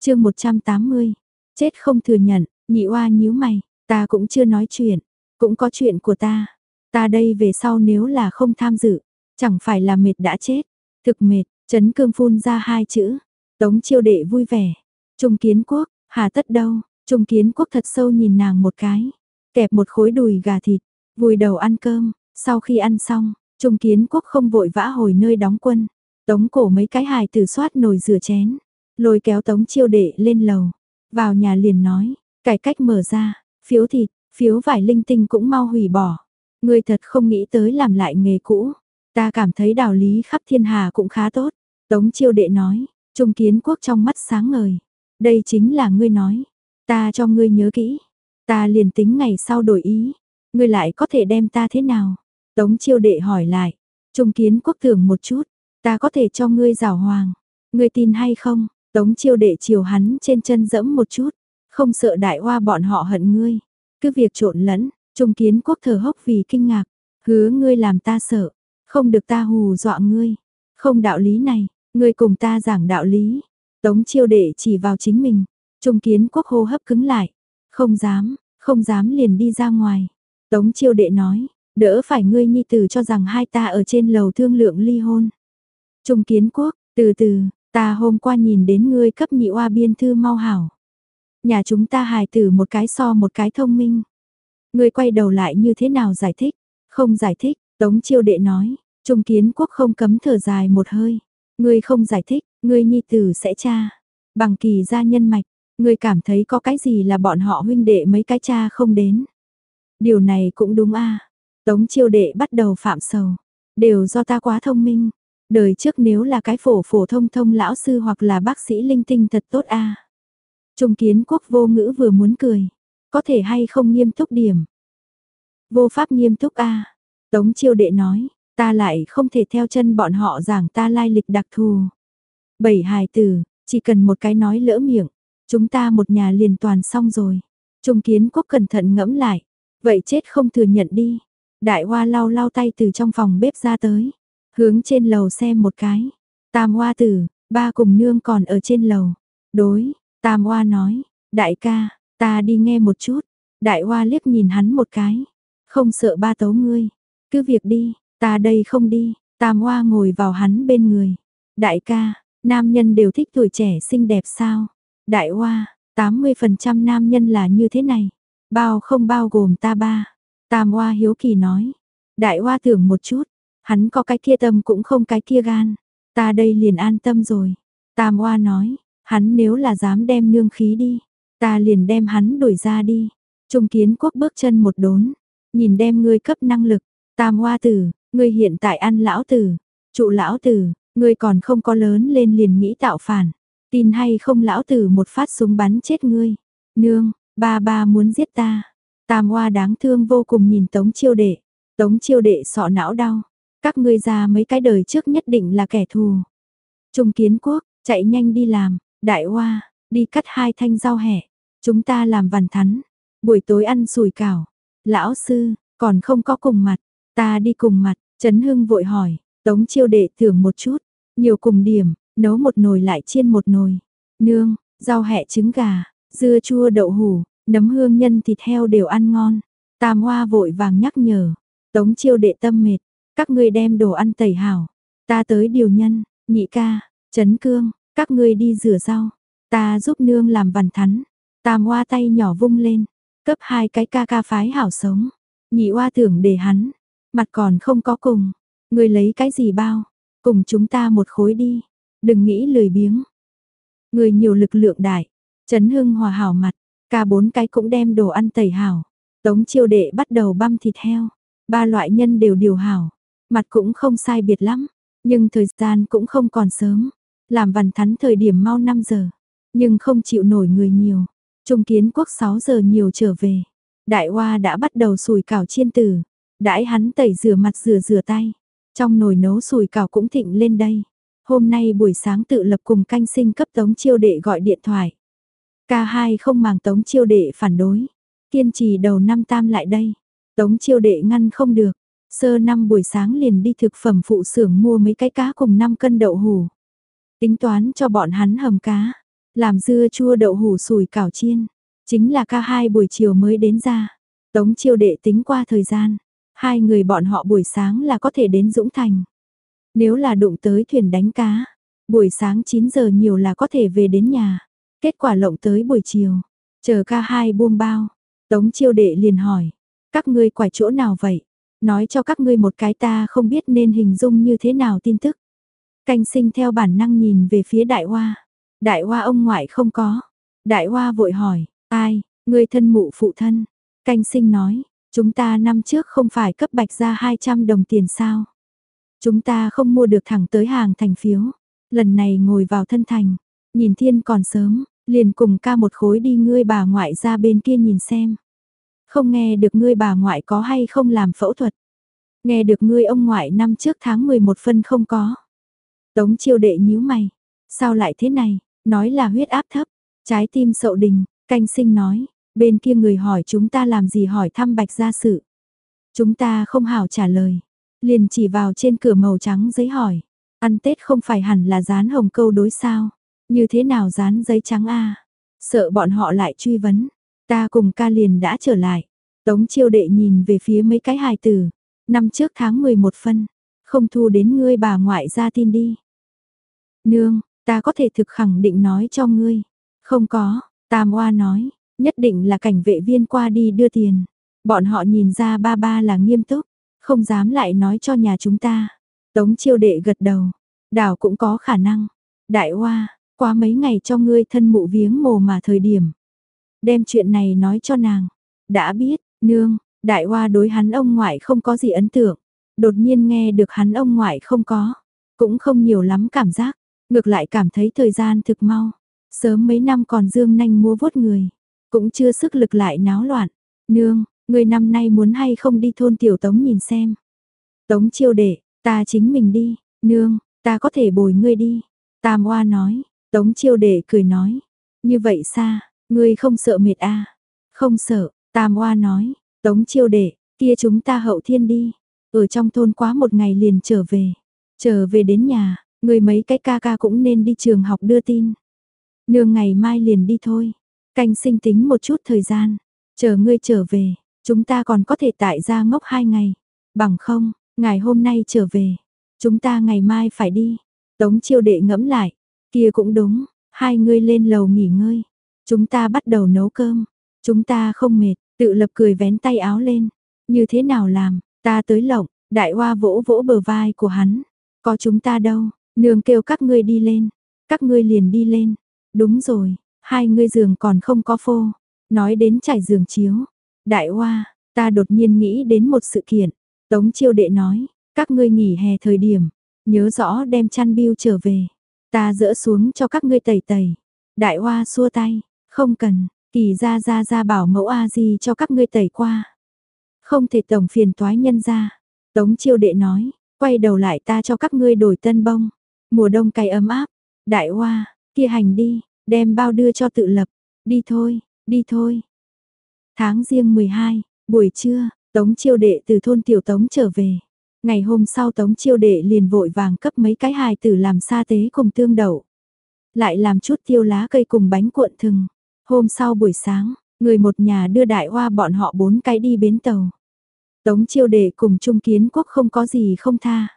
chương 180, chết không thừa nhận, nhị oa nhíu mày, ta cũng chưa nói chuyện, cũng có chuyện của ta. Ta đây về sau nếu là không tham dự, chẳng phải là mệt đã chết. Thực mệt, chấn cương phun ra hai chữ. Tống chiêu đệ vui vẻ. Trung kiến quốc, hà tất đâu. Trung kiến quốc thật sâu nhìn nàng một cái. Kẹp một khối đùi gà thịt, vùi đầu ăn cơm. Sau khi ăn xong, Trung kiến quốc không vội vã hồi nơi đóng quân. Tống cổ mấy cái hài tử soát nồi rửa chén. Lôi kéo tống chiêu đệ lên lầu. Vào nhà liền nói, cải cách mở ra, phiếu thịt, Phiếu vải linh tinh cũng mau hủy bỏ. Người thật không nghĩ tới làm lại nghề cũ. Ta cảm thấy đạo lý khắp thiên hà cũng khá tốt. Tống chiêu đệ nói, trung kiến quốc trong mắt sáng ngời. Đây chính là ngươi nói. Ta cho ngươi nhớ kỹ. Ta liền tính ngày sau đổi ý. Ngươi lại có thể đem ta thế nào? Tống chiêu đệ hỏi lại. Trung kiến quốc thưởng một chút. Ta có thể cho ngươi rào hoàng. Ngươi tin hay không? Tống chiêu đệ chiều hắn trên chân dẫm một chút. Không sợ đại hoa bọn họ hận ngươi. Cứ việc trộn lẫn, Trung Kiến Quốc thở hốc vì kinh ngạc, hứa ngươi làm ta sợ, không được ta hù dọa ngươi, không đạo lý này, ngươi cùng ta giảng đạo lý. Tống chiêu đệ chỉ vào chính mình, Trung Kiến Quốc hô hấp cứng lại, không dám, không dám liền đi ra ngoài. Tống chiêu đệ nói, Đỡ phải ngươi nhi tử cho rằng hai ta ở trên lầu thương lượng ly hôn. Trung kiến quốc, từ từ, ta hôm qua nhìn đến ngươi cấp nhị oa biên thư mau hảo. Nhà chúng ta hài tử một cái so một cái thông minh. Ngươi quay đầu lại như thế nào giải thích? Không giải thích, Tống chiêu đệ nói, Trung kiến quốc không cấm thở dài một hơi. Ngươi không giải thích, ngươi nhi tử sẽ cha. Bằng kỳ gia nhân mạch, ngươi cảm thấy có cái gì là bọn họ huynh đệ mấy cái cha không đến. Điều này cũng đúng a Tống chiêu đệ bắt đầu phạm sầu. Đều do ta quá thông minh. Đời trước nếu là cái phổ phổ thông thông lão sư hoặc là bác sĩ linh tinh thật tốt a Trung kiến quốc vô ngữ vừa muốn cười. Có thể hay không nghiêm túc điểm. Vô pháp nghiêm túc a Tống chiêu đệ nói, ta lại không thể theo chân bọn họ giảng ta lai lịch đặc thù. Bảy hài tử, chỉ cần một cái nói lỡ miệng, chúng ta một nhà liền toàn xong rồi. Trung kiến quốc cẩn thận ngẫm lại, vậy chết không thừa nhận đi. Đại hoa lau lau tay từ trong phòng bếp ra tới, hướng trên lầu xem một cái. Tam hoa tử, ba cùng nương còn ở trên lầu. Đối, tam hoa nói, đại ca, ta đi nghe một chút. Đại hoa liếc nhìn hắn một cái, không sợ ba tấu ngươi. Cứ việc đi, ta đây không đi, tam hoa ngồi vào hắn bên người. Đại ca, nam nhân đều thích tuổi trẻ xinh đẹp sao? Đại hoa, 80% nam nhân là như thế này. Bao không bao gồm ta ba. Tam hoa hiếu kỳ nói. Đại hoa tưởng một chút, hắn có cái kia tâm cũng không cái kia gan. Ta đây liền an tâm rồi. Tam hoa nói, hắn nếu là dám đem nương khí đi, ta liền đem hắn đuổi ra đi. Trung kiến quốc bước chân một đốn, nhìn đem ngươi cấp năng lực, Tam hoa tử, ngươi hiện tại ăn lão tử, trụ lão tử, ngươi còn không có lớn lên liền nghĩ tạo phản. Tin hay không lão tử một phát súng bắn chết ngươi. Nương, ba ba muốn giết ta. Tam hoa đáng thương vô cùng nhìn tống chiêu đệ. Tống chiêu đệ sọ não đau. Các ngươi già mấy cái đời trước nhất định là kẻ thù. Trung kiến quốc, chạy nhanh đi làm. Đại hoa, đi cắt hai thanh rau hẹ. Chúng ta làm vằn thắn. Buổi tối ăn sùi cảo. Lão sư, còn không có cùng mặt. Ta đi cùng mặt, Trấn Hưng vội hỏi, Tống chiêu đệ thưởng một chút, nhiều cùng điểm, nấu một nồi lại chiên một nồi. Nương, rau hẹ trứng gà, dưa chua đậu hủ, nấm hương nhân thịt heo đều ăn ngon. Tam hoa vội vàng nhắc nhở, Tống chiêu đệ tâm mệt, các ngươi đem đồ ăn tẩy hảo. Ta tới điều nhân, nhị ca, Trấn Cương, các ngươi đi rửa rau. Ta giúp nương làm vằn thắn. Tam hoa tay nhỏ vung lên, cấp hai cái ca ca phái hảo sống. Nhị hoa tưởng để hắn, Mặt còn không có cùng. Người lấy cái gì bao? Cùng chúng ta một khối đi. Đừng nghĩ lười biếng. Người nhiều lực lượng đại. Trấn Hưng hòa hảo mặt. Cả bốn cái cũng đem đồ ăn tẩy hảo. Tống chiêu đệ bắt đầu băm thịt heo. Ba loại nhân đều điều hảo. Mặt cũng không sai biệt lắm. Nhưng thời gian cũng không còn sớm. Làm vằn thắn thời điểm mau 5 giờ. Nhưng không chịu nổi người nhiều. Trung kiến quốc 6 giờ nhiều trở về. Đại Hoa đã bắt đầu sùi cảo chiên tử, Đãi hắn tẩy rửa mặt rửa rửa tay. Trong nồi nấu sùi cảo cũng thịnh lên đây. Hôm nay buổi sáng tự lập cùng canh sinh cấp tống chiêu đệ gọi điện thoại. Ca hai không màng tống chiêu đệ phản đối. Kiên trì đầu năm tam lại đây. Tống chiêu đệ ngăn không được. Sơ năm buổi sáng liền đi thực phẩm phụ xưởng mua mấy cái cá cùng 5 cân đậu hủ. Tính toán cho bọn hắn hầm cá. Làm dưa chua đậu hủ sùi cảo chiên. Chính là ca hai buổi chiều mới đến ra. Tống chiêu đệ tính qua thời gian. Hai người bọn họ buổi sáng là có thể đến Dũng Thành. Nếu là đụng tới thuyền đánh cá, buổi sáng 9 giờ nhiều là có thể về đến nhà. Kết quả lộng tới buổi chiều, chờ ca hai buông bao. Tống chiêu đệ liền hỏi, các ngươi quải chỗ nào vậy? Nói cho các ngươi một cái ta không biết nên hình dung như thế nào tin tức. Canh sinh theo bản năng nhìn về phía đại hoa. Đại hoa ông ngoại không có. Đại hoa vội hỏi, ai, người thân mụ phụ thân. Canh sinh nói, Chúng ta năm trước không phải cấp bạch ra 200 đồng tiền sao? Chúng ta không mua được thẳng tới hàng thành phiếu. Lần này ngồi vào thân thành, nhìn thiên còn sớm, liền cùng ca một khối đi ngươi bà ngoại ra bên kia nhìn xem. Không nghe được ngươi bà ngoại có hay không làm phẫu thuật. Nghe được ngươi ông ngoại năm trước tháng 11 phân không có. Tống chiêu đệ nhíu mày. Sao lại thế này? Nói là huyết áp thấp. Trái tim sậu đình, canh sinh nói, Bên kia người hỏi chúng ta làm gì hỏi thăm bạch gia sự. Chúng ta không hảo trả lời. Liền chỉ vào trên cửa màu trắng giấy hỏi. Ăn Tết không phải hẳn là dán hồng câu đối sao. Như thế nào dán giấy trắng a Sợ bọn họ lại truy vấn. Ta cùng ca liền đã trở lại. Tống chiêu đệ nhìn về phía mấy cái hài tử. Năm trước tháng 11 phân, không thu đến ngươi bà ngoại ra tin đi. Nương, ta có thể thực khẳng định nói cho ngươi. Không có, Tam Oa nói, nhất định là cảnh vệ viên qua đi đưa tiền. Bọn họ nhìn ra ba ba là nghiêm túc, không dám lại nói cho nhà chúng ta. Tống chiêu đệ gật đầu, đảo cũng có khả năng. Đại Oa, quá mấy ngày cho ngươi thân mụ viếng mồ mà thời điểm. Đem chuyện này nói cho nàng. Đã biết, nương, đại hoa đối hắn ông ngoại không có gì ấn tượng. Đột nhiên nghe được hắn ông ngoại không có. Cũng không nhiều lắm cảm giác. Ngược lại cảm thấy thời gian thực mau. Sớm mấy năm còn dương nanh mua vốt người. Cũng chưa sức lực lại náo loạn. Nương, người năm nay muốn hay không đi thôn tiểu tống nhìn xem. Tống chiêu đệ, ta chính mình đi. Nương, ta có thể bồi ngươi đi. Tam oa nói, tống chiêu đệ cười nói. Như vậy xa, ngươi không sợ mệt à? Không sợ, Tam oa nói, tống chiêu đệ, kia chúng ta hậu thiên đi. Ở trong thôn quá một ngày liền trở về. Trở về đến nhà, người mấy cái ca ca cũng nên đi trường học đưa tin. Nương ngày mai liền đi thôi. Canh sinh tính một chút thời gian. Chờ ngươi trở về, chúng ta còn có thể tại ra ngốc hai ngày. Bằng không, ngày hôm nay trở về. Chúng ta ngày mai phải đi. Tống chiêu đệ ngẫm lại. Kia cũng đúng, hai ngươi lên lầu nghỉ ngơi. Chúng ta bắt đầu nấu cơm. Chúng ta không mệt, tự lập cười vén tay áo lên. Như thế nào làm, ta tới lộng, đại hoa vỗ vỗ bờ vai của hắn. Có chúng ta đâu, nương kêu các ngươi đi lên. Các ngươi liền đi lên. Đúng rồi, hai ngươi giường còn không có phô. Nói đến trải giường chiếu. Đại hoa, ta đột nhiên nghĩ đến một sự kiện. Tống chiêu đệ nói, các ngươi nghỉ hè thời điểm, nhớ rõ đem chăn biêu trở về. Ta dỡ xuống cho các ngươi tẩy tẩy. Đại hoa xua tay, không cần, kỳ ra ra ra bảo mẫu a gì cho các ngươi tẩy qua. Không thể tổng phiền toái nhân ra. Tống chiêu đệ nói, quay đầu lại ta cho các ngươi đổi tân bông. Mùa đông cay ấm áp, đại hoa, kia hành đi, đem bao đưa cho tự lập. Đi thôi, đi thôi. Tháng riêng 12, buổi trưa, Tống chiêu đệ từ thôn tiểu Tống trở về. Ngày hôm sau Tống chiêu đệ liền vội vàng cấp mấy cái hài tử làm sa tế cùng tương đậu. Lại làm chút tiêu lá cây cùng bánh cuộn thừng. Hôm sau buổi sáng, người một nhà đưa đại hoa bọn họ bốn cái đi bến tàu. Tống chiêu đệ cùng Trung Kiến Quốc không có gì không tha.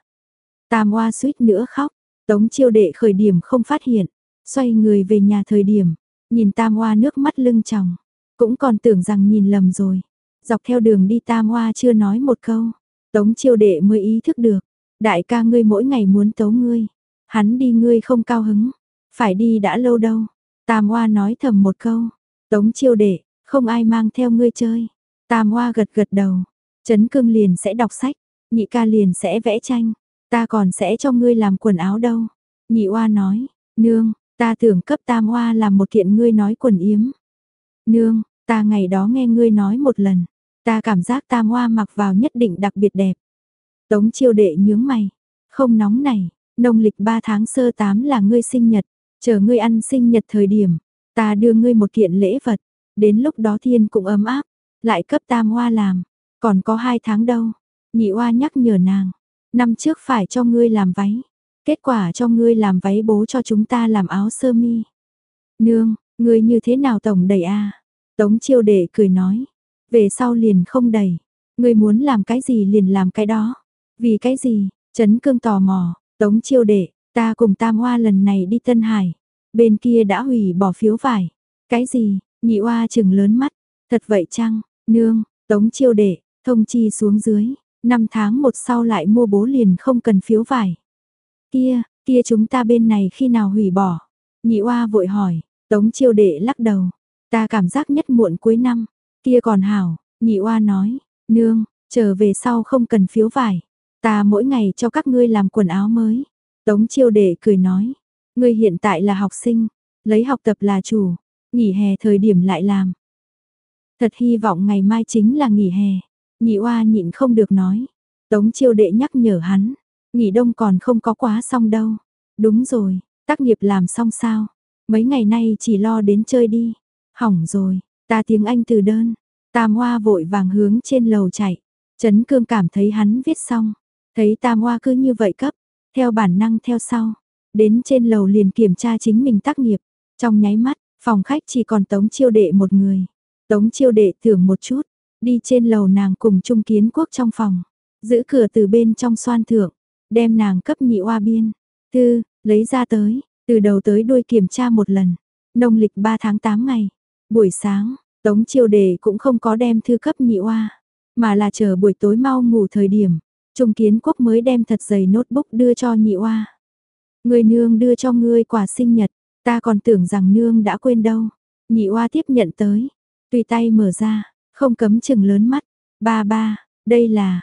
Tam hoa suýt nữa khóc, Tống chiêu đệ khởi điểm không phát hiện, xoay người về nhà thời điểm, nhìn Tam hoa nước mắt lưng tròng, cũng còn tưởng rằng nhìn lầm rồi. Dọc theo đường đi Tam hoa chưa nói một câu, Tống chiêu đệ mới ý thức được, đại ca ngươi mỗi ngày muốn tấu ngươi, hắn đi ngươi không cao hứng, phải đi đã lâu đâu. Tam Hoa nói thầm một câu, tống chiêu đệ, không ai mang theo ngươi chơi. Tam Hoa gật gật đầu, Trấn cương liền sẽ đọc sách, nhị ca liền sẽ vẽ tranh, ta còn sẽ cho ngươi làm quần áo đâu. Nhị Hoa nói, nương, ta tưởng cấp Tam Hoa làm một kiện ngươi nói quần yếm. Nương, ta ngày đó nghe ngươi nói một lần, ta cảm giác Tam Hoa mặc vào nhất định đặc biệt đẹp. Tống chiêu đệ nhướng mày, không nóng này, nông lịch 3 tháng sơ 8 là ngươi sinh nhật, Chờ ngươi ăn sinh nhật thời điểm, ta đưa ngươi một kiện lễ vật, đến lúc đó thiên cũng ấm áp, lại cấp tam hoa làm, còn có hai tháng đâu. Nhị hoa nhắc nhở nàng, năm trước phải cho ngươi làm váy, kết quả cho ngươi làm váy bố cho chúng ta làm áo sơ mi. Nương, ngươi như thế nào tổng đầy a? Tống chiêu đệ cười nói, về sau liền không đầy, ngươi muốn làm cái gì liền làm cái đó. Vì cái gì? Trấn cương tò mò, tống chiêu đệ, Ta cùng Tam Hoa lần này đi Tân Hải, bên kia đã hủy bỏ phiếu vải. Cái gì? Nhị Hoa chừng lớn mắt, thật vậy chăng? Nương, Tống Chiêu Đệ, thông chi xuống dưới, năm tháng một sau lại mua bố liền không cần phiếu vải. Kia, kia chúng ta bên này khi nào hủy bỏ? Nhị Hoa vội hỏi, Tống Chiêu Đệ lắc đầu, ta cảm giác nhất muộn cuối năm, kia còn hảo, Nhị oa nói, nương, trở về sau không cần phiếu vải, ta mỗi ngày cho các ngươi làm quần áo mới. Tống chiêu đệ cười nói, ngươi hiện tại là học sinh, lấy học tập là chủ, nghỉ hè thời điểm lại làm. Thật hy vọng ngày mai chính là nghỉ hè, nhị oa nhịn không được nói. Tống chiêu đệ nhắc nhở hắn, nghỉ đông còn không có quá xong đâu. Đúng rồi, tác nghiệp làm xong sao? Mấy ngày nay chỉ lo đến chơi đi. Hỏng rồi, ta tiếng Anh từ đơn. Tam Hoa vội vàng hướng trên lầu chạy. Trấn Cương cảm thấy hắn viết xong. Thấy Tam Hoa cứ như vậy cấp, theo bản năng theo sau, đến trên lầu liền kiểm tra chính mình tác nghiệp, trong nháy mắt, phòng khách chỉ còn Tống Chiêu Đệ một người. Tống Chiêu Đệ thưởng một chút, đi trên lầu nàng cùng Trung Kiến Quốc trong phòng, giữ cửa từ bên trong xoan thượng, đem nàng cấp nhị oa biên. Tư, lấy ra tới, từ đầu tới đuôi kiểm tra một lần. Nông lịch 3 tháng 8 ngày. Buổi sáng, Tống chiêu đề cũng không có đem thư cấp nhị oa, mà là chờ buổi tối mau ngủ thời điểm. Trung kiến quốc mới đem thật dày notebook đưa cho nhị oa. Người nương đưa cho ngươi quà sinh nhật, ta còn tưởng rằng nương đã quên đâu. Nhị oa tiếp nhận tới, tùy tay mở ra, không cấm chừng lớn mắt. Ba ba, đây là...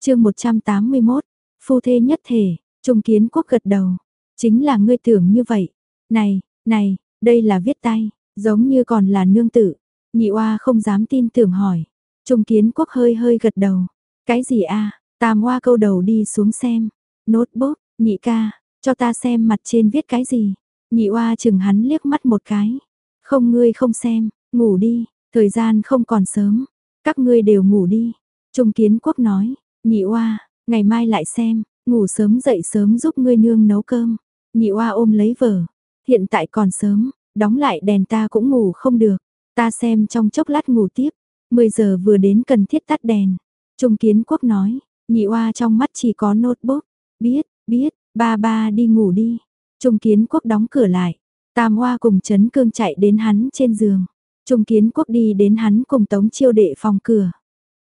chương 181, phu thê nhất thể, trung kiến quốc gật đầu. Chính là ngươi tưởng như vậy. Này, này, đây là viết tay, giống như còn là nương tử. Nhị oa không dám tin tưởng hỏi. Trung kiến quốc hơi hơi gật đầu. Cái gì a Tam oa câu đầu đi xuống xem. Notebook, nhị ca, cho ta xem mặt trên viết cái gì. Nhị oa chừng hắn liếc mắt một cái. Không ngươi không xem, ngủ đi, thời gian không còn sớm. Các ngươi đều ngủ đi. Trung kiến quốc nói, nhị oa, ngày mai lại xem, ngủ sớm dậy sớm giúp ngươi nương nấu cơm. Nhị oa ôm lấy vở, hiện tại còn sớm, đóng lại đèn ta cũng ngủ không được. Ta xem trong chốc lát ngủ tiếp, 10 giờ vừa đến cần thiết tắt đèn. Trung kiến quốc nói, nhị oa trong mắt chỉ có notebook, biết, biết, ba ba đi ngủ đi. Trung kiến quốc đóng cửa lại, tam oa cùng chấn cương chạy đến hắn trên giường. Trung kiến quốc đi đến hắn cùng tống chiêu đệ phòng cửa.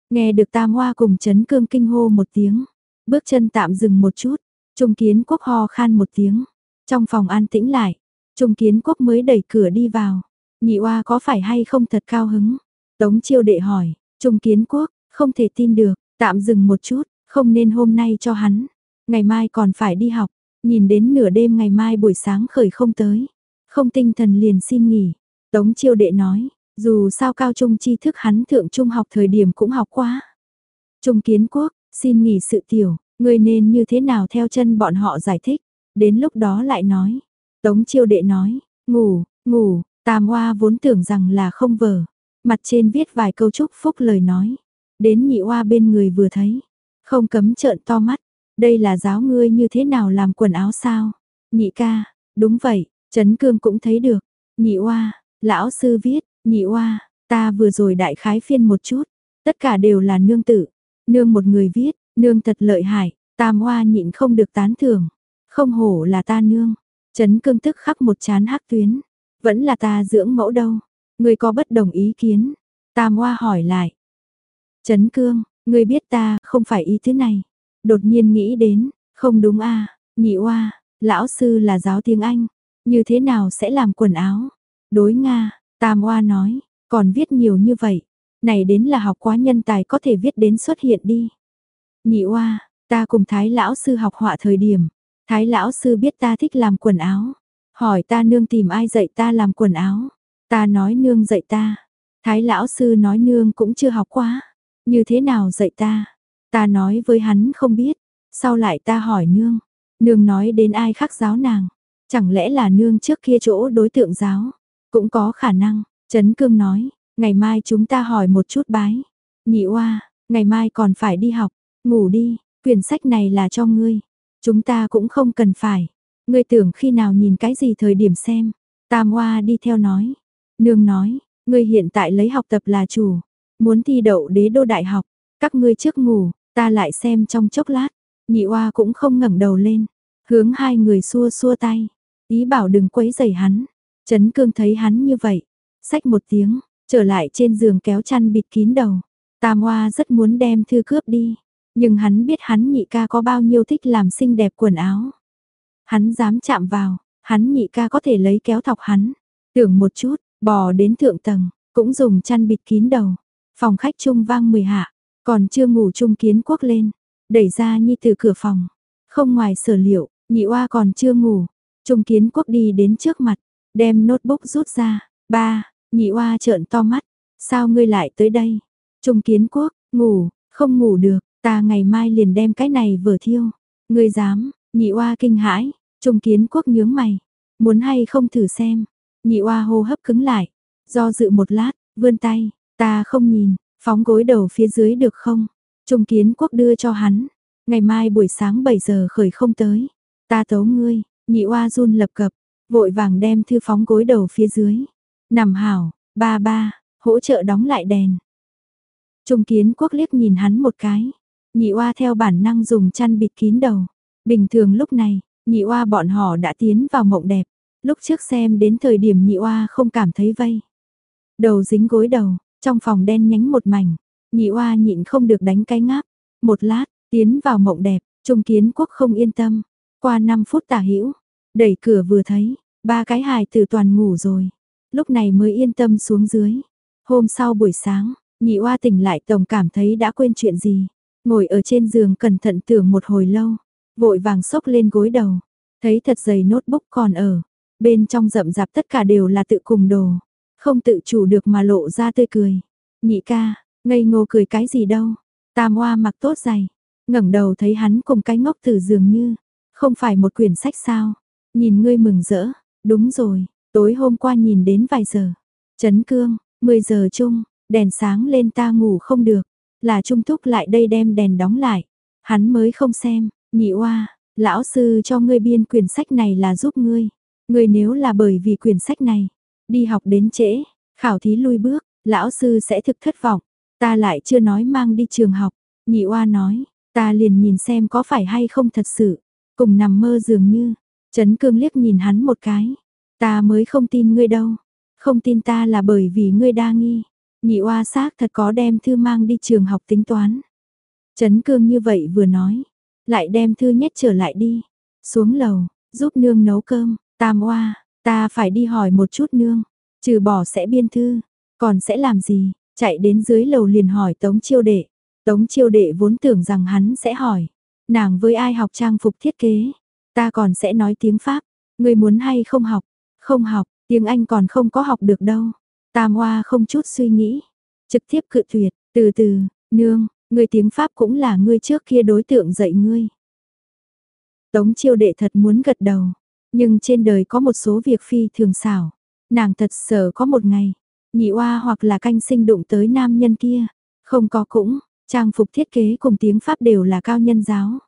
Nghe được tam oa cùng chấn cương kinh hô một tiếng, bước chân tạm dừng một chút, trung kiến quốc ho khan một tiếng. Trong phòng an tĩnh lại, trung kiến quốc mới đẩy cửa đi vào. Nhị oa có phải hay không thật cao hứng? Tống chiêu đệ hỏi, trung kiến quốc, không thể tin được, tạm dừng một chút, không nên hôm nay cho hắn. Ngày mai còn phải đi học, nhìn đến nửa đêm ngày mai buổi sáng khởi không tới. Không tinh thần liền xin nghỉ. Tống chiêu đệ nói, dù sao cao trung tri thức hắn thượng trung học thời điểm cũng học quá. Trung kiến quốc, xin nghỉ sự tiểu, người nên như thế nào theo chân bọn họ giải thích. Đến lúc đó lại nói. Tống chiêu đệ nói, ngủ, ngủ, tam hoa vốn tưởng rằng là không vờ. Mặt trên viết vài câu chúc phúc lời nói. Đến nhị hoa bên người vừa thấy. Không cấm trợn to mắt. Đây là giáo ngươi như thế nào làm quần áo sao? Nhị ca, đúng vậy, Trấn Cương cũng thấy được. Nhị oa, lão sư viết, nhị oa, ta vừa rồi đại khái phiên một chút. Tất cả đều là nương tử. Nương một người viết, nương thật lợi hại, tam oa nhịn không được tán thưởng. Không hổ là ta nương. Trấn Cương tức khắc một chán hắc tuyến. Vẫn là ta dưỡng mẫu đâu. Người có bất đồng ý kiến. Tam Hoa hỏi lại. Trấn Cương, người biết ta không phải ý thứ này. Đột nhiên nghĩ đến, không đúng a nhị oa, lão sư là giáo tiếng Anh, như thế nào sẽ làm quần áo? Đối Nga, Tam Hoa nói, còn viết nhiều như vậy, này đến là học quá nhân tài có thể viết đến xuất hiện đi. Nhị oa, ta cùng Thái lão sư học họa thời điểm, Thái lão sư biết ta thích làm quần áo, hỏi ta nương tìm ai dạy ta làm quần áo, ta nói nương dạy ta. Thái lão sư nói nương cũng chưa học quá, như thế nào dạy ta? Ta nói với hắn không biết, sau lại ta hỏi nương, nương nói đến ai khác giáo nàng, chẳng lẽ là nương trước kia chỗ đối tượng giáo, cũng có khả năng, Trấn Cương nói, ngày mai chúng ta hỏi một chút bái, nhị oa, ngày mai còn phải đi học, ngủ đi, quyển sách này là cho ngươi, chúng ta cũng không cần phải, ngươi tưởng khi nào nhìn cái gì thời điểm xem, Tam hoa đi theo nói, nương nói, ngươi hiện tại lấy học tập là chủ, muốn thi đậu đế đô đại học, các ngươi trước ngủ, Ta lại xem trong chốc lát, nhị hoa cũng không ngẩng đầu lên, hướng hai người xua xua tay, ý bảo đừng quấy rầy hắn. Trấn cương thấy hắn như vậy, xách một tiếng, trở lại trên giường kéo chăn bịt kín đầu. Tam hoa rất muốn đem thư cướp đi, nhưng hắn biết hắn nhị ca có bao nhiêu thích làm xinh đẹp quần áo. Hắn dám chạm vào, hắn nhị ca có thể lấy kéo thọc hắn. Tưởng một chút, bò đến thượng tầng, cũng dùng chăn bịt kín đầu. Phòng khách trung vang mười hạ, còn chưa ngủ chung kiến quốc lên, đẩy ra nhi từ cửa phòng. Không ngoài sở liệu, nhị oa còn chưa ngủ. Trung kiến quốc đi đến trước mặt, đem notebook rút ra. Ba, nhị oa trợn to mắt. Sao ngươi lại tới đây? Trung kiến quốc, ngủ, không ngủ được, ta ngày mai liền đem cái này vừa thiêu. Ngươi dám, nhị oa kinh hãi, trung kiến quốc nhướng mày. Muốn hay không thử xem. Nhị oa hô hấp cứng lại, do dự một lát, vươn tay, ta không nhìn, Phóng gối đầu phía dưới được không? Trung kiến quốc đưa cho hắn. Ngày mai buổi sáng 7 giờ khởi không tới. Ta tấu ngươi, nhị oa run lập cập, vội vàng đem thư phóng gối đầu phía dưới. Nằm hảo, ba ba, hỗ trợ đóng lại đèn. Trung kiến quốc liếc nhìn hắn một cái. Nhị oa theo bản năng dùng chăn bịt kín đầu. Bình thường lúc này, nhị oa bọn họ đã tiến vào mộng đẹp. Lúc trước xem đến thời điểm nhị oa không cảm thấy vây. Đầu dính gối đầu, trong phòng đen nhánh một mảnh. Nhị oa nhịn không được đánh cái ngáp. Một lát, tiến vào mộng đẹp, trung kiến quốc không yên tâm. Qua 5 phút tả hữu đẩy cửa vừa thấy, ba cái hài tử toàn ngủ rồi. Lúc này mới yên tâm xuống dưới. Hôm sau buổi sáng, nhị oa tỉnh lại tổng cảm thấy đã quên chuyện gì. Ngồi ở trên giường cẩn thận tưởng một hồi lâu, vội vàng sốc lên gối đầu. Thấy thật dày notebook còn ở, bên trong rậm rạp tất cả đều là tự cùng đồ. Không tự chủ được mà lộ ra tươi cười. Nhị ca, ngây ngô cười cái gì đâu. Tam hoa mặc tốt dày, ngẩng đầu thấy hắn cùng cái ngốc từ dường như, không phải một quyển sách sao. Nhìn ngươi mừng rỡ, đúng rồi, tối hôm qua nhìn đến vài giờ. Chấn cương, 10 giờ chung, đèn sáng lên ta ngủ không được, là trung thúc lại đây đem đèn đóng lại. Hắn mới không xem, nhị oa, lão sư cho ngươi biên quyển sách này là giúp ngươi. Ngươi nếu là bởi vì quyển sách này, đi học đến trễ, khảo thí lui bước, lão sư sẽ thực thất vọng. Ta lại chưa nói mang đi trường học, nhị oa nói, ta liền nhìn xem có phải hay không thật sự, cùng nằm mơ dường như. Trấn cương liếc nhìn hắn một cái, ta mới không tin ngươi đâu, không tin ta là bởi vì ngươi đa nghi. Nhị oa xác thật có đem thư mang đi trường học tính toán. Trấn cương như vậy vừa nói, lại đem thư nhét trở lại đi. Xuống lầu, giúp nương nấu cơm, tam oa, ta phải đi hỏi một chút nương, trừ bỏ sẽ biên thư, còn sẽ làm gì, chạy đến dưới lầu liền hỏi tống chiêu đệ. Tống chiêu đệ vốn tưởng rằng hắn sẽ hỏi, nàng với ai học trang phục thiết kế, ta còn sẽ nói tiếng Pháp, người muốn hay không học, không học, tiếng Anh còn không có học được đâu. Tam Hoa không chút suy nghĩ, trực tiếp cự tuyệt, từ từ, nương, người tiếng Pháp cũng là ngươi trước kia đối tượng dạy ngươi. Tống chiêu đệ thật muốn gật đầu, nhưng trên đời có một số việc phi thường xảo, nàng thật sợ có một ngày, nhị oa hoặc là canh sinh đụng tới nam nhân kia, không có cũng, trang phục thiết kế cùng tiếng Pháp đều là cao nhân giáo.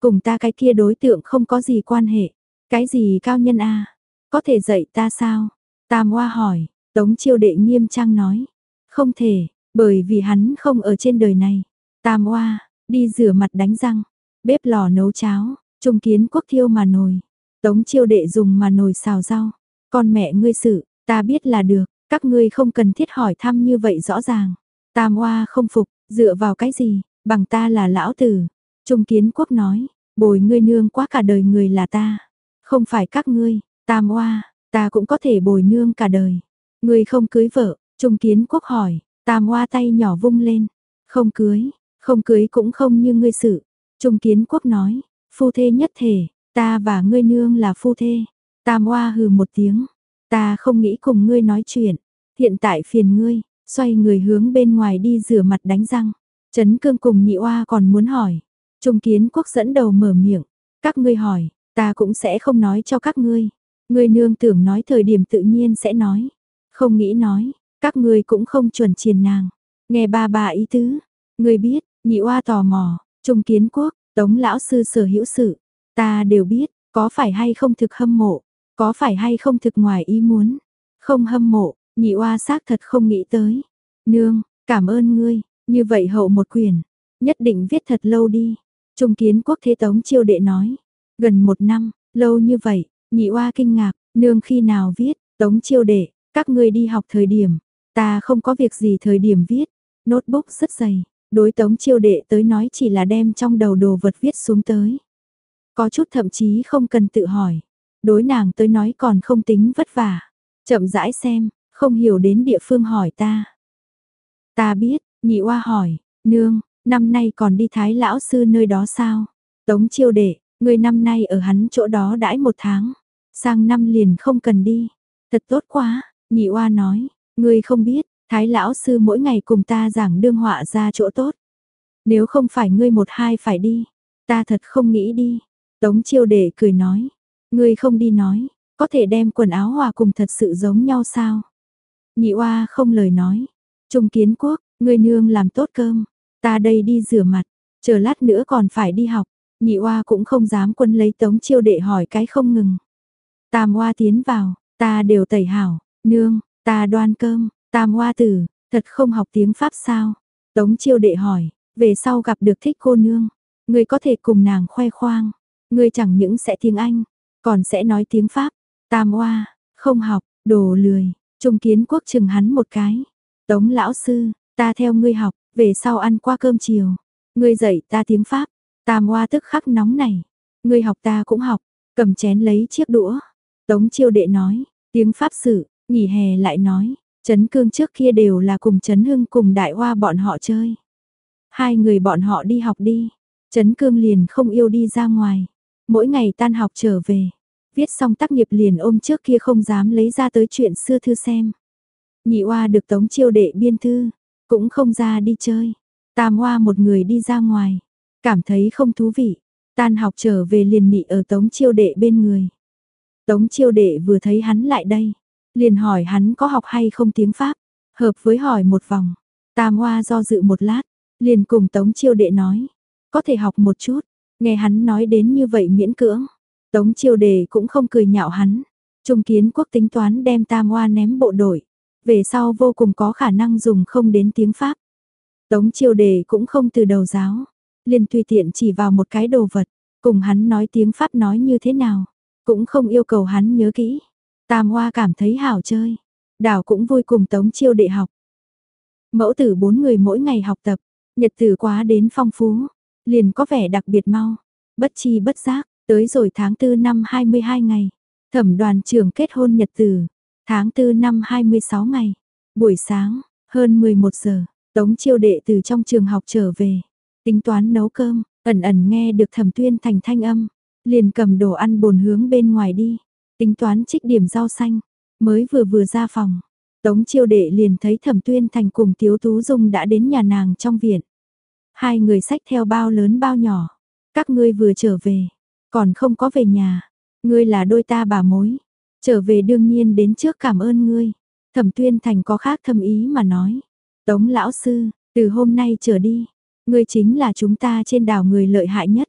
Cùng ta cái kia đối tượng không có gì quan hệ, cái gì cao nhân a có thể dạy ta sao? Tam Hoa hỏi, Tống chiêu đệ nghiêm trang nói. Không thể, bởi vì hắn không ở trên đời này. Tam Hoa, đi rửa mặt đánh răng, bếp lò nấu cháo, trung kiến quốc thiêu mà nồi. Tống chiêu đệ dùng mà nồi xào rau. Con mẹ ngươi sự, ta biết là được, các ngươi không cần thiết hỏi thăm như vậy rõ ràng. Tam Hoa không phục, dựa vào cái gì, bằng ta là lão tử. Trung kiến quốc nói, bồi ngươi nương quá cả đời người là ta. Không phải các ngươi, Tam Hoa, ta cũng có thể bồi nương cả đời. Người không cưới vợ, Trung Kiến Quốc hỏi, Tam Hoa tay nhỏ vung lên. Không cưới, không cưới cũng không như ngươi sự. Trung Kiến Quốc nói, phu thê nhất thể, ta và ngươi nương là phu thê. Tam Hoa hừ một tiếng, ta không nghĩ cùng ngươi nói chuyện. Hiện tại phiền ngươi, xoay người hướng bên ngoài đi rửa mặt đánh răng. Trấn cương cùng nhị oa còn muốn hỏi. Trung Kiến Quốc dẫn đầu mở miệng, các ngươi hỏi, ta cũng sẽ không nói cho các ngươi. Ngươi nương tưởng nói thời điểm tự nhiên sẽ nói. Không nghĩ nói, các ngươi cũng không chuẩn triền nàng. Nghe ba bà ý tứ. Ngươi biết, nhị oa tò mò, trung kiến quốc, tống lão sư sở hữu sự. Ta đều biết, có phải hay không thực hâm mộ, có phải hay không thực ngoài ý muốn. Không hâm mộ, nhị oa xác thật không nghĩ tới. Nương, cảm ơn ngươi, như vậy hậu một quyền, nhất định viết thật lâu đi. Trung kiến quốc thế tống chiêu đệ nói, gần một năm, lâu như vậy, Nhị oa kinh ngạc, nương khi nào viết, tống chiêu đệ, các ngươi đi học thời điểm, ta không có việc gì thời điểm viết, notebook rất dày, đối tống chiêu đệ tới nói chỉ là đem trong đầu đồ vật viết xuống tới. Có chút thậm chí không cần tự hỏi, đối nàng tới nói còn không tính vất vả, chậm rãi xem, không hiểu đến địa phương hỏi ta. Ta biết, nhị oa hỏi, nương, năm nay còn đi thái lão sư nơi đó sao? Tống chiêu đệ, Người năm nay ở hắn chỗ đó đãi một tháng, sang năm liền không cần đi. Thật tốt quá, nhị oa nói, ngươi không biết, thái lão sư mỗi ngày cùng ta giảng đương họa ra chỗ tốt. Nếu không phải ngươi một hai phải đi, ta thật không nghĩ đi. Tống chiêu đệ cười nói, ngươi không đi nói, có thể đem quần áo hòa cùng thật sự giống nhau sao? Nhị oa không lời nói. Trung kiến quốc, ngươi nương làm tốt cơm, ta đây đi rửa mặt, chờ lát nữa còn phải đi học. Nhị oa cũng không dám quân lấy tống chiêu đệ hỏi cái không ngừng. Tam oa tiến vào, ta đều tẩy hảo, nương, ta đoan cơm, tam hoa tử, thật không học tiếng Pháp sao? Tống chiêu đệ hỏi, về sau gặp được thích cô nương, người có thể cùng nàng khoe khoang, người chẳng những sẽ tiếng Anh, còn sẽ nói tiếng Pháp, tam hoa, không học, đồ lười, trung kiến quốc chừng hắn một cái. Tống lão sư, ta theo ngươi học, về sau ăn qua cơm chiều, ngươi dạy ta tiếng Pháp, tam hoa tức khắc nóng này, ngươi học ta cũng học, cầm chén lấy chiếc đũa. Tống chiêu đệ nói, tiếng Pháp sự, nghỉ hè lại nói, Trấn Cương trước kia đều là cùng Trấn Hưng cùng Đại Hoa bọn họ chơi. Hai người bọn họ đi học đi, Trấn Cương liền không yêu đi ra ngoài, mỗi ngày tan học trở về, viết xong tác nghiệp liền ôm trước kia không dám lấy ra tới chuyện xưa thư xem. Nhị Hoa được Tống chiêu đệ biên thư, cũng không ra đi chơi, Tam Hoa một người đi ra ngoài, cảm thấy không thú vị, tan học trở về liền nị ở Tống chiêu đệ bên người. Tống chiêu đệ vừa thấy hắn lại đây, liền hỏi hắn có học hay không tiếng Pháp, hợp với hỏi một vòng. Tam Hoa do dự một lát, liền cùng Tống chiêu đệ nói, có thể học một chút, nghe hắn nói đến như vậy miễn cưỡng. Tống chiêu đệ cũng không cười nhạo hắn, Trung kiến quốc tính toán đem Tam Hoa ném bộ đội, về sau vô cùng có khả năng dùng không đến tiếng Pháp. Tống chiêu đề cũng không từ đầu giáo, liền tùy tiện chỉ vào một cái đồ vật, cùng hắn nói tiếng Pháp nói như thế nào, cũng không yêu cầu hắn nhớ kỹ. Tam Hoa cảm thấy hảo chơi, Đào cũng vui cùng Tống Chiêu đệ học. Mẫu tử bốn người mỗi ngày học tập, nhật tử quá đến phong phú, liền có vẻ đặc biệt mau, bất chi bất giác, tới rồi tháng 4 năm 22 ngày, thẩm đoàn trưởng kết hôn nhật tử, tháng 4 năm 26 ngày, buổi sáng, hơn 11 giờ, Tống Chiêu đệ từ trong trường học trở về, tính toán nấu cơm, ẩn ẩn nghe được thẩm tuyên thành thanh âm, liền cầm đồ ăn bồn hướng bên ngoài đi, tính toán trích điểm rau xanh, mới vừa vừa ra phòng. Tống chiêu đệ liền thấy thẩm tuyên thành cùng tiếu tú dung đã đến nhà nàng trong viện. Hai người sách theo bao lớn bao nhỏ. Các ngươi vừa trở về, còn không có về nhà. Ngươi là đôi ta bà mối. Trở về đương nhiên đến trước cảm ơn ngươi. Thẩm tuyên thành có khác thâm ý mà nói. Tống lão sư, từ hôm nay trở đi, ngươi chính là chúng ta trên đảo người lợi hại nhất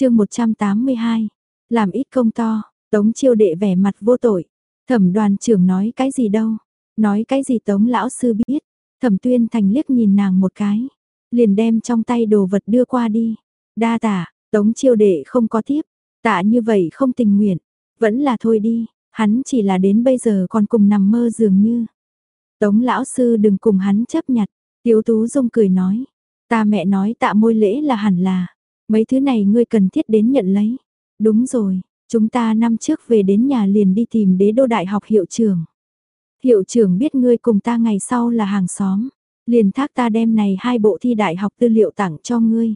chương 182, làm ít công to, tống chiêu đệ vẻ mặt vô tội. Thẩm đoàn trưởng nói cái gì đâu, nói cái gì tống lão sư biết. Thẩm tuyên thành liếc nhìn nàng một cái, liền đem trong tay đồ vật đưa qua đi. Đa tả, tống chiêu đệ không có tiếp, tạ như vậy không tình nguyện, vẫn là thôi đi, hắn chỉ là đến bây giờ còn cùng nằm mơ dường như. Tống lão sư đừng cùng hắn chấp nhặt, tiếu tú dung cười nói, ta mẹ nói tạ môi lễ là hẳn là, Mấy thứ này ngươi cần thiết đến nhận lấy. Đúng rồi, chúng ta năm trước về đến nhà liền đi tìm đế đô đại học hiệu trưởng. Hiệu trưởng biết ngươi cùng ta ngày sau là hàng xóm, liền thác ta đem này hai bộ thi đại học tư liệu tặng cho ngươi.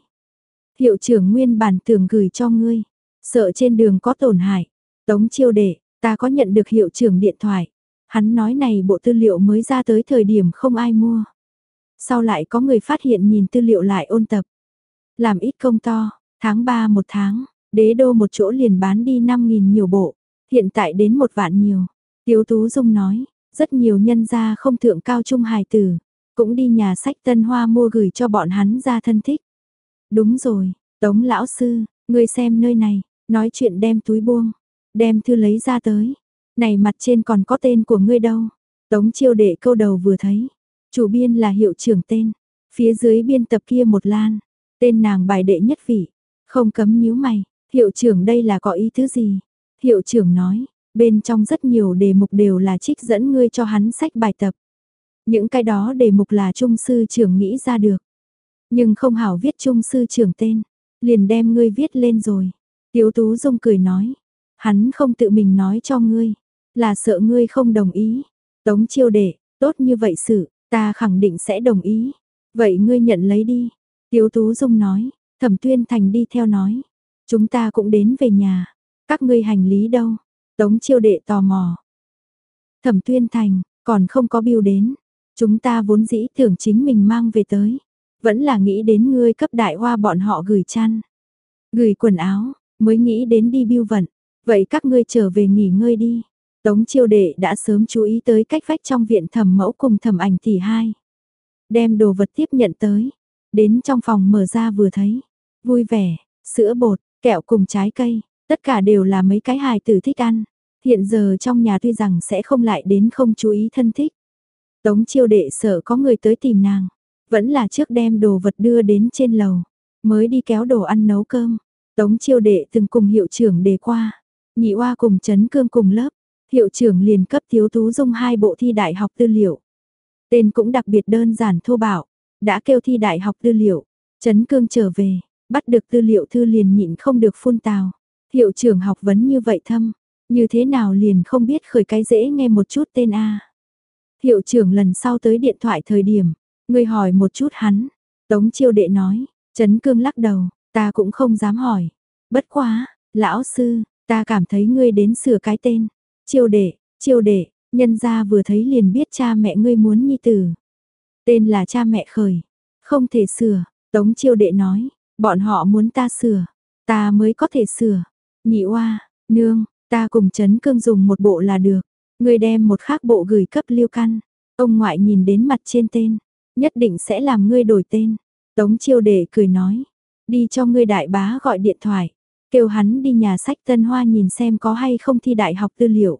Hiệu trưởng nguyên bản tưởng gửi cho ngươi, sợ trên đường có tổn hại. Tống chiêu đệ, ta có nhận được hiệu trưởng điện thoại. Hắn nói này bộ tư liệu mới ra tới thời điểm không ai mua. Sau lại có người phát hiện nhìn tư liệu lại ôn tập. Làm ít công to, tháng 3 một tháng, đế đô một chỗ liền bán đi 5.000 nhiều bộ, hiện tại đến một vạn nhiều. Tiếu Tú Dung nói, rất nhiều nhân gia không thượng cao trung hài tử, cũng đi nhà sách Tân Hoa mua gửi cho bọn hắn ra thân thích. Đúng rồi, Tống lão sư, ngươi xem nơi này, nói chuyện đem túi buông, đem thư lấy ra tới. Này mặt trên còn có tên của ngươi đâu? Tống chiêu đệ câu đầu vừa thấy, chủ biên là hiệu trưởng tên, phía dưới biên tập kia một lan, Tên nàng bài đệ nhất vị, không cấm nhíu mày, hiệu trưởng đây là có ý thứ gì? Hiệu trưởng nói, bên trong rất nhiều đề mục đều là trích dẫn ngươi cho hắn sách bài tập. Những cái đó đề mục là trung sư trưởng nghĩ ra được. Nhưng không hảo viết trung sư trưởng tên, liền đem ngươi viết lên rồi. Tiếu Tú Dung cười nói, hắn không tự mình nói cho ngươi, là sợ ngươi không đồng ý. Tống chiêu đệ, tốt như vậy sự, ta khẳng định sẽ đồng ý. Vậy ngươi nhận lấy đi, Tiếu Tú Dung nói, Thẩm Tuyên Thành đi theo nói, chúng ta cũng đến về nhà, các ngươi hành lý đâu? Tống chiêu đệ tò mò. Thẩm Tuyên Thành, còn không có biêu đến, chúng ta vốn dĩ tưởng chính mình mang về tới, vẫn là nghĩ đến ngươi cấp đại hoa bọn họ gửi chăn, gửi quần áo, mới nghĩ đến đi biêu vận, vậy các ngươi trở về nghỉ ngơi đi. Tống chiêu đệ đã sớm chú ý tới cách vách trong viện thẩm mẫu cùng thẩm ảnh tỷ hai. Đem đồ vật tiếp nhận tới, Đến trong phòng mở ra vừa thấy, vui vẻ, sữa bột, kẹo cùng trái cây, tất cả đều là mấy cái hài tử thích ăn. Hiện giờ trong nhà tuy rằng sẽ không lại đến không chú ý thân thích. Tống chiêu đệ sợ có người tới tìm nàng. Vẫn là trước đem đồ vật đưa đến trên lầu. Mới đi kéo đồ ăn nấu cơm. Tống chiêu đệ từng cùng hiệu trưởng đề qua. Nhị oa cùng chấn cương cùng lớp. Hiệu trưởng liền cấp thiếu tú dung hai bộ thi đại học tư liệu. Tên cũng đặc biệt đơn giản thô bạo. Đã kêu thi đại học tư liệu. Chấn cương trở về. Bắt được tư liệu thư liền nhịn không được phun tào. Hiệu trưởng học vấn như vậy thâm. Như thế nào liền không biết khởi cái dễ nghe một chút tên A. Hiệu trưởng lần sau tới điện thoại thời điểm, người hỏi một chút hắn. Tống chiêu đệ nói, Trấn Cương lắc đầu, ta cũng không dám hỏi. Bất quá, lão sư, ta cảm thấy ngươi đến sửa cái tên. Chiêu đệ, chiêu đệ, nhân gia vừa thấy liền biết cha mẹ ngươi muốn nhi tử. Tên là cha mẹ khởi, không thể sửa, Tống chiêu đệ nói, bọn họ muốn ta sửa, ta mới có thể sửa. Nhị oa, nương, ta cùng chấn Cương dùng một bộ là được. Ngươi đem một khác bộ gửi cấp Liêu Căn. Ông ngoại nhìn đến mặt trên tên, nhất định sẽ làm ngươi đổi tên. Tống chiêu đệ cười nói, đi cho ngươi đại bá gọi điện thoại, kêu hắn đi nhà sách Tân Hoa nhìn xem có hay không thi đại học tư liệu.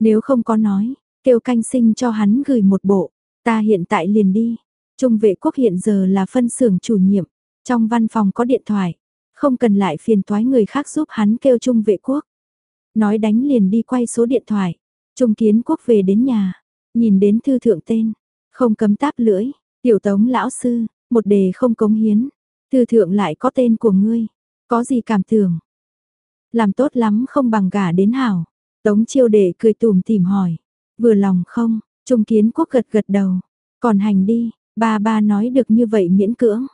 Nếu không có nói, kêu canh sinh cho hắn gửi một bộ, ta hiện tại liền đi. Trung vệ quốc hiện giờ là phân xưởng chủ nhiệm, trong văn phòng có điện thoại, không cần lại phiền toái người khác giúp hắn kêu trung vệ quốc. Nói đánh liền đi quay số điện thoại, trung kiến quốc về đến nhà, nhìn đến thư thượng tên, không cấm táp lưỡi, tiểu tống lão sư, một đề không cống hiến, thư thượng lại có tên của ngươi, có gì cảm tưởng. Làm tốt lắm không bằng gả đến hảo, tống chiêu đệ cười tùm tìm hỏi, vừa lòng không, trung kiến quốc gật gật đầu, còn hành đi, ba ba nói được như vậy miễn cưỡng,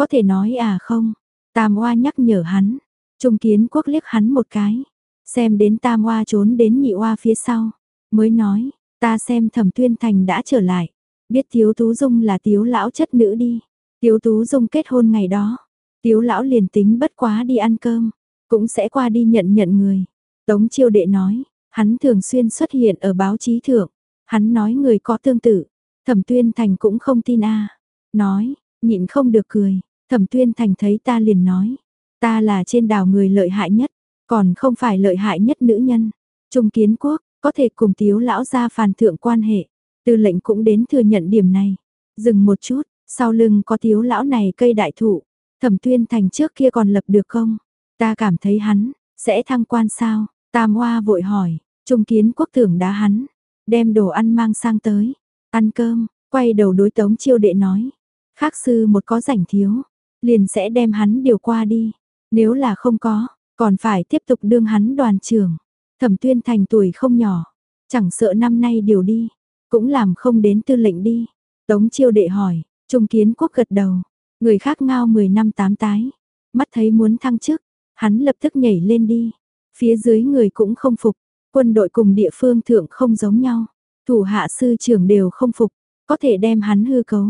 có thể nói à không, tam oa nhắc nhở hắn, trung kiến quốc liếc hắn một cái, xem đến tam oa trốn đến nhị oa phía sau, mới nói, ta xem thẩm tuyên thành đã trở lại, biết Tiếu tú dung là tiếu lão chất nữ đi, tiếu tú dung kết hôn ngày đó, tiếu lão liền tính bất quá đi ăn cơm, cũng sẽ qua đi nhận nhận người. Tống chiêu đệ nói, hắn thường xuyên xuất hiện ở báo chí thượng, hắn nói người có tương tự, thẩm tuyên thành cũng không tin a. Nói, nhịn không được cười, thẩm tuyên thành thấy ta liền nói, ta là trên đảo người lợi hại nhất, còn không phải lợi hại nhất nữ nhân. Trung kiến quốc, có thể cùng tiếu lão ra phàn thượng quan hệ. Tư lệnh cũng đến thừa nhận điểm này. Dừng một chút, sau lưng có tiếu lão này cây đại thụ. Thẩm tuyên thành trước kia còn lập được không? Ta cảm thấy hắn, sẽ thăng quan sao? Tam Hoa vội hỏi, Trung kiến quốc tưởng đá hắn. Đem đồ ăn mang sang tới. Ăn cơm, quay đầu đối tống chiêu đệ nói. Khác sư một có rảnh thiếu, liền sẽ đem hắn điều qua đi. Nếu là không có, còn phải tiếp tục đương hắn đoàn trưởng. Thẩm tuyên thành tuổi không nhỏ, chẳng sợ năm nay điều đi, cũng làm không đến tư lệnh đi. Tống chiêu đệ hỏi, trung kiến quốc gật đầu, người khác ngao 10 năm tám tái, mắt thấy muốn thăng chức, hắn lập tức nhảy lên đi. Phía dưới người cũng không phục, quân đội cùng địa phương thượng không giống nhau, thủ hạ sư trưởng đều không phục, có thể đem hắn hư cấu.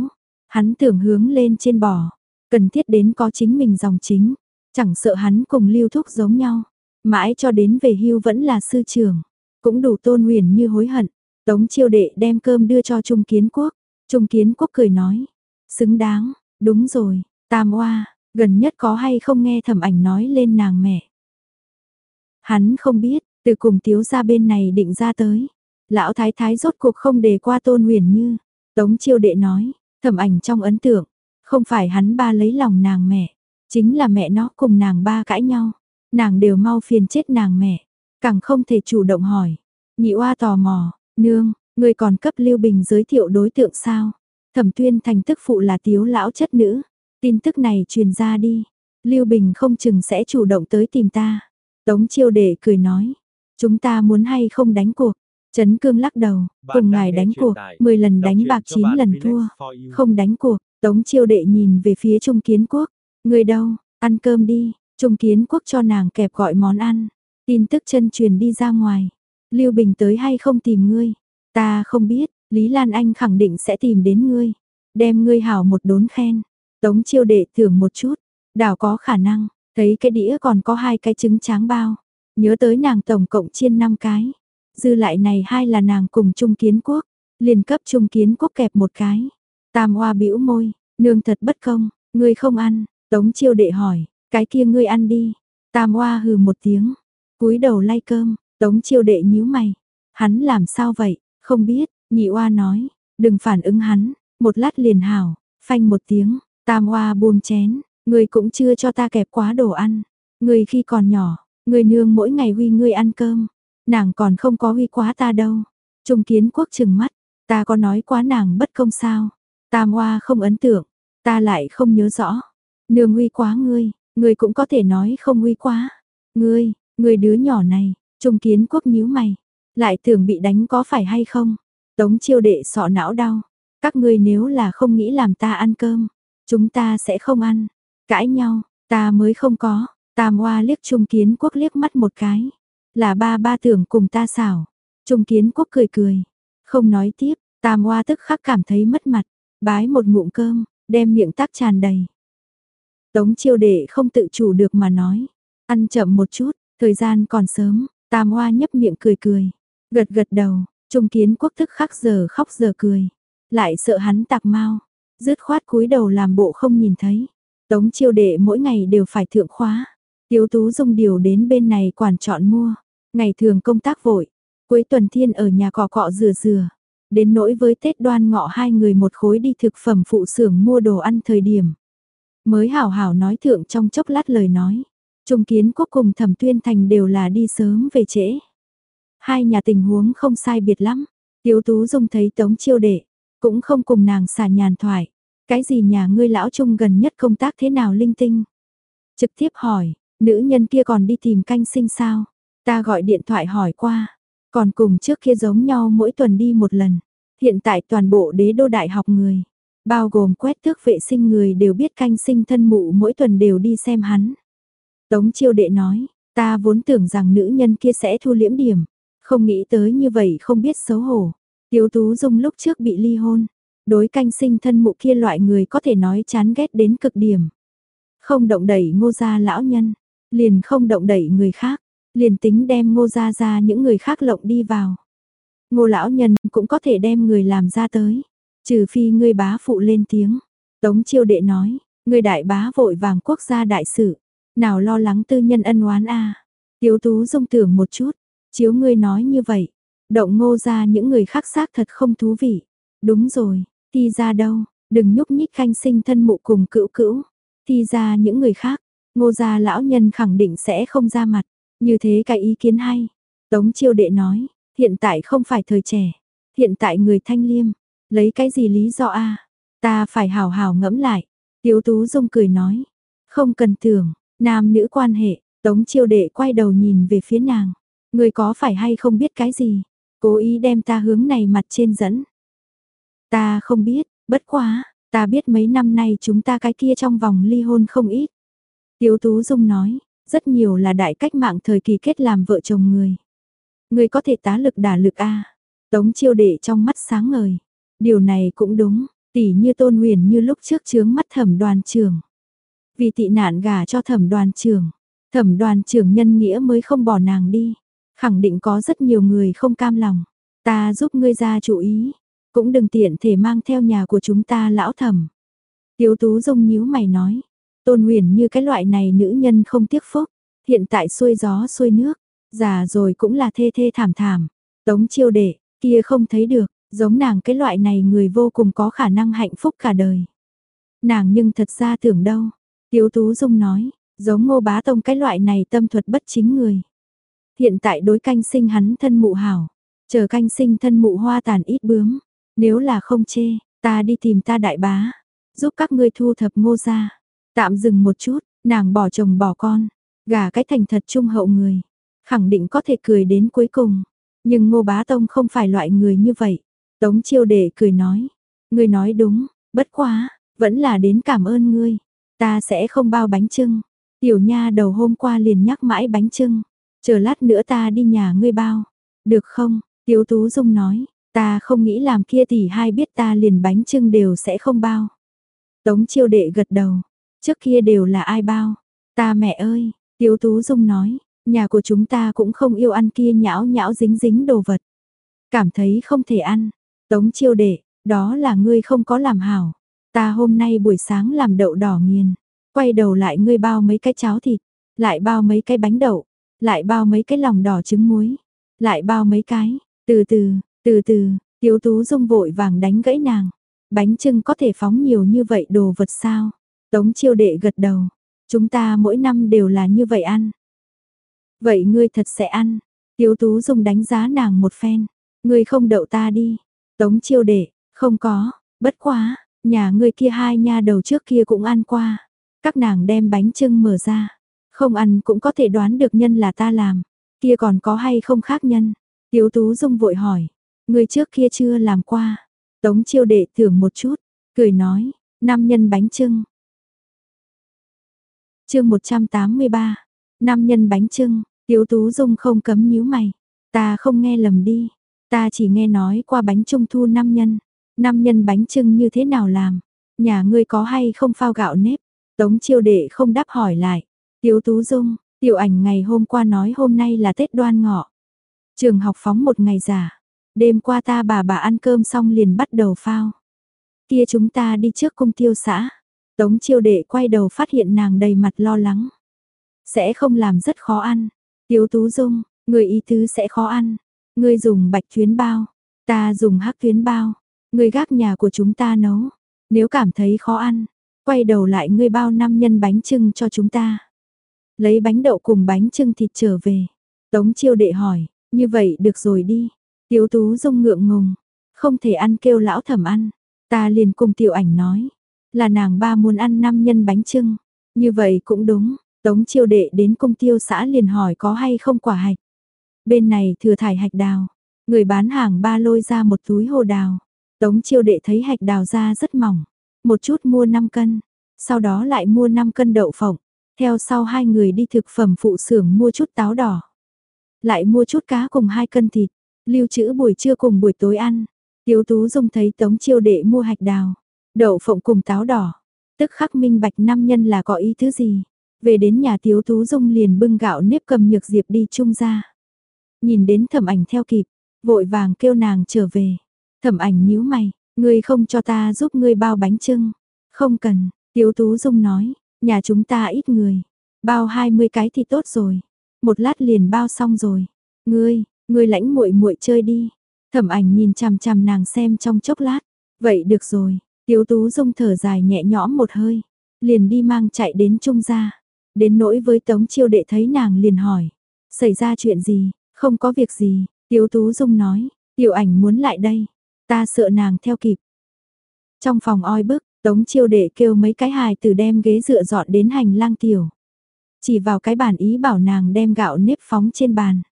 Hắn tưởng hướng lên trên bò, cần thiết đến có chính mình dòng chính, chẳng sợ hắn cùng lưu thúc giống nhau. Mãi cho đến về hưu vẫn là sư trưởng, cũng đủ tôn huyền như hối hận. Tống chiêu đệ đem cơm đưa cho Trung Kiến Quốc. Trung Kiến Quốc cười nói, xứng đáng, đúng rồi, tam oa, gần nhất có hay không nghe thẩm ảnh nói lên nàng mẹ. Hắn không biết, từ cùng tiếu ra bên này định ra tới. Lão thái thái rốt cuộc không đề qua tôn huyền như. Tống chiêu đệ nói, thẩm ảnh trong ấn tượng, không phải hắn ba lấy lòng nàng mẹ, chính là mẹ nó cùng nàng ba cãi nhau. Nàng đều mau phiền chết nàng mẹ, càng không thể chủ động hỏi. Nhị oa tò mò, nương, người còn cấp Lưu Bình giới thiệu đối tượng sao? Thẩm tuyên thành tức phụ là tiếu lão chất nữ. Tin tức này truyền ra đi. Lưu Bình không chừng sẽ chủ động tới tìm ta. Tống chiêu đệ cười nói. Chúng ta muốn hay không đánh cuộc. Trấn cương lắc đầu, cùng ngài đánh cuộc, 10 lần đánh bạc 9 lần thua. Không đánh cuộc, tống chiêu đệ nhìn về phía trung kiến quốc. Người đâu, ăn cơm đi, Trung kiến quốc cho nàng kẹp gọi món ăn. Tin tức chân truyền đi ra ngoài. Lưu Bình tới hay không tìm ngươi? Ta không biết, Lý Lan Anh khẳng định sẽ tìm đến ngươi. Đem ngươi hảo một đốn khen. Tống chiêu đệ thưởng một chút. Đảo có khả năng, thấy cái đĩa còn có hai cái trứng tráng bao. Nhớ tới nàng tổng cộng chiên năm cái. Dư lại này hai là nàng cùng Trung Kiến Quốc. liền cấp Trung Kiến Quốc kẹp một cái. Tam hoa bĩu môi, nương thật bất công, ngươi không ăn. Tống chiêu đệ hỏi, cái kia ngươi ăn đi. Tam hoa hừ một tiếng, cúi đầu lay cơm, tống chiêu đệ nhíu mày. Hắn làm sao vậy, không biết, nhị hoa nói, đừng phản ứng hắn, một lát liền hảo, phanh một tiếng, tam hoa buông chén, người cũng chưa cho ta kẹp quá đồ ăn, người khi còn nhỏ, người nương mỗi ngày huy ngươi ăn cơm, nàng còn không có huy quá ta đâu. Trung kiến quốc chừng mắt, ta có nói quá nàng bất công sao, tam hoa không ấn tượng, ta lại không nhớ rõ, nương nguy quá ngươi, ngươi cũng có thể nói không nguy quá, ngươi, ngươi đứa nhỏ này, trung kiến quốc nhíu mày, lại tưởng bị đánh có phải hay không, tống chiêu đệ sọ não đau, các ngươi nếu là không nghĩ làm ta ăn cơm, chúng ta sẽ không ăn, cãi nhau, ta mới không có, tam hoa liếc trung kiến quốc liếc mắt một cái, là ba ba tưởng cùng ta xảo, trung kiến quốc cười cười, không nói tiếp, tam hoa tức khắc cảm thấy mất mặt, bái một ngụm cơm, đem miệng tác tràn đầy. Tống chiêu đệ không tự chủ được mà nói, ăn chậm một chút, thời gian còn sớm, tam hoa nhấp miệng cười cười, gật gật đầu, trung kiến quốc thức khắc giờ khóc giờ cười, lại sợ hắn tạc mau, dứt khoát cúi đầu làm bộ không nhìn thấy. Tống chiêu đệ mỗi ngày đều phải thượng khóa, tiếu tú dùng điều đến bên này quản chọn mua, ngày thường công tác vội, cuối tuần thiên ở nhà cọ cọ rửa rửa, đến nỗi với Tết đoan ngọ hai người một khối đi thực phẩm phụ xưởng mua đồ ăn thời điểm. Mới hảo hảo nói thượng trong chốc lát lời nói. Trung kiến quốc cùng thẩm tuyên thành đều là đi sớm về trễ. Hai nhà tình huống không sai biệt lắm. Tiếu tú dung thấy tống chiêu đệ, cũng không cùng nàng xả nhàn thoại. Cái gì nhà ngươi lão trung gần nhất công tác thế nào linh tinh? Trực tiếp hỏi, nữ nhân kia còn đi tìm canh sinh sao? Ta gọi điện thoại hỏi qua, còn cùng trước kia giống nhau mỗi tuần đi một lần. Hiện tại toàn bộ đế đô đại học người, bao gồm quét thước vệ sinh người đều biết canh sinh thân mụ mỗi tuần đều đi xem hắn. Tống chiêu đệ nói, ta vốn tưởng rằng nữ nhân kia sẽ thu liễm điểm, không nghĩ tới như vậy không biết xấu hổ. Tiếu Tú Dung lúc trước bị ly hôn, đối canh sinh thân mụ kia loại người có thể nói chán ghét đến cực điểm. Không động đẩy ngô gia lão nhân, liền không động đẩy người khác, liền tính đem ngô gia ra những người khác lộng đi vào. Ngô lão nhân cũng có thể đem người làm ra tới, trừ phi ngươi bá phụ lên tiếng. Tống chiêu đệ nói, người đại bá vội vàng quốc gia đại sự, nào lo lắng tư nhân ân oán a à. Tiếu tú dung tưởng một chút, chiếu ngươi nói như vậy, động ngô ra những người khác xác thật không thú vị. Đúng rồi, thi ra đâu, đừng nhúc nhích khanh sinh thân mụ cùng cữu cữu. Thi ra những người khác, ngô gia lão nhân khẳng định sẽ không ra mặt. Như thế cái ý kiến hay. Tống chiêu đệ nói, hiện tại không phải thời trẻ. Hiện tại người thanh liêm, lấy cái gì lý do a Ta phải hào hào ngẫm lại. Tiếu tú dung cười nói, không cần tưởng, nam nữ quan hệ, tống chiêu đệ quay đầu nhìn về phía nàng. Người có phải hay không biết cái gì? Cố ý đem ta hướng này mặt trên dẫn. Ta không biết, bất quá, ta biết mấy năm nay chúng ta cái kia trong vòng ly hôn không ít. Tiếu Tú Dung nói, rất nhiều là đại cách mạng thời kỳ kết làm vợ chồng người. Người có thể tá lực đả lực a Tống chiêu đệ trong mắt sáng ngời. Điều này cũng đúng, tỉ như tôn huyền như lúc trước chướng mắt thẩm đoàn trường. Vì tị nạn gả cho thẩm đoàn trường, thẩm đoàn trưởng nhân nghĩa mới không bỏ nàng đi. Khẳng định có rất nhiều người không cam lòng. Ta giúp ngươi ra chủ ý. Cũng đừng tiện thể mang theo nhà của chúng ta lão thẩm. Tiếu tú dung nhíu mày nói. Tôn huyền như cái loại này nữ nhân không tiếc phúc. Hiện tại xuôi gió xuôi nước. Già rồi cũng là thê thê thảm thảm. Tống chiêu đệ, kia không thấy được. Giống nàng cái loại này người vô cùng có khả năng hạnh phúc cả đời. Nàng nhưng thật ra tưởng đâu. Tiếu tú dung nói. Giống ngô bá tông cái loại này tâm thuật bất chính người. Hiện tại đối canh sinh hắn thân mụ hảo, chờ canh sinh thân mụ hoa tàn ít bướm, nếu là không chê, ta đi tìm ta đại bá, giúp các ngươi thu thập ngô gia. Tạm dừng một chút, nàng bỏ chồng bỏ con, gả cái thành thật trung hậu người, khẳng định có thể cười đến cuối cùng. Nhưng ngô bá tông không phải loại người như vậy. Tống chiêu đệ cười nói, ngươi nói đúng, bất quá, vẫn là đến cảm ơn ngươi, ta sẽ không bao bánh trưng. Tiểu nha đầu hôm qua liền nhắc mãi bánh trưng. Chờ lát nữa ta đi nhà ngươi bao. Được không? Tiếu Tú Dung nói, ta không nghĩ làm kia tỷ hai biết ta liền bánh trưng đều sẽ không bao. Tống chiêu đệ gật đầu, trước kia đều là ai bao. Ta mẹ ơi, Tiếu Tú Dung nói, nhà của chúng ta cũng không yêu ăn kia nhão nhão dính dính đồ vật. Cảm thấy không thể ăn. Tống chiêu đệ, đó là ngươi không có làm hảo. Ta hôm nay buổi sáng làm đậu đỏ nghiền. Quay đầu lại ngươi bao mấy cái cháo thịt, lại bao mấy cái bánh đậu, lại bao mấy cái lòng đỏ trứng muối, lại bao mấy cái, từ từ, từ từ, Tiếu Tú Dung vội vàng đánh gãy nàng. Bánh trưng có thể phóng nhiều như vậy đồ vật sao? Tống chiêu đệ gật đầu. Chúng ta mỗi năm đều là như vậy ăn. Vậy ngươi thật sẽ ăn. Tiếu Tú Dung đánh giá nàng một phen. Ngươi không đậu ta đi. Tống chiêu đệ, không có, bất quá, nhà ngươi kia hai nha đầu trước kia cũng ăn qua. Các nàng đem bánh trưng mở ra. Không ăn cũng có thể đoán được nhân là ta làm. Kia còn có hay không khác nhân? Tiếu Tú Dung vội hỏi. Người trước kia chưa làm qua. Tống chiêu đệ thưởng một chút. Cười nói. Năm nhân bánh trưng chương 183. Năm nhân bánh trưng. Tiếu Tú Dung không cấm nhíu mày. Ta không nghe lầm đi. Ta chỉ nghe nói qua bánh trung thu năm nhân. Năm nhân bánh trưng như thế nào làm? Nhà ngươi có hay không phao gạo nếp? Tống chiêu đệ không đáp hỏi lại. Tiếu Tú Dung, tiểu ảnh ngày hôm qua nói hôm nay là Tết đoan ngọ. Trường học phóng một ngày giả. Đêm qua ta bà bà ăn cơm xong liền bắt đầu phao. Kia chúng ta đi trước cung tiêu xã. Tống chiêu đệ quay đầu phát hiện nàng đầy mặt lo lắng. Sẽ không làm rất khó ăn. Tiếu Tú Dung, người ý tứ sẽ khó ăn. Người dùng bạch tuyến bao, ta dùng hắc tuyến bao. Người gác nhà của chúng ta nấu. Nếu cảm thấy khó ăn, quay đầu lại ngươi bao năm nhân bánh trưng cho chúng ta. Lấy bánh đậu cùng bánh trưng thịt trở về. Tống chiêu đệ hỏi, như vậy được rồi đi. Tiếu tú dung ngượng ngùng, không thể ăn kêu lão thẩm ăn. Ta liền cùng tiểu ảnh nói, là nàng ba muốn ăn năm nhân bánh trưng. Như vậy cũng đúng, tống chiêu đệ đến công tiêu xã liền hỏi có hay không quả hạch. Bên này thừa thải hạch đào, người bán hàng ba lôi ra một túi hồ đào. Tống chiêu đệ thấy hạch đào ra rất mỏng, một chút mua 5 cân, sau đó lại mua 5 cân đậu phộng, theo sau hai người đi thực phẩm phụ xưởng mua chút táo đỏ. Lại mua chút cá cùng hai cân thịt, lưu trữ buổi trưa cùng buổi tối ăn. Tiếu Tú Dung thấy Tống Chiêu Đệ mua hạch đào, đậu phộng cùng táo đỏ, tức khắc minh bạch năm nhân là có ý thứ gì. Về đến nhà Tiếu Tú Dung liền bưng gạo nếp cầm nhược diệp đi chung ra. Nhìn đến thẩm ảnh theo kịp, vội vàng kêu nàng trở về. Thẩm ảnh nhíu mày, ngươi không cho ta giúp ngươi bao bánh trưng. Không cần, Tiếu Tú Dung nói, nhà chúng ta ít người, bao 20 cái thì tốt rồi. Một lát liền bao xong rồi. Ngươi, ngươi lãnh muội muội chơi đi. Thẩm ảnh nhìn chằm chằm nàng xem trong chốc lát. Vậy được rồi, Tiếu Tú Dung thở dài nhẹ nhõm một hơi, liền đi mang chạy đến trung gia. Đến nỗi với Tống Chiêu Đệ thấy nàng liền hỏi, xảy ra chuyện gì, không có việc gì, Tiếu Tú Dung nói, tiểu ảnh muốn lại đây, Ta sợ nàng theo kịp. Trong phòng oi bức, Tống chiêu đệ kêu mấy cái hài từ đem ghế dựa dọn đến hành lang tiểu. Chỉ vào cái bàn ý bảo nàng đem gạo nếp phóng trên bàn.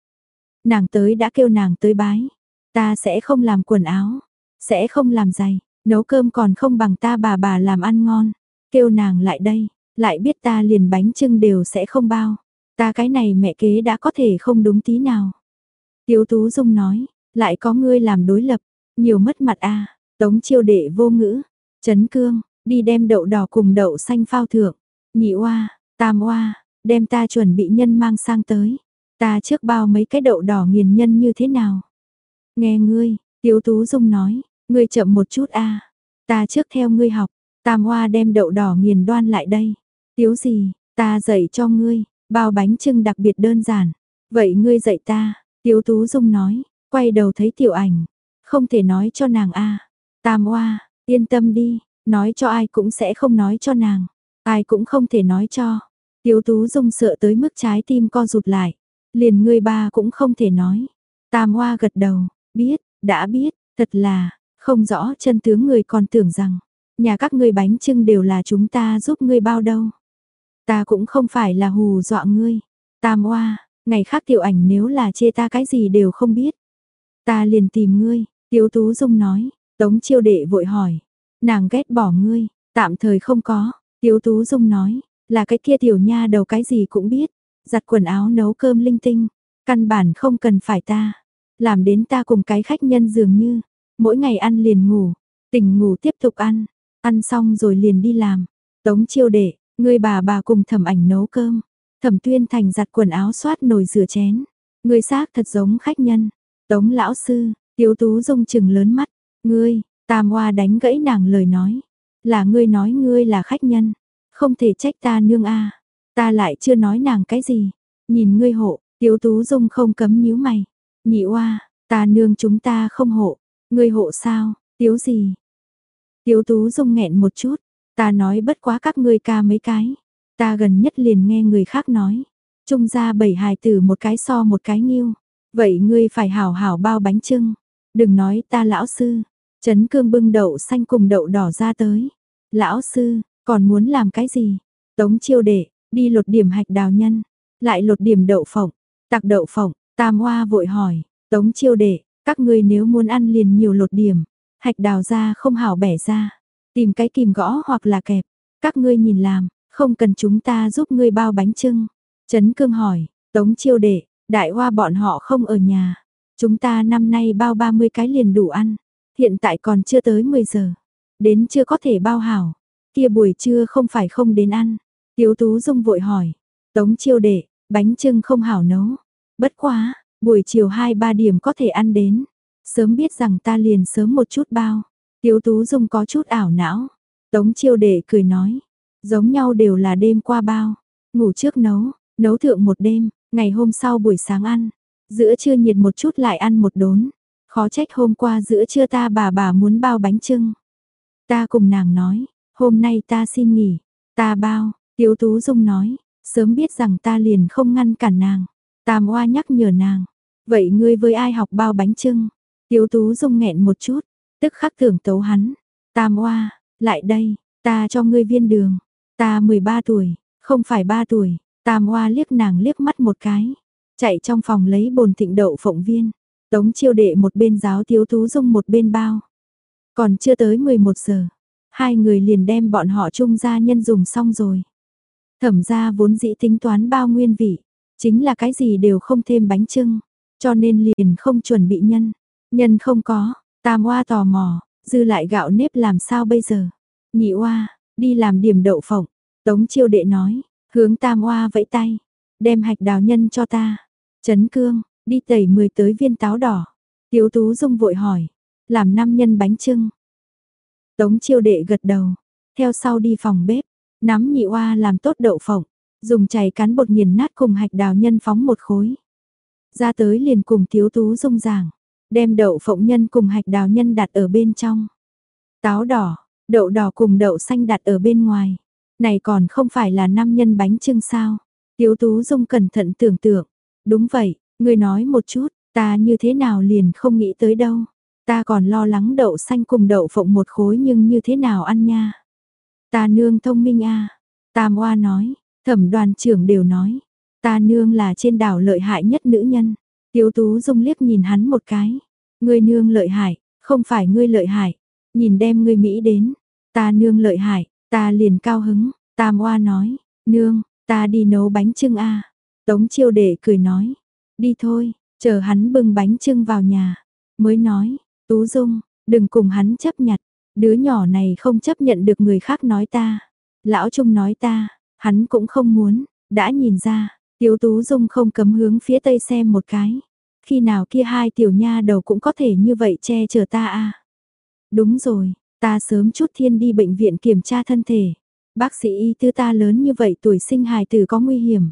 Nàng tới đã kêu nàng tới bái. Ta sẽ không làm quần áo, sẽ không làm giày, nấu cơm còn không bằng ta bà bà làm ăn ngon. Kêu nàng lại đây, lại biết ta liền bánh trưng đều sẽ không bao. Ta cái này mẹ kế đã có thể không đúng tí nào. Tiếu Tú Dung nói, lại có ngươi làm đối lập, nhiều mất mặt a Tống chiêu đệ vô ngữ. chấn cương, đi đem đậu đỏ cùng đậu xanh phao thượng. Nhị oa, tam oa, đem ta chuẩn bị nhân mang sang tới. Ta trước bao mấy cái đậu đỏ nghiền nhân như thế nào? Nghe ngươi, Tiếu Tú Dung nói, ngươi chậm một chút a Ta trước theo ngươi học, tam hoa đem đậu đỏ nghiền đoan lại đây. Tiếu gì, ta dạy cho ngươi, bao bánh trưng đặc biệt đơn giản. Vậy ngươi dạy ta, Tiếu Tú Dung nói, quay đầu thấy tiểu ảnh, không thể nói cho nàng a Tam hoa yên tâm đi, nói cho ai cũng sẽ không nói cho nàng. Ai cũng không thể nói cho. Tiếu tú dung sợ tới mức trái tim co rụt lại. Liền ngươi ba cũng không thể nói. Tam hoa gật đầu, biết, đã biết, thật là, không rõ chân tướng người còn tưởng rằng, nhà các ngươi bánh trưng đều là chúng ta giúp ngươi bao đâu. Ta cũng không phải là hù dọa ngươi. Tam oa, ngày khác tiểu ảnh nếu là chê ta cái gì đều không biết. Ta liền tìm ngươi, Tiếu Tú Dung nói, Tống chiêu đệ vội hỏi, nàng ghét bỏ ngươi, tạm thời không có, Tiếu Tú Dung nói, là cái kia tiểu nha đầu cái gì cũng biết, giặt quần áo nấu cơm linh tinh, căn bản không cần phải ta, làm đến ta cùng cái khách nhân dường như, mỗi ngày ăn liền ngủ, tỉnh ngủ tiếp tục ăn, ăn xong rồi liền đi làm, Tống chiêu đệ, người bà bà cùng thẩm ảnh nấu cơm, thẩm tuyên thành giặt quần áo xoát nồi rửa chén, Người xác thật giống khách nhân, Tống lão sư, Tiếu tú dung chừng lớn mắt, ngươi, tam hoa đánh gãy nàng lời nói. Là ngươi nói ngươi là khách nhân, không thể trách ta nương a Ta lại chưa nói nàng cái gì. Nhìn ngươi hộ, tiếu tú dung không cấm nhíu mày. Nhị oa, ta nương chúng ta không hộ. Ngươi hộ sao, tiếu gì? Tiếu tú dung nghẹn một chút, ta nói bất quá các ngươi ca mấy cái. Ta gần nhất liền nghe người khác nói. Trung ra bảy hài tử một cái so một cái nghiêu. Vậy ngươi phải hảo hảo bao bánh trưng. Đừng nói ta lão sư. Trấn cương bưng đậu xanh cùng đậu đỏ ra tới. Lão sư, còn muốn làm cái gì? Tống chiêu đệ, đi lột điểm hạch đào nhân. Lại lột điểm đậu phộng. tạc đậu phộng, tam hoa vội hỏi. Tống chiêu đệ, các ngươi nếu muốn ăn liền nhiều lột điểm. Hạch đào ra không hảo bẻ ra. Tìm cái kìm gõ hoặc là kẹp. Các ngươi nhìn làm, không cần chúng ta giúp ngươi bao bánh trưng. Trấn cương hỏi, tống chiêu đệ, đại hoa bọn họ không ở nhà. Chúng ta năm nay bao 30 cái liền đủ ăn. Hiện tại còn chưa tới 10 giờ. Đến chưa có thể bao hảo. Kia buổi trưa không phải không đến ăn. Tiếu Tú Dung vội hỏi. Tống chiêu đệ, bánh trưng không hảo nấu. Bất quá, buổi chiều 2-3 điểm có thể ăn đến. Sớm biết rằng ta liền sớm một chút bao. Tiếu Tú Dung có chút ảo não. Tống chiêu đệ cười nói. Giống nhau đều là đêm qua bao. Ngủ trước nấu, nấu thượng một đêm, ngày hôm sau buổi sáng ăn. Giữa trưa nhiệt một chút lại ăn một đốn. Khó trách hôm qua giữa trưa ta bà bà muốn bao bánh trưng. Ta cùng nàng nói, hôm nay ta xin nghỉ. Ta bao, Tiếu Tú Dung nói, sớm biết rằng ta liền không ngăn cản nàng. Tam Hoa nhắc nhở nàng, vậy ngươi với ai học bao bánh trưng? Tiếu Tú Dung nghẹn một chút, tức khắc thưởng tấu hắn. Tam Hoa, lại đây, ta cho ngươi viên đường. Ta 13 tuổi, không phải 3 tuổi. Tam Hoa liếc nàng liếc mắt một cái, chạy trong phòng lấy bồn thịnh đậu phộng viên. Tống chiêu đệ một bên giáo Tiếu Tú Dung một bên bao. Còn chưa tới 11 giờ, hai người liền đem bọn họ chung ra nhân dùng xong rồi. Thẩm ra vốn dĩ tính toán bao nguyên vị, chính là cái gì đều không thêm bánh trưng, cho nên liền không chuẩn bị nhân. Nhân không có, tam oa tò mò, dư lại gạo nếp làm sao bây giờ. Nhị oa, đi làm điểm đậu phộng, tống chiêu đệ nói, hướng tam oa vẫy tay, đem hạch đào nhân cho ta. Trấn cương, đi tẩy 10 tới viên táo đỏ. Tiếu tú dung vội hỏi, làm năm nhân bánh trưng. Tống chiêu đệ gật đầu, theo sau đi phòng bếp, nắm nhị oa làm tốt đậu phộng, dùng chày cán bột nghiền nát cùng hạch đào nhân phóng một khối. Ra tới liền cùng thiếu tú dung giảng, đem đậu phộng nhân cùng hạch đào nhân đặt ở bên trong. Táo đỏ, đậu đỏ cùng đậu xanh đặt ở bên ngoài. Này còn không phải là năm nhân bánh trưng sao? Tiếu Tú Dung cẩn thận tưởng tượng. Đúng vậy, người nói một chút, ta như thế nào liền không nghĩ tới đâu. Ta còn lo lắng đậu xanh cùng đậu phộng một khối nhưng như thế nào ăn nha. Ta nương thông minh a à. Tam Oa nói, thẩm đoàn trưởng đều nói. Ta nương là trên đảo lợi hại nhất nữ nhân. Tiếu Tú Dung liếc nhìn hắn một cái. Ngươi nương lợi hại, không phải ngươi lợi hại. Nhìn đem ngươi Mỹ đến. Ta nương lợi hại, ta liền cao hứng. Tam Oa nói, nương, ta đi nấu bánh trưng a. Tống chiêu đệ cười nói, đi thôi, chờ hắn bưng bánh trưng vào nhà. Mới nói, Tú Dung, đừng cùng hắn chấp nhặt, đứa nhỏ này không chấp nhận được người khác nói ta. Lão Trung nói ta, hắn cũng không muốn, đã nhìn ra, Tiếu Tú Dung không cấm hướng phía tây xem một cái. Khi nào kia hai tiểu nha đầu cũng có thể như vậy che chở ta à? Đúng rồi, ta sớm chút thiên đi bệnh viện kiểm tra thân thể. Bác sĩ y tư ta lớn như vậy tuổi sinh hài tử có nguy hiểm.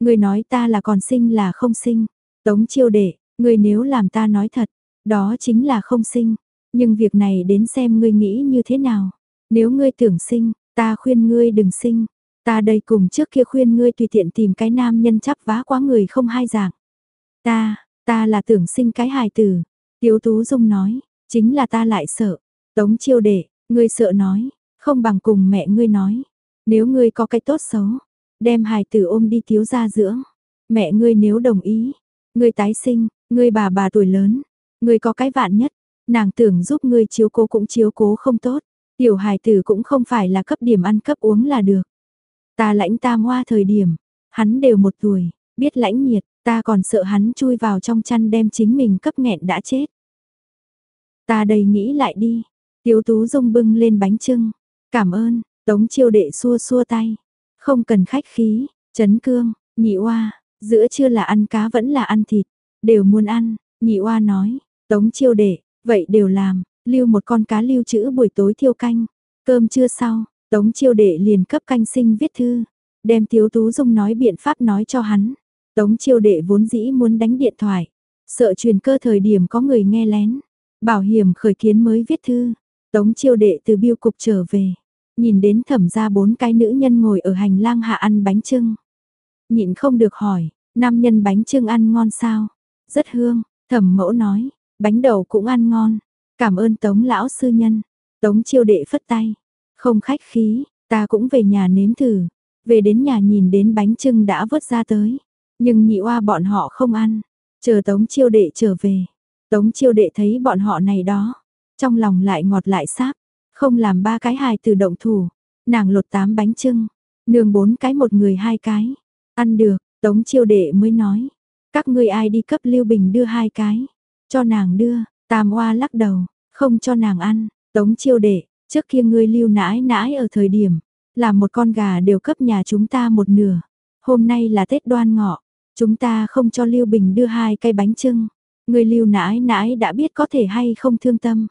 Người nói ta là còn sinh là không sinh. Tống chiêu đệ, người nếu làm ta nói thật, đó chính là không sinh. Nhưng việc này đến xem ngươi nghĩ như thế nào. Nếu ngươi tưởng sinh, ta khuyên ngươi đừng sinh. Ta đây cùng trước kia khuyên ngươi tùy tiện tìm cái nam nhân chắp vá quá người không hai dạng. Ta, ta là tưởng sinh cái hài tử. Tiếu Tú Dung nói, chính là ta lại sợ. Tống chiêu đệ, ngươi sợ nói, không bằng cùng mẹ ngươi nói. Nếu ngươi có cái tốt xấu, đem hài tử ôm đi thiếu gia dưỡng. Mẹ ngươi nếu đồng ý, ngươi tái sinh, ngươi bà bà tuổi lớn, ngươi có cái vạn nhất, nàng tưởng giúp ngươi chiếu cố cũng chiếu cố không tốt. Tiểu hài tử cũng không phải là cấp điểm ăn cấp uống là được. Ta lãnh tam hoa thời điểm, hắn đều một tuổi, biết lãnh nhiệt, ta còn sợ hắn chui vào trong chăn đem chính mình cấp nghẹn đã chết. Ta đầy nghĩ lại đi, Tiếu Tú Dung bưng lên bánh trưng, cảm ơn, Tống chiêu đệ xua xua tay, không cần khách khí, chấn cương, nhị oa, giữa chưa là ăn cá vẫn là ăn thịt, đều muốn ăn, nhị oa nói, Tống chiêu đệ, vậy đều làm, lưu một con cá lưu trữ buổi tối thiêu canh, cơm chưa sau, Tống chiêu đệ liền cấp canh sinh viết thư, đem Tiếu Tú Dung nói biện pháp nói cho hắn. Tống chiêu đệ vốn dĩ muốn đánh điện thoại, sợ truyền cơ thời điểm có người nghe lén. Bảo hiểm khởi kiến mới viết thư, tống chiêu đệ từ biêu cục trở về, nhìn đến thẩm ra bốn cái nữ nhân ngồi ở hành lang hạ ăn bánh trưng. Nhịn không được hỏi, nam nhân bánh trưng ăn ngon sao? Rất hương, thẩm mẫu nói, bánh đầu cũng ăn ngon, cảm ơn tống lão sư nhân. Tống chiêu đệ phất tay, không khách khí, ta cũng về nhà nếm thử, về đến nhà nhìn đến bánh trưng đã vớt ra tới, nhưng nhị oa bọn họ không ăn, chờ tống chiêu đệ trở về. Tống chiêu đệ thấy bọn họ này đó, trong lòng lại ngọt lại sáp, không làm ba cái hài từ động thủ, nàng lột tám bánh trưng, nương bốn cái một người hai cái, ăn được, tống chiêu đệ mới nói, các ngươi ai đi cấp Lưu Bình đưa hai cái, cho nàng đưa, tam oa lắc đầu, không cho nàng ăn, tống chiêu đệ, trước kia ngươi lưu nãi nãi ở thời điểm, là một con gà đều cấp nhà chúng ta một nửa, hôm nay là Tết đoan ngọ, chúng ta không cho Lưu Bình đưa hai cây bánh trưng, Người lưu nãi nãi đã biết có thể hay không thương tâm.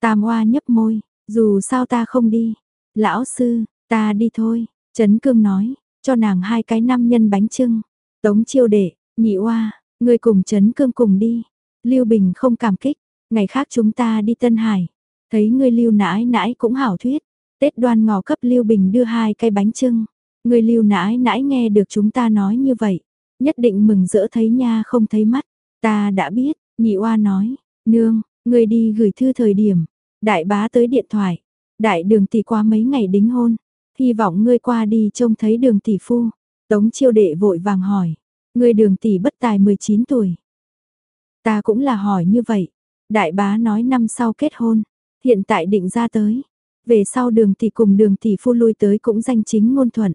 Tam oa nhấp môi, dù sao ta không đi. Lão sư, ta đi thôi. Trấn cương nói, cho nàng hai cái năm nhân bánh trưng. Tống chiêu đệ, nhị oa, người cùng Trấn cương cùng đi. Lưu Bình không cảm kích, ngày khác chúng ta đi Tân Hải. Thấy người lưu nãi nãi cũng hảo thuyết. Tết đoan ngò cấp Lưu Bình đưa hai cái bánh trưng. Người lưu nãi nãi nghe được chúng ta nói như vậy. Nhất định mừng rỡ thấy nha không thấy mắt. Ta đã biết, nhị oa nói, nương, người đi gửi thư thời điểm, đại bá tới điện thoại, đại đường tỷ qua mấy ngày đính hôn, hy vọng ngươi qua đi trông thấy đường tỷ phu. Tống chiêu đệ vội vàng hỏi, ngươi đường tỷ bất tài 19 tuổi. Ta cũng là hỏi như vậy, đại bá nói năm sau kết hôn, hiện tại định ra tới, về sau đường tỷ cùng đường tỷ phu lui tới cũng danh chính ngôn thuận.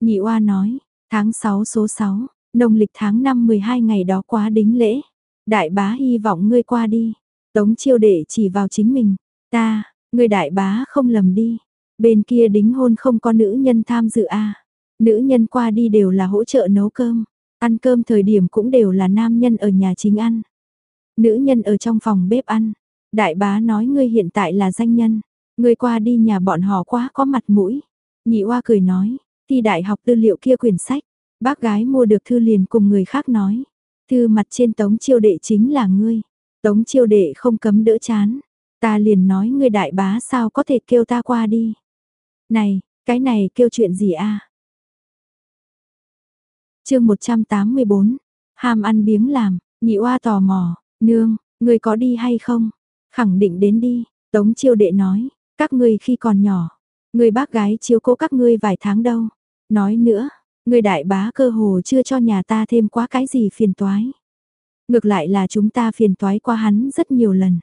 Nhị oa nói, tháng 6 số 6, Nông lịch tháng 5 12 ngày đó quá đính lễ. Đại bá hy vọng ngươi qua đi. Tống chiêu đệ chỉ vào chính mình. Ta, ngươi đại bá không lầm đi. Bên kia đính hôn không có nữ nhân tham dự a à. Nữ nhân qua đi đều là hỗ trợ nấu cơm. Ăn cơm thời điểm cũng đều là nam nhân ở nhà chính ăn. Nữ nhân ở trong phòng bếp ăn. Đại bá nói ngươi hiện tại là danh nhân. Ngươi qua đi nhà bọn họ quá có mặt mũi. Nhị oa cười nói, thi đại học tư liệu kia quyển sách. Bác gái mua được thư liền cùng người khác nói. Thư mặt trên tống chiêu đệ chính là ngươi. Tống chiêu đệ không cấm đỡ chán. Ta liền nói ngươi đại bá sao có thể kêu ta qua đi. Này, cái này kêu chuyện gì a? À? chương 184, ham ăn biếng làm, nhị oa tò mò, nương, ngươi có đi hay không? Khẳng định đến đi, tống chiêu đệ nói, các ngươi khi còn nhỏ, người bác gái chiếu cố các ngươi vài tháng đâu. Nói nữa, Người đại bá cơ hồ chưa cho nhà ta thêm quá cái gì phiền toái. Ngược lại là chúng ta phiền toái qua hắn rất nhiều lần.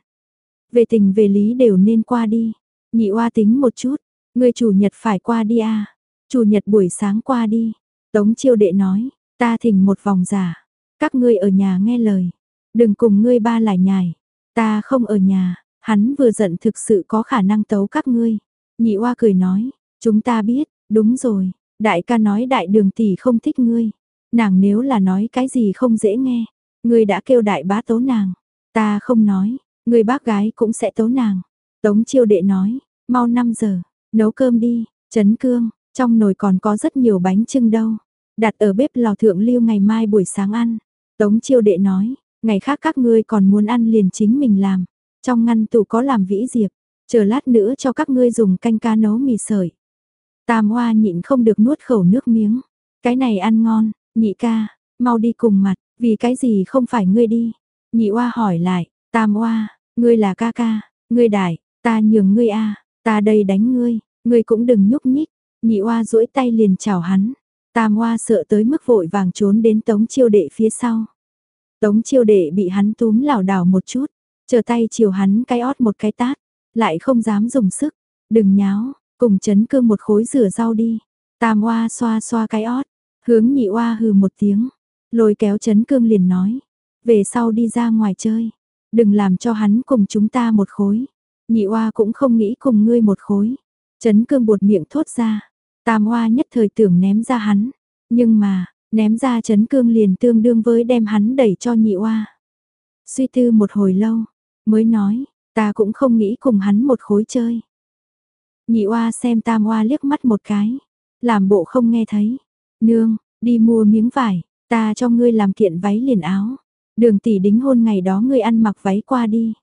Về tình về lý đều nên qua đi. Nhị oa tính một chút, người chủ nhật phải qua đi à. Chủ nhật buổi sáng qua đi. Tống chiêu đệ nói, ta thỉnh một vòng giả. Các ngươi ở nhà nghe lời. Đừng cùng ngươi ba lại nhài. Ta không ở nhà, hắn vừa giận thực sự có khả năng tấu các ngươi. Nhị oa cười nói, chúng ta biết, đúng rồi, Đại ca nói đại đường tỷ không thích ngươi. Nàng nếu là nói cái gì không dễ nghe. Ngươi đã kêu đại bá tố nàng. Ta không nói, ngươi bác gái cũng sẽ tố nàng. Tống chiêu đệ nói, mau 5 giờ, nấu cơm đi, chấn cương, trong nồi còn có rất nhiều bánh trưng đâu. Đặt ở bếp lò thượng lưu ngày mai buổi sáng ăn. Tống chiêu đệ nói, ngày khác các ngươi còn muốn ăn liền chính mình làm. Trong ngăn tủ có làm vĩ diệp, chờ lát nữa cho các ngươi dùng canh cá nấu mì sợi. Tam Hoa nhịn không được nuốt khẩu nước miếng. Cái này ăn ngon, nhị ca, mau đi cùng mặt, vì cái gì không phải ngươi đi. Nhị Hoa hỏi lại, Tam Hoa, ngươi là ca ca, ngươi đại, ta nhường ngươi a, ta đây đánh ngươi, ngươi cũng đừng nhúc nhích. Nhị Hoa duỗi tay liền chào hắn. Tam Hoa sợ tới mức vội vàng trốn đến Tống Chiêu Đệ phía sau. Tống Chiêu Đệ bị hắn túm lảo đảo một chút, chờ tay chiều hắn cái ót một cái tát, lại không dám dùng sức. Đừng nháo, Cùng chấn cương một khối rửa rau đi. Tam oa xoa xoa cái ót. Hướng nhị oa hừ một tiếng. Lôi kéo chấn cương liền nói. Về sau đi ra ngoài chơi. Đừng làm cho hắn cùng chúng ta một khối. Nhị oa cũng không nghĩ cùng ngươi một khối. Chấn cương buột miệng thốt ra. Tam oa nhất thời tưởng ném ra hắn. Nhưng mà, ném ra chấn cương liền tương đương với đem hắn đẩy cho nhị oa. Suy tư một hồi lâu, mới nói, ta cũng không nghĩ cùng hắn một khối chơi. Nhị oa xem tam oa liếc mắt một cái, làm bộ không nghe thấy. Nương, đi mua miếng vải, ta cho ngươi làm kiện váy liền áo. Đường tỷ đính hôn ngày đó ngươi ăn mặc váy qua đi.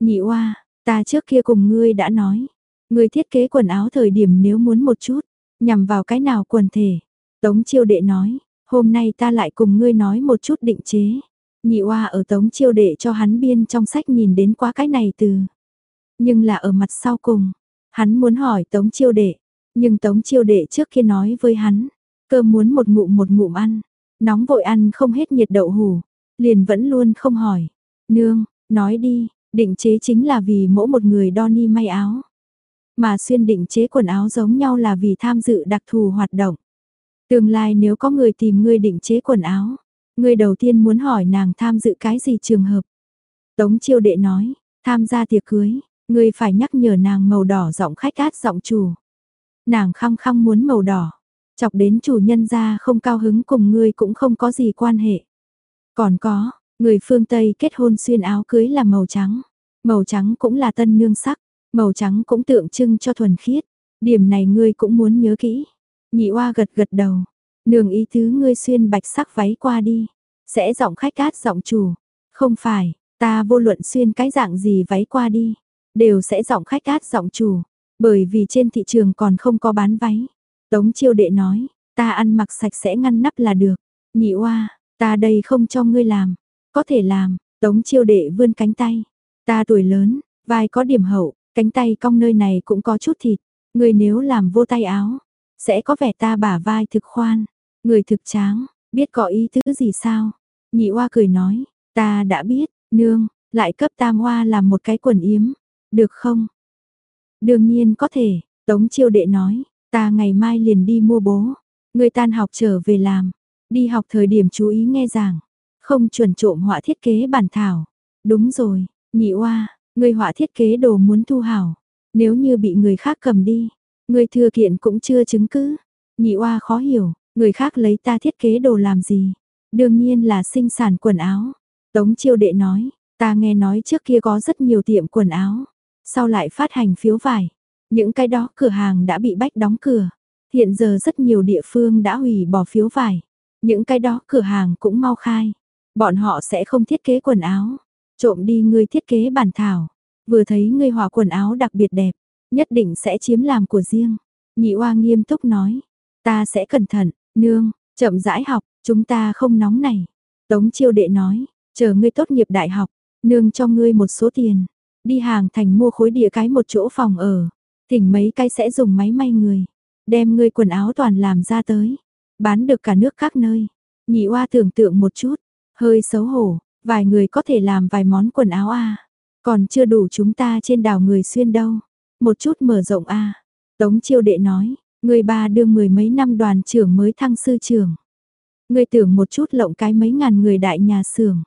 Nhị oa, ta trước kia cùng ngươi đã nói, ngươi thiết kế quần áo thời điểm nếu muốn một chút, nhằm vào cái nào quần thể. Tống chiêu đệ nói, hôm nay ta lại cùng ngươi nói một chút định chế. Nhị oa ở tống chiêu đệ cho hắn biên trong sách nhìn đến quá cái này từ. Nhưng là ở mặt sau cùng, hắn muốn hỏi tống chiêu đệ, nhưng tống chiêu đệ trước kia nói với hắn, cơm muốn một ngụm một ngụm ăn, nóng vội ăn không hết nhiệt đậu hù liền vẫn luôn không hỏi. Nương, nói đi, định chế chính là vì mỗi một người đo ni may áo. Mà xuyên định chế quần áo giống nhau là vì tham dự đặc thù hoạt động. Tương lai nếu có người tìm ngươi định chế quần áo, ngươi đầu tiên muốn hỏi nàng tham dự cái gì trường hợp. Tống chiêu đệ nói, tham gia tiệc cưới, ngươi phải nhắc nhở nàng màu đỏ giọng khách át giọng chủ. Nàng khăng khăng muốn màu đỏ, chọc đến chủ nhân ra không cao hứng cùng ngươi cũng không có gì quan hệ. Còn có, người phương Tây kết hôn xuyên áo cưới là màu trắng, màu trắng cũng là tân nương sắc, màu trắng cũng tượng trưng cho thuần khiết, điểm này ngươi cũng muốn nhớ kỹ. Nhị oa gật gật đầu, nương ý thứ ngươi xuyên bạch sắc váy qua đi, sẽ giọng khách cát giọng chủ, không phải, ta vô luận xuyên cái dạng gì váy qua đi, đều sẽ giọng khách cát giọng chủ, bởi vì trên thị trường còn không có bán váy. Tống chiêu đệ nói, ta ăn mặc sạch sẽ ngăn nắp là được, nhị oa, ta đây không cho ngươi làm, có thể làm, tống chiêu đệ vươn cánh tay, ta tuổi lớn, vai có điểm hậu, cánh tay cong nơi này cũng có chút thịt, ngươi nếu làm vô tay áo, sẽ có vẻ ta bả vai thực khoan, người thực tráng, biết có ý tứ gì sao? Nhị oa cười nói, ta đã biết, nương, lại cấp tam oa làm một cái quần yếm, được không? Đương nhiên có thể, Tống chiêu đệ nói, ta ngày mai liền đi mua bố, người tan học trở về làm, đi học thời điểm chú ý nghe giảng, không chuẩn trộm họa thiết kế bản thảo. Đúng rồi, nhị oa, người họa thiết kế đồ muốn thu hảo, nếu như bị người khác cầm đi, người thừa kiện cũng chưa chứng cứ. Nhị oa khó hiểu, người khác lấy ta thiết kế đồ làm gì? Đương nhiên là sinh sản quần áo. Tống chiêu đệ nói, ta nghe nói trước kia có rất nhiều tiệm quần áo, sau lại phát hành phiếu vải. Những cái đó cửa hàng đã bị bách đóng cửa. Hiện giờ rất nhiều địa phương đã hủy bỏ phiếu vải. Những cái đó cửa hàng cũng mau khai. Bọn họ sẽ không thiết kế quần áo. Trộm đi người thiết kế bản thảo. Vừa thấy người hòa quần áo đặc biệt đẹp. Nhất định sẽ chiếm làm của riêng. Nhị oa nghiêm túc nói. Ta sẽ cẩn thận, nương, chậm rãi học, chúng ta không nóng này. Tống chiêu đệ nói, chờ ngươi tốt nghiệp đại học, nương cho ngươi một số tiền. Đi hàng thành mua khối địa cái một chỗ phòng ở. Thỉnh mấy cái sẽ dùng máy may người. Đem ngươi quần áo toàn làm ra tới. Bán được cả nước các nơi. Nhị oa tưởng tượng một chút. Hơi xấu hổ. Vài người có thể làm vài món quần áo à Còn chưa đủ chúng ta trên đảo người xuyên đâu. Một chút mở rộng a Tống chiêu đệ nói. Người ba đương mười mấy năm đoàn trưởng mới thăng sư trưởng. Người tưởng một chút lộng cái mấy ngàn người đại nhà xưởng.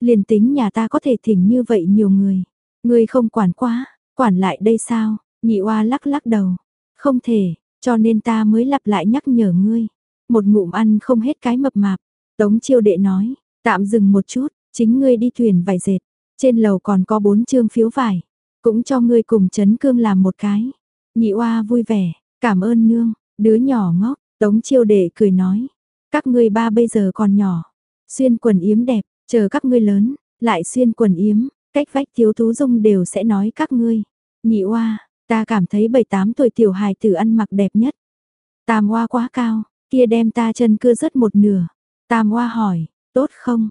Liền tính nhà ta có thể thỉnh như vậy nhiều người. Người không quản quá, quản lại đây sao? Nhị oa lắc lắc đầu. Không thể, cho nên ta mới lặp lại nhắc nhở ngươi. Một ngụm ăn không hết cái mập mạp. Tống chiêu đệ nói, tạm dừng một chút, chính ngươi đi thuyền vải dệt. Trên lầu còn có bốn chương phiếu vải. Cũng cho ngươi cùng chấn cương làm một cái. Nhị oa vui vẻ, cảm ơn nương, đứa nhỏ ngốc, tống chiêu đệ cười nói. Các ngươi ba bây giờ còn nhỏ. Xuyên quần yếm đẹp, chờ các ngươi lớn, lại xuyên quần yếm, cách vách thiếu tú dung đều sẽ nói các ngươi. Nhị oa, Ta cảm thấy 7-8 tuổi tiểu hài tử ăn mặc đẹp nhất. Tam oa quá cao, kia đem ta chân cưa rớt một nửa. Tam oa hỏi, tốt không?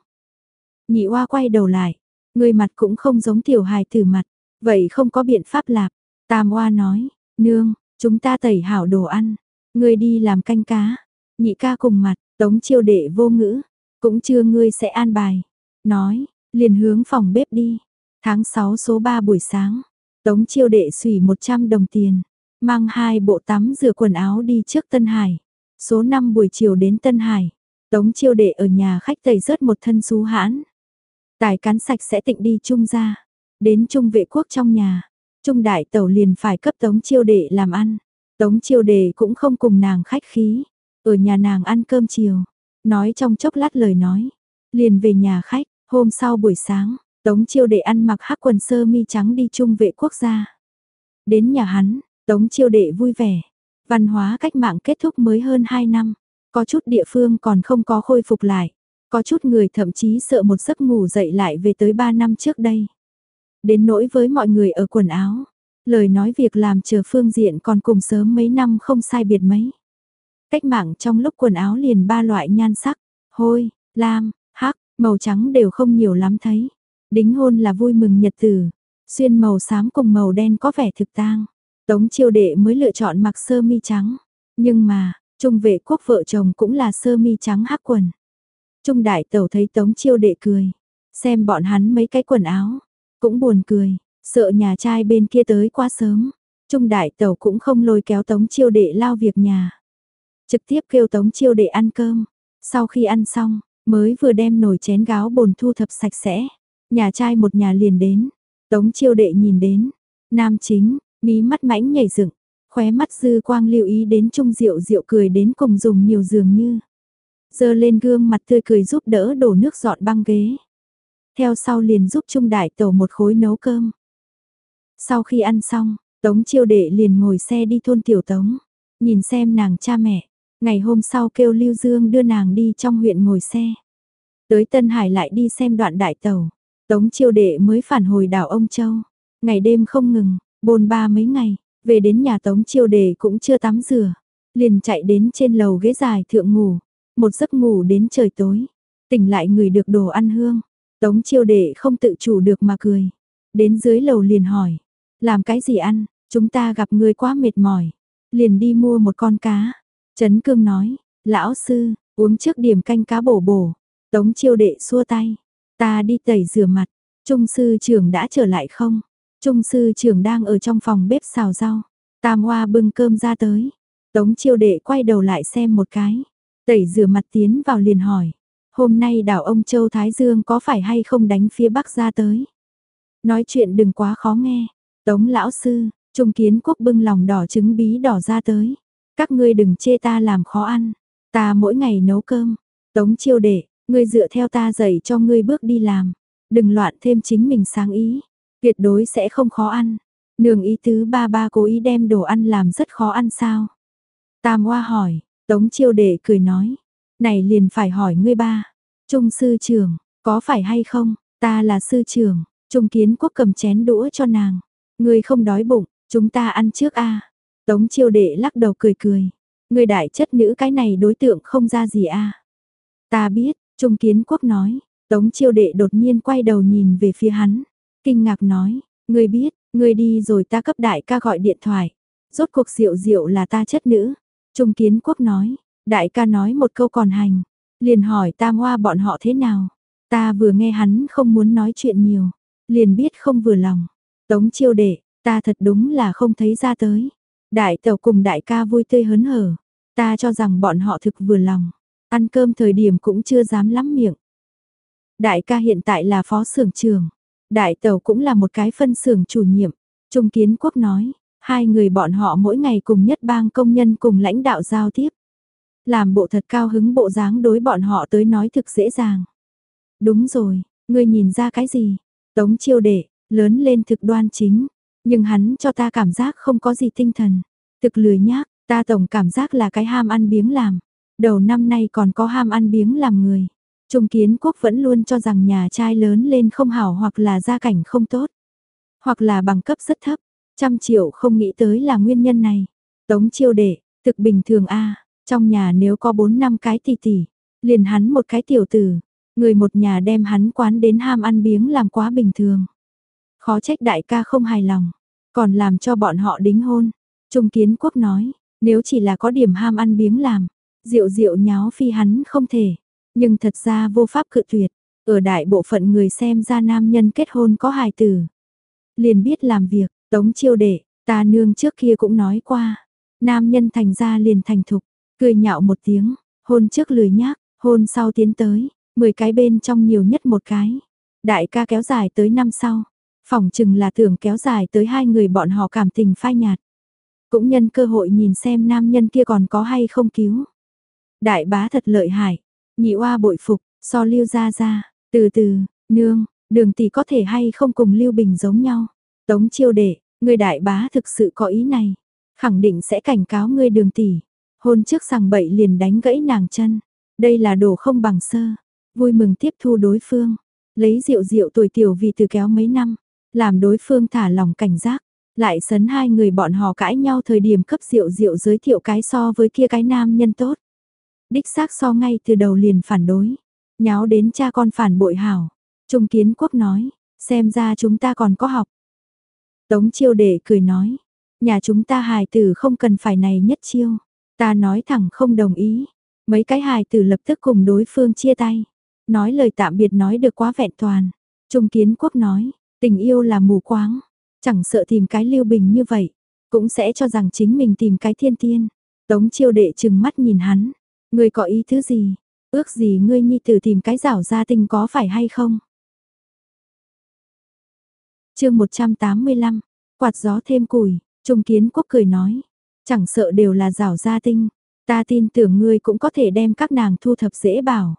Nhị oa quay đầu lại, người mặt cũng không giống tiểu hài tử mặt, vậy không có biện pháp lạp. Tam hoa nói, nương, chúng ta tẩy hảo đồ ăn, người đi làm canh cá. Nhị ca cùng mặt, tống chiêu đệ vô ngữ, cũng chưa ngươi sẽ an bài. Nói, liền hướng phòng bếp đi. Tháng 6 số 3 buổi sáng, Tống chiêu đệ xủy 100 đồng tiền, mang hai bộ tắm rửa quần áo đi trước Tân Hải. Số 5 buổi chiều đến Tân Hải, Tống chiêu đệ ở nhà khách tẩy rớt một thân xú hãn. Tài cán sạch sẽ tịnh đi chung ra, đến trung vệ quốc trong nhà. Trung đại tẩu liền phải cấp tống chiêu đệ làm ăn. Tống chiêu đệ cũng không cùng nàng khách khí, ở nhà nàng ăn cơm chiều. Nói trong chốc lát lời nói, liền về nhà khách, hôm sau buổi sáng, Tống chiêu đệ ăn mặc hắc quần sơ mi trắng đi chung vệ quốc gia. Đến nhà hắn, Tống chiêu đệ vui vẻ. Văn hóa cách mạng kết thúc mới hơn 2 năm. Có chút địa phương còn không có khôi phục lại. Có chút người thậm chí sợ một giấc ngủ dậy lại về tới 3 năm trước đây. Đến nỗi với mọi người ở quần áo, lời nói việc làm chờ phương diện còn cùng sớm mấy năm không sai biệt mấy. Cách mạng trong lúc quần áo liền ba loại nhan sắc, hôi, lam, hắc, màu trắng đều không nhiều lắm thấy. Đính hôn là vui mừng nhật tử, xuyên màu xám cùng màu đen có vẻ thực tang. Tống chiêu đệ mới lựa chọn mặc sơ mi trắng, nhưng mà, trung vệ quốc vợ chồng cũng là sơ mi trắng hắc quần. Trung đại tẩu thấy tống chiêu đệ cười, xem bọn hắn mấy cái quần áo, cũng buồn cười, sợ nhà trai bên kia tới quá sớm. Trung đại tẩu cũng không lôi kéo tống chiêu đệ lao việc nhà. Trực tiếp kêu tống chiêu đệ ăn cơm. Sau khi ăn xong, mới vừa đem nồi chén gáo bồn thu thập sạch sẽ. Nhà trai một nhà liền đến. Tống chiêu đệ nhìn đến. Nam chính, mí mắt mãnh nhảy dựng. Khóe mắt dư quang lưu ý đến trung diệu diệu cười đến cùng dùng nhiều dường như. Dơ lên gương mặt tươi cười giúp đỡ đổ nước dọn băng ghế. Theo sau liền giúp Trung Đại Tẩu một khối nấu cơm. Sau khi ăn xong, Tống Chiêu Đệ liền ngồi xe đi thôn Tiểu Tống, nhìn xem nàng cha mẹ. Ngày hôm sau kêu Lưu Dương đưa nàng đi trong huyện ngồi xe. Tới Tân Hải lại đi xem đoạn đại tàu. Tống Chiêu Đệ mới phản hồi đảo Ông Châu. Ngày đêm không ngừng, bồn ba mấy ngày, về đến nhà Tống Chiêu Đệ cũng chưa tắm rửa. Liền chạy đến trên lầu ghế dài thượng ngủ, một giấc ngủ đến trời tối. Tỉnh lại người được đồ ăn hương, Tống chiêu đệ không tự chủ được mà cười. Đến dưới lầu liền hỏi. Làm cái gì ăn? Chúng ta gặp người quá mệt mỏi. Liền đi mua một con cá. Trấn cương nói. Lão sư, uống trước điểm canh cá bổ bổ. Tống chiêu đệ xua tay. Ta đi tẩy rửa mặt. Trung sư trưởng đã trở lại không? Trung sư trưởng đang ở trong phòng bếp xào rau. Tam hoa bưng cơm ra tới. Tống chiêu đệ quay đầu lại xem một cái. Tẩy rửa mặt tiến vào liền hỏi. Hôm nay đảo ông Châu Thái Dương có phải hay không đánh phía Bắc ra tới? Nói chuyện đừng quá khó nghe. Tống lão sư, Trung Kiến Quốc bưng lòng đỏ trứng bí đỏ ra tới. Các ngươi đừng chê ta làm khó ăn. Ta mỗi ngày nấu cơm. Tống chiêu đệ, ngươi dựa theo ta dạy cho ngươi bước đi làm. Đừng loạn thêm chính mình sáng ý. Tuyệt đối sẽ không khó ăn. Nương ý tứ ba ba cố ý đem đồ ăn làm rất khó ăn sao? Tam Hoa hỏi, Tống chiêu đệ cười nói, này liền phải hỏi ngươi ba. Trung sư trưởng, có phải hay không? Ta là sư trưởng. Trung kiến quốc cầm chén đũa cho nàng. Ngươi không đói bụng, chúng ta ăn trước a. Tống chiêu đệ lắc đầu cười cười. Ngươi đại chất nữ cái này đối tượng không ra gì a. Ta biết, Trung kiến quốc nói. Tống chiêu đệ đột nhiên quay đầu nhìn về phía hắn. Kinh ngạc nói, ngươi biết, ngươi đi rồi ta cấp đại ca gọi điện thoại. Rốt cuộc diệu diệu là ta chất nữ. Trung kiến quốc nói, Đại ca nói một câu còn hành, liền hỏi tam hoa bọn họ thế nào. Ta vừa nghe hắn không muốn nói chuyện nhiều, liền biết không vừa lòng. Tống chiêu đệ, ta thật đúng là không thấy ra tới. Đại tàu cùng đại ca vui tươi hớn hở, ta cho rằng bọn họ thực vừa lòng. Ăn cơm thời điểm cũng chưa dám lắm miệng. Đại ca hiện tại là phó xưởng trường, đại tàu cũng là một cái phân xưởng chủ nhiệm. Trung Kiến Quốc nói, hai người bọn họ mỗi ngày cùng nhất bang công nhân cùng lãnh đạo giao tiếp. Làm bộ thật cao hứng bộ dáng đối bọn họ tới nói thực dễ dàng. Đúng rồi, ngươi nhìn ra cái gì? Tống chiêu đệ, lớn lên thực đoan chính, nhưng hắn cho ta cảm giác không có gì tinh thần. Thực lười nhác, ta tổng cảm giác là cái ham ăn biếng làm. Đầu năm nay còn có ham ăn biếng làm người. Trung kiến quốc vẫn luôn cho rằng nhà trai lớn lên không hảo hoặc là gia cảnh không tốt. Hoặc là bằng cấp rất thấp. Trăm triệu không nghĩ tới là nguyên nhân này. Tống chiêu đệ, thực bình thường a trong nhà nếu có 4 năm cái tỷ tỷ, liền hắn một cái tiểu tử, người một nhà đem hắn quán đến ham ăn biếng làm quá bình thường. Khó trách đại ca không hài lòng, còn làm cho bọn họ đính hôn. Trung kiến quốc nói, nếu chỉ là có điểm ham ăn biếng làm, rượu rượu nháo phi hắn không thể. Nhưng thật ra vô pháp cự tuyệt, ở đại bộ phận người xem ra nam nhân kết hôn có hài tử. Liền biết làm việc, tống chiêu đệ, ta nương trước kia cũng nói qua, nam nhân thành ra liền thành thục, Cười nhạo một tiếng, hôn trước lười nhác, hôn sau tiến tới, 10 cái bên trong nhiều nhất một cái. Đại ca kéo dài tới năm sau, phỏng chừng là tưởng kéo dài tới hai người bọn họ cảm tình phai nhạt. Cũng nhân cơ hội nhìn xem nam nhân kia còn có hay không cứu. Đại bá thật lợi hại, nhị oa bội phục, so lưu ra ra, từ từ, nương, đường tỷ có thể hay không cùng lưu bình giống nhau. Tống chiêu đệ, người đại bá thực sự có ý này, khẳng định sẽ cảnh cáo ngươi đường tỷ. Hôn trước sàng bậy liền đánh gãy nàng chân. Đây là đồ không bằng sơ. Vui mừng tiếp thu đối phương. Lấy rượu rượu tuổi tiểu vì từ kéo mấy năm. làm đối phương thả lòng cảnh giác, lại sấn hai người bọn họ cãi nhau thời điểm cấp rượu rượu giới thiệu cái so với kia cái nam nhân tốt. Đích xác so ngay từ đầu liền phản đối, nháo đến cha con phản bội hảo. Trung kiến quốc nói, xem ra chúng ta còn có học. Tống chiêu đệ cười nói, nhà chúng ta hài tử không cần phải này nhất chiêu. Ta nói thẳng không đồng ý. Mấy cái hài tử lập tức cùng đối phương chia tay. Nói lời tạm biệt nói được quá vẹn toàn. Trung kiến quốc nói, tình yêu là mù quáng. Chẳng sợ tìm cái lưu bình như vậy. Cũng sẽ cho rằng chính mình tìm cái thiên tiên. Tống chiêu đệ chừng mắt nhìn hắn. Ngươi có ý thứ gì? Ước gì ngươi nhi tử tìm cái rảo gia tình có phải hay không? chương 185, quạt gió thêm củi, Trung Kiến Quốc cười nói, chẳng sợ đều là rào gia tinh, ta tin tưởng ngươi cũng có thể đem các nàng thu thập dễ bảo.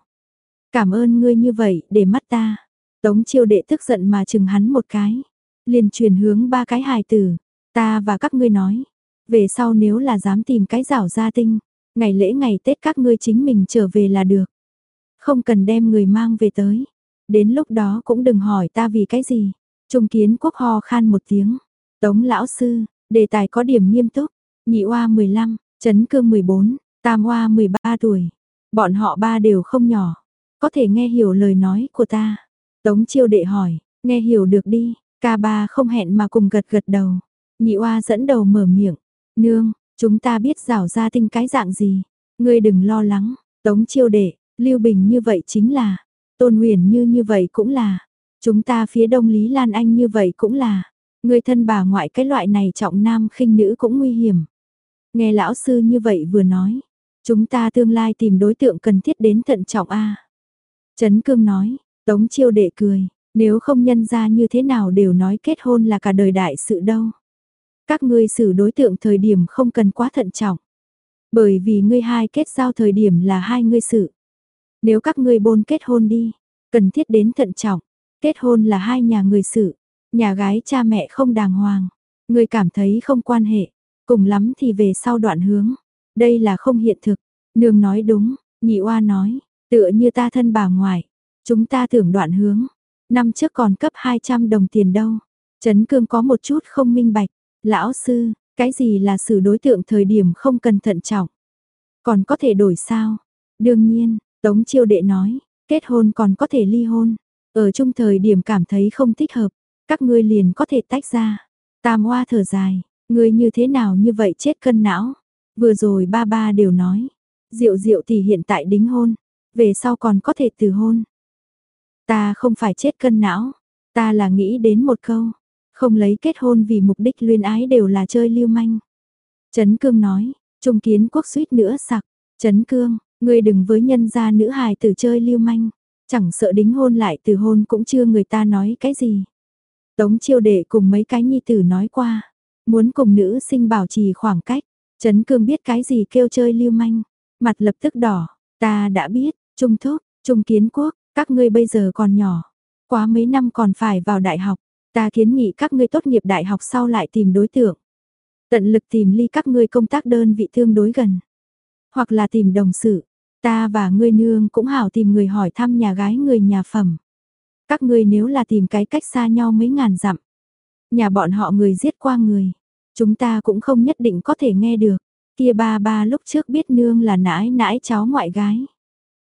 Cảm ơn ngươi như vậy, để mắt ta. Tống chiêu đệ tức giận mà chừng hắn một cái, liền truyền hướng ba cái hài tử, ta và các ngươi nói, về sau nếu là dám tìm cái rảo gia tinh, ngày lễ ngày Tết các ngươi chính mình trở về là được. Không cần đem người mang về tới, đến lúc đó cũng đừng hỏi ta vì cái gì. Trung kiến quốc ho khan một tiếng. Tống lão sư, đề tài có điểm nghiêm túc. Nhị oa 15, chấn cương 14, tam oa 13 tuổi. Bọn họ ba đều không nhỏ. Có thể nghe hiểu lời nói của ta. Tống chiêu đệ hỏi, nghe hiểu được đi. Ca ba không hẹn mà cùng gật gật đầu. Nhị oa dẫn đầu mở miệng. Nương, chúng ta biết rảo ra tinh cái dạng gì. Ngươi đừng lo lắng. Tống chiêu đệ, Lưu Bình như vậy chính là. Tôn huyền như như vậy cũng là. Chúng ta phía đông Lý Lan Anh như vậy cũng là, người thân bà ngoại cái loại này trọng nam khinh nữ cũng nguy hiểm. Nghe lão sư như vậy vừa nói, chúng ta tương lai tìm đối tượng cần thiết đến thận trọng a. Trấn Cương nói, Tống Chiêu đệ cười, nếu không nhân ra như thế nào đều nói kết hôn là cả đời đại sự đâu. Các ngươi xử đối tượng thời điểm không cần quá thận trọng. Bởi vì ngươi hai kết giao thời điểm là hai ngươi sự. Nếu các ngươi bôn kết hôn đi, cần thiết đến thận trọng. Kết hôn là hai nhà người sự, nhà gái cha mẹ không đàng hoàng, người cảm thấy không quan hệ, cùng lắm thì về sau đoạn hướng. Đây là không hiện thực, nương nói đúng, nhị oa nói, tựa như ta thân bà ngoại, chúng ta tưởng đoạn hướng, năm trước còn cấp 200 đồng tiền đâu. Trấn Cương có một chút không minh bạch, lão sư, cái gì là xử đối tượng thời điểm không cần thận trọng, còn có thể đổi sao? Đương nhiên, Tống Chiêu Đệ nói, kết hôn còn có thể ly hôn, ở chung thời điểm cảm thấy không thích hợp, các ngươi liền có thể tách ra. Tam Hoa thở dài, ngươi như thế nào như vậy chết cân não. Vừa rồi ba ba đều nói, Diệu Diệu thì hiện tại đính hôn, về sau còn có thể từ hôn. Ta không phải chết cân não, ta là nghĩ đến một câu, không lấy kết hôn vì mục đích luyên ái đều là chơi lưu manh. Trấn Cương nói, Trung Kiến Quốc suýt nữa sặc, Trấn Cương, ngươi đừng với nhân gia nữ hài tử chơi lưu manh. Chẳng sợ đính hôn lại từ hôn cũng chưa người ta nói cái gì. Tống chiêu đệ cùng mấy cái nhi tử nói qua. Muốn cùng nữ sinh bảo trì khoảng cách. Trấn cương biết cái gì kêu chơi lưu manh. Mặt lập tức đỏ. Ta đã biết. Trung thúc, trung kiến quốc. Các ngươi bây giờ còn nhỏ. Quá mấy năm còn phải vào đại học. Ta kiến nghị các ngươi tốt nghiệp đại học sau lại tìm đối tượng. Tận lực tìm ly các ngươi công tác đơn vị tương đối gần. Hoặc là tìm đồng sự. Ta và ngươi nương cũng hảo tìm người hỏi thăm nhà gái người nhà phẩm. Các ngươi nếu là tìm cái cách xa nhau mấy ngàn dặm. Nhà bọn họ người giết qua người. Chúng ta cũng không nhất định có thể nghe được. Kia ba ba lúc trước biết nương là nãi nãi cháu ngoại gái.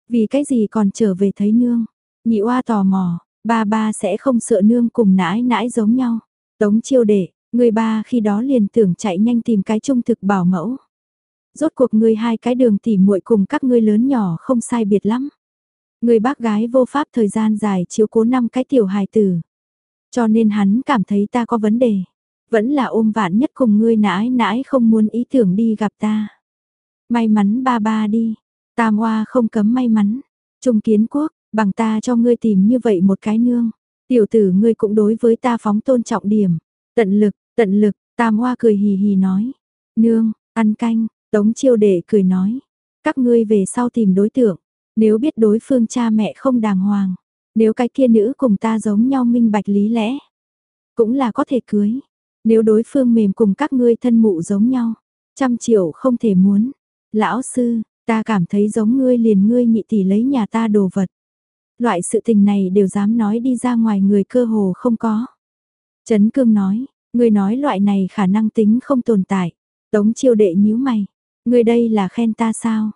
Vì cái gì còn trở về thấy nương. Nhị oa tò mò, ba ba sẽ không sợ nương cùng nãi nãi giống nhau. Tống chiêu đệ, người ba khi đó liền tưởng chạy nhanh tìm cái trung thực bảo mẫu rốt cuộc người hai cái đường tỉ muội cùng các ngươi lớn nhỏ không sai biệt lắm. Người bác gái vô pháp thời gian dài chiếu cố năm cái tiểu hài tử. Cho nên hắn cảm thấy ta có vấn đề. Vẫn là ôm vạn nhất cùng ngươi nãi nãi không muốn ý tưởng đi gặp ta. May mắn ba ba đi. Tam hoa không cấm may mắn. Trung kiến quốc, bằng ta cho ngươi tìm như vậy một cái nương. Tiểu tử ngươi cũng đối với ta phóng tôn trọng điểm. Tận lực, tận lực, tam hoa cười hì hì nói. Nương, ăn canh, Tống chiêu đệ cười nói, các ngươi về sau tìm đối tượng, nếu biết đối phương cha mẹ không đàng hoàng, nếu cái kia nữ cùng ta giống nhau minh bạch lý lẽ, cũng là có thể cưới. Nếu đối phương mềm cùng các ngươi thân mụ giống nhau, trăm triệu không thể muốn. Lão sư, ta cảm thấy giống ngươi liền ngươi nhị tỷ lấy nhà ta đồ vật. Loại sự tình này đều dám nói đi ra ngoài người cơ hồ không có. Trấn Cương nói, ngươi nói loại này khả năng tính không tồn tại. Tống chiêu đệ nhíu mày, ngươi đây là khen ta sao?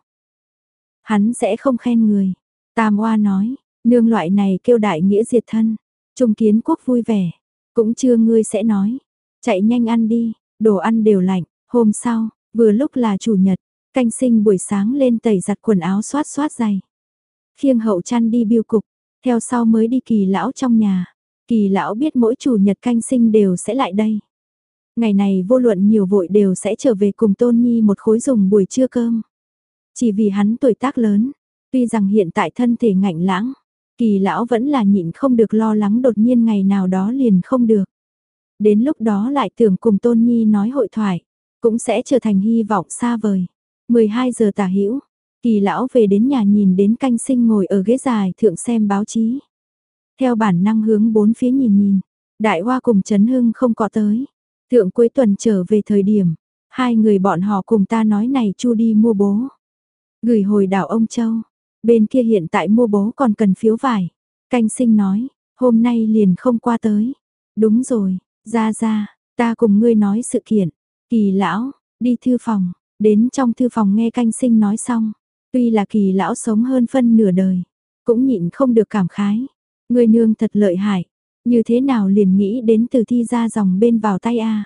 Hắn sẽ không khen người. Tam Oa nói, nương loại này kêu đại nghĩa diệt thân. Trung kiến quốc vui vẻ, cũng chưa ngươi sẽ nói. Chạy nhanh ăn đi, đồ ăn đều lạnh, hôm sau, vừa lúc là chủ nhật, canh sinh buổi sáng lên tẩy giặt quần áo xoát xoát giày. Khiêng hậu chăn đi biêu cục, theo sau mới đi kỳ lão trong nhà. Kỳ lão biết mỗi chủ nhật canh sinh đều sẽ lại đây. Ngày này vô luận nhiều vội đều sẽ trở về cùng Tôn Nhi một khối dùng buổi trưa cơm. Chỉ vì hắn tuổi tác lớn, tuy rằng hiện tại thân thể ngạnh lãng, kỳ lão vẫn là nhịn không được lo lắng đột nhiên ngày nào đó liền không được. Đến lúc đó lại tưởng cùng Tôn Nhi nói hội thoại, cũng sẽ trở thành hy vọng xa vời. 12 giờ tả hữu kỳ lão về đến nhà nhìn đến canh sinh ngồi ở ghế dài thượng xem báo chí. Theo bản năng hướng bốn phía nhìn nhìn, đại hoa cùng Trấn Hưng không có tới. Thượng cuối tuần trở về thời điểm, hai người bọn họ cùng ta nói này chu đi mua bố. Gửi hồi đảo ông Châu, bên kia hiện tại mua bố còn cần phiếu vải. Canh sinh nói, hôm nay liền không qua tới. Đúng rồi, ra ra, ta cùng ngươi nói sự kiện. Kỳ lão, đi thư phòng, đến trong thư phòng nghe canh sinh nói xong. Tuy là kỳ lão sống hơn phân nửa đời, cũng nhịn không được cảm khái. Người nương thật lợi hại, như thế nào liền nghĩ đến từ thi ra dòng bên vào tay a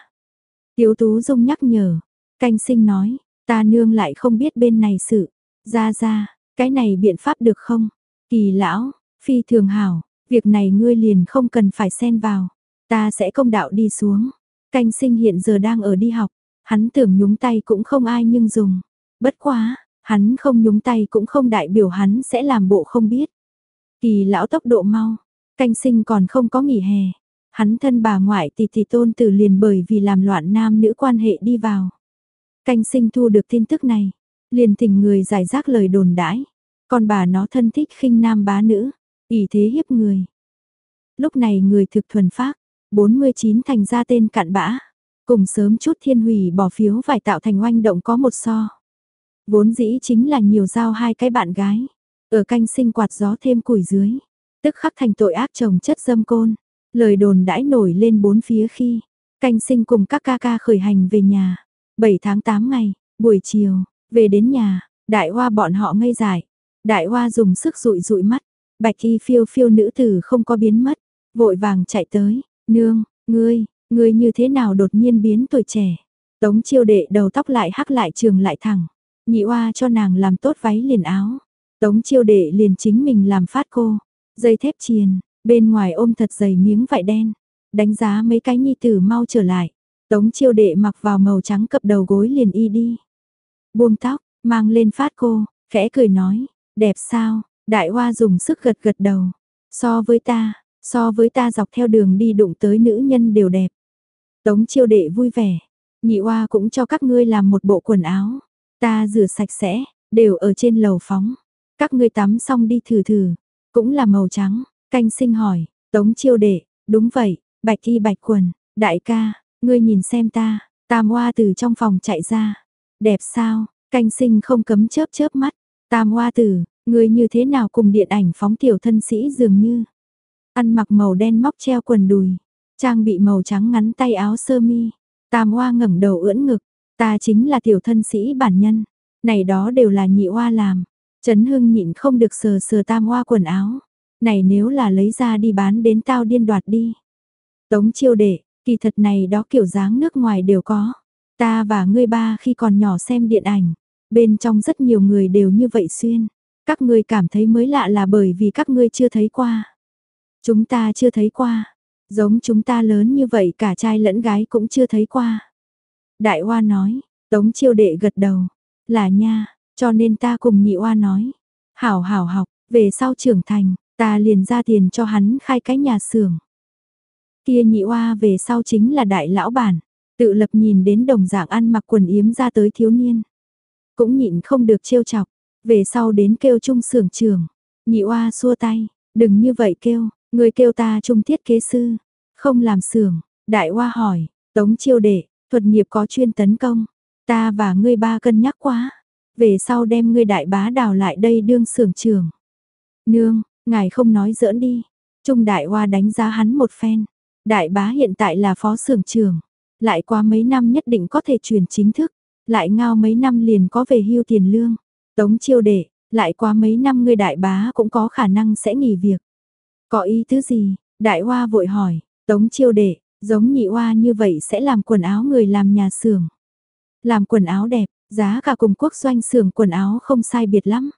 Tiếu Tú Dung nhắc nhở, canh sinh nói, ta nương lại không biết bên này sự, ra ra, cái này biện pháp được không? Kỳ lão, phi thường hảo, việc này ngươi liền không cần phải xen vào, ta sẽ công đạo đi xuống. Canh sinh hiện giờ đang ở đi học, hắn tưởng nhúng tay cũng không ai nhưng dùng. Bất quá, hắn không nhúng tay cũng không đại biểu hắn sẽ làm bộ không biết. Kỳ lão tốc độ mau, canh sinh còn không có nghỉ hè. Hắn thân bà ngoại tỷ tỷ tôn tử liền bởi vì làm loạn nam nữ quan hệ đi vào. Canh sinh thu được tin tức này, liền thỉnh người giải rác lời đồn đãi. Còn bà nó thân thích khinh nam bá nữ, ỷ thế hiếp người. Lúc này người thực thuần phác, 49 thành ra tên cạn bã, cùng sớm chút thiên hủy bỏ phiếu phải tạo thành oanh động có một so. Vốn dĩ chính là nhiều giao hai cái bạn gái, ở canh sinh quạt gió thêm củi dưới, tức khắc thành tội ác chồng chất dâm côn. Lời đồn đãi nổi lên bốn phía khi, canh sinh cùng các ca ca khởi hành về nhà. 7 tháng 8 ngày, buổi chiều, về đến nhà, đại hoa bọn họ ngây dại. Đại hoa dùng sức rụi rụi mắt, bạch y phiêu phiêu nữ tử không có biến mất, vội vàng chạy tới, nương, ngươi, ngươi như thế nào đột nhiên biến tuổi trẻ. Tống chiêu đệ đầu tóc lại hắc lại trường lại thẳng, nhị oa cho nàng làm tốt váy liền áo. Tống chiêu đệ liền chính mình làm phát cô, dây thép chiền, bên ngoài ôm thật dày miếng vải đen, đánh giá mấy cái nhi tử mau trở lại. Tống chiêu đệ mặc vào màu trắng cập đầu gối liền y đi. Buông tóc, mang lên phát cô, khẽ cười nói, đẹp sao, đại hoa dùng sức gật gật đầu. So với ta, so với ta dọc theo đường đi đụng tới nữ nhân đều đẹp. Tống chiêu đệ vui vẻ, nhị hoa cũng cho các ngươi làm một bộ quần áo. Ta rửa sạch sẽ, đều ở trên lầu phóng. Các ngươi tắm xong đi thử thử, cũng là màu trắng. Canh sinh hỏi, tống chiêu đệ, đúng vậy, bạch y bạch quần, đại ca, ngươi nhìn xem ta, tam hoa từ trong phòng chạy ra. Đẹp sao, canh sinh không cấm chớp chớp mắt, tam hoa tử, người như thế nào cùng điện ảnh phóng tiểu thân sĩ dường như. Ăn mặc màu đen móc treo quần đùi, trang bị màu trắng ngắn tay áo sơ mi, tam hoa ngẩng đầu ưỡn ngực, ta chính là tiểu thân sĩ bản nhân, này đó đều là nhị hoa làm. Trấn Hưng nhịn không được sờ sờ tam hoa quần áo, này nếu là lấy ra đi bán đến tao điên đoạt đi. Tống chiêu đệ, kỳ thật này đó kiểu dáng nước ngoài đều có. Ta và ngươi ba khi còn nhỏ xem điện ảnh, bên trong rất nhiều người đều như vậy xuyên. Các ngươi cảm thấy mới lạ là bởi vì các ngươi chưa thấy qua. Chúng ta chưa thấy qua. Giống chúng ta lớn như vậy cả trai lẫn gái cũng chưa thấy qua. Đại Hoa nói, Tống chiêu đệ gật đầu. Là nha, cho nên ta cùng nhị Hoa nói. Hảo hảo học, về sau trưởng thành, ta liền ra tiền cho hắn khai cái nhà xưởng. Kia nhị Hoa về sau chính là đại lão bản. Tự lập nhìn đến đồng dạng ăn mặc quần yếm ra tới thiếu niên. Cũng nhịn không được trêu chọc, về sau đến kêu trung sưởng trường. Nhị oa xua tay, đừng như vậy kêu, người kêu ta trung thiết kế sư, không làm xưởng. Đại oa hỏi, tống chiêu đệ, thuật nghiệp có chuyên tấn công, ta và ngươi ba cân nhắc quá. Về sau đem ngươi đại bá đào lại đây đương xưởng trường. Nương, ngài không nói giỡn đi. Trung đại oa đánh giá hắn một phen. Đại bá hiện tại là phó xưởng trưởng, lại qua mấy năm nhất định có thể chuyển chính thức, lại ngao mấy năm liền có về hưu tiền lương. Tống chiêu đệ, lại qua mấy năm người đại bá cũng có khả năng sẽ nghỉ việc. Có ý tứ gì? Đại hoa vội hỏi, tống chiêu đệ, giống nhị hoa như vậy sẽ làm quần áo người làm nhà xưởng. Làm quần áo đẹp, giá cả cùng quốc doanh xưởng quần áo không sai biệt lắm.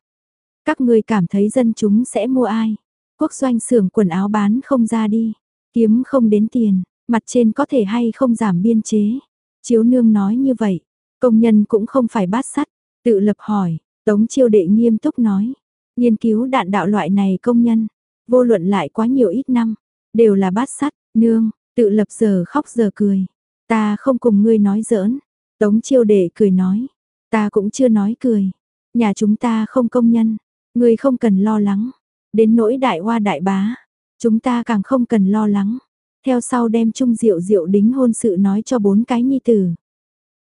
Các người cảm thấy dân chúng sẽ mua ai? Quốc doanh xưởng quần áo bán không ra đi, kiếm không đến tiền, mặt trên có thể hay không giảm biên chế. Chiếu nương nói như vậy, công nhân cũng không phải bát sắt, tự lập hỏi, tống chiêu đệ nghiêm túc nói, nghiên cứu đạn đạo loại này công nhân, vô luận lại quá nhiều ít năm, đều là bát sắt, nương, tự lập giờ khóc giờ cười, ta không cùng ngươi nói giỡn, tống chiêu đệ cười nói, ta cũng chưa nói cười, nhà chúng ta không công nhân, ngươi không cần lo lắng, đến nỗi đại hoa đại bá, chúng ta càng không cần lo lắng theo sau đem chung rượu rượu đính hôn sự nói cho bốn cái nhi tử.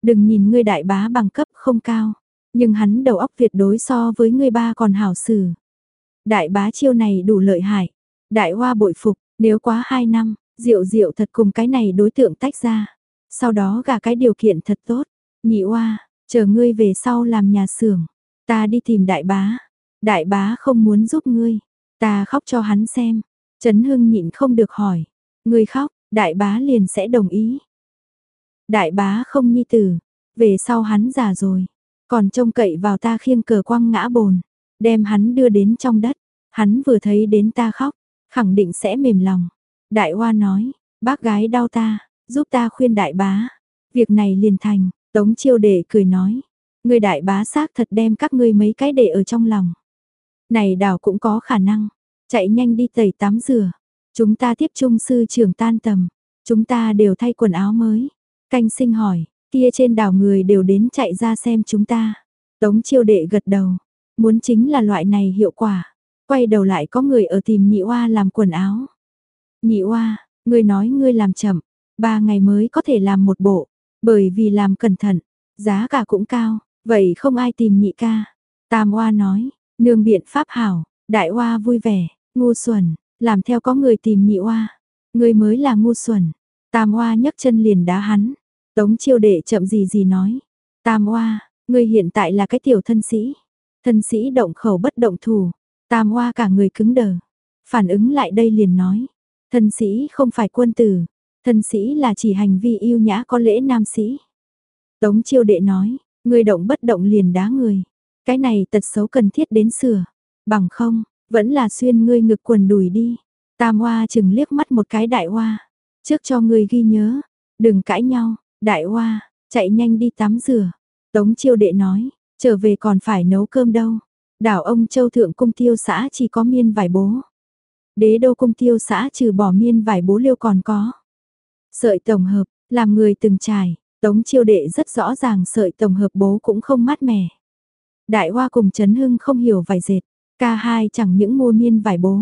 Đừng nhìn ngươi đại bá bằng cấp không cao, nhưng hắn đầu óc Việt đối so với ngươi ba còn hảo xử. Đại bá chiêu này đủ lợi hại, đại hoa bội phục, nếu quá hai năm, rượu rượu thật cùng cái này đối tượng tách ra. Sau đó gả cái điều kiện thật tốt, nhị hoa, chờ ngươi về sau làm nhà xưởng, ta đi tìm đại bá. Đại bá không muốn giúp ngươi, ta khóc cho hắn xem. Trấn Hưng nhịn không được hỏi, Người khóc, đại bá liền sẽ đồng ý. Đại bá không nhi tử, về sau hắn già rồi, còn trông cậy vào ta khiêng cờ quăng ngã bồn, đem hắn đưa đến trong đất, hắn vừa thấy đến ta khóc, khẳng định sẽ mềm lòng. Đại hoa nói, bác gái đau ta, giúp ta khuyên đại bá. Việc này liền thành, tống chiêu đệ cười nói. Người đại bá xác thật đem các ngươi mấy cái để ở trong lòng. Này đảo cũng có khả năng, chạy nhanh đi tẩy tắm rửa. Chúng ta tiếp trung sư trưởng tan tầm, chúng ta đều thay quần áo mới. Canh sinh hỏi, kia trên đảo người đều đến chạy ra xem chúng ta. Tống chiêu đệ gật đầu, muốn chính là loại này hiệu quả. Quay đầu lại có người ở tìm nhị oa làm quần áo. Nhị oa, ngươi nói ngươi làm chậm, ba ngày mới có thể làm một bộ, bởi vì làm cẩn thận, giá cả cũng cao, vậy không ai tìm nhị ca. Tam oa nói, nương biện pháp hảo, đại oa vui vẻ, ngu xuẩn, làm theo có người tìm nhị oa. Người mới là ngu xuẩn. Tam oa nhấc chân liền đá hắn. Tống chiêu đệ chậm gì gì nói. Tam oa, ngươi hiện tại là cái tiểu thân sĩ. Thân sĩ động khẩu bất động thủ. Tam oa cả người cứng đờ. Phản ứng lại đây liền nói. Thân sĩ không phải quân tử. Thân sĩ là chỉ hành vi yêu nhã có lễ nam sĩ. Tống chiêu đệ nói, ngươi động bất động liền đá người. Cái này tật xấu cần thiết đến sửa. Bằng không, vẫn là xuyên ngươi ngực quần đùi đi. Tam hoa chừng liếc mắt một cái đại hoa. Trước cho ngươi ghi nhớ. Đừng cãi nhau. Đại hoa, chạy nhanh đi tắm rửa. Tống chiêu đệ nói, trở về còn phải nấu cơm đâu. Đảo ông Châu Thượng Cung Tiêu xã chỉ có miên vải bố. Đế đô Cung Tiêu xã trừ bỏ miên vải bố liêu còn có. Sợi tổng hợp, làm người từng trải, Tống chiêu đệ rất rõ ràng sợi tổng hợp bố cũng không mát mẻ. Đại hoa cùng Trấn Hưng không hiểu vài dệt, ca hai chẳng những mua miên vải bố,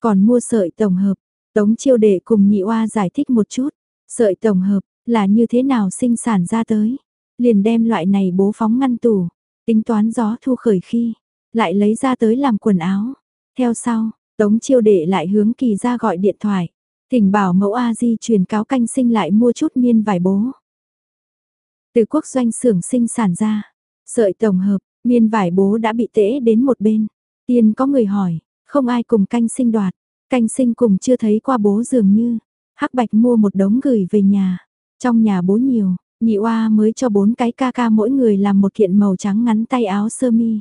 còn mua sợi tổng hợp. Tống chiêu đệ cùng nhị oa giải thích một chút. Sợi tổng hợp là như thế nào sinh sản ra tới. Liền đem loại này bố phóng ngăn tủ. Tính toán gió thu khởi khi. Lại lấy ra tới làm quần áo. Theo sau, tống chiêu đệ lại hướng kỳ ra gọi điện thoại. Thỉnh bảo mẫu A-di truyền cáo canh sinh lại mua chút miên vải bố. Từ quốc doanh xưởng sinh sản ra. Sợi tổng hợp, miên vải bố đã bị tễ đến một bên. Tiên có người hỏi, không ai cùng canh sinh đoạt, canh sinh cùng chưa thấy qua bố dường như, hắc bạch mua một đống gửi về nhà, trong nhà bố nhiều, nhị oa mới cho bốn cái ca ca mỗi người làm một kiện màu trắng ngắn tay áo sơ mi.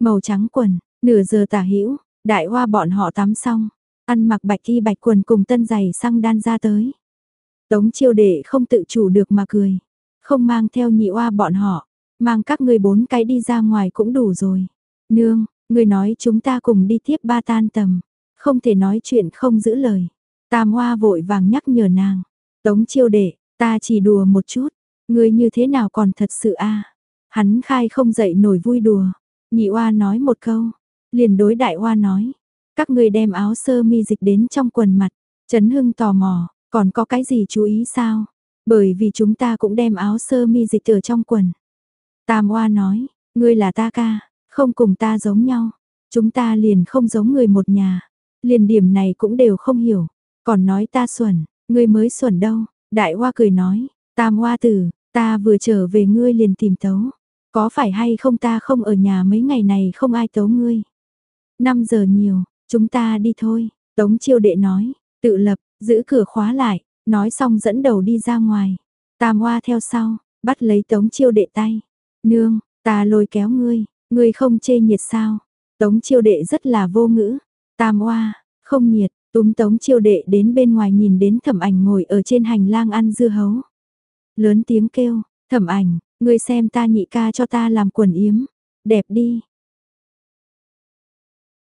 Màu trắng quần, nửa giờ tả hữu đại hoa bọn họ tắm xong, ăn mặc bạch y bạch quần cùng tân giày xăng đan ra tới. Tống chiêu đệ không tự chủ được mà cười, không mang theo nhị oa bọn họ, mang các người bốn cái đi ra ngoài cũng đủ rồi. Nương, Người nói chúng ta cùng đi tiếp ba tan tầm, không thể nói chuyện không giữ lời. Tam hoa vội vàng nhắc nhở nàng. Tống chiêu đệ, ta chỉ đùa một chút, người như thế nào còn thật sự a Hắn khai không dậy nổi vui đùa. Nhị oa nói một câu, liền đối đại oa nói. Các người đem áo sơ mi dịch đến trong quần mặt. Trấn Hưng tò mò, còn có cái gì chú ý sao? Bởi vì chúng ta cũng đem áo sơ mi dịch ở trong quần. Tam oa nói, ngươi là ta ca, không cùng ta giống nhau, chúng ta liền không giống người một nhà, liền điểm này cũng đều không hiểu, còn nói ta xuẩn, ngươi mới xuẩn đâu, đại hoa cười nói, tam hoa tử, ta vừa trở về ngươi liền tìm tấu, có phải hay không ta không ở nhà mấy ngày này không ai tấu ngươi. 5 giờ nhiều, chúng ta đi thôi, tống chiêu đệ nói, tự lập, giữ cửa khóa lại, nói xong dẫn đầu đi ra ngoài, tam hoa theo sau, bắt lấy tống chiêu đệ tay, nương, ta lôi kéo ngươi, ngươi không chê nhiệt sao, tống chiêu đệ rất là vô ngữ, tam oa không nhiệt, túm tống chiêu đệ đến bên ngoài nhìn đến thẩm ảnh ngồi ở trên hành lang ăn dưa hấu. Lớn tiếng kêu, thẩm ảnh, ngươi xem ta nhị ca cho ta làm quần yếm, đẹp đi.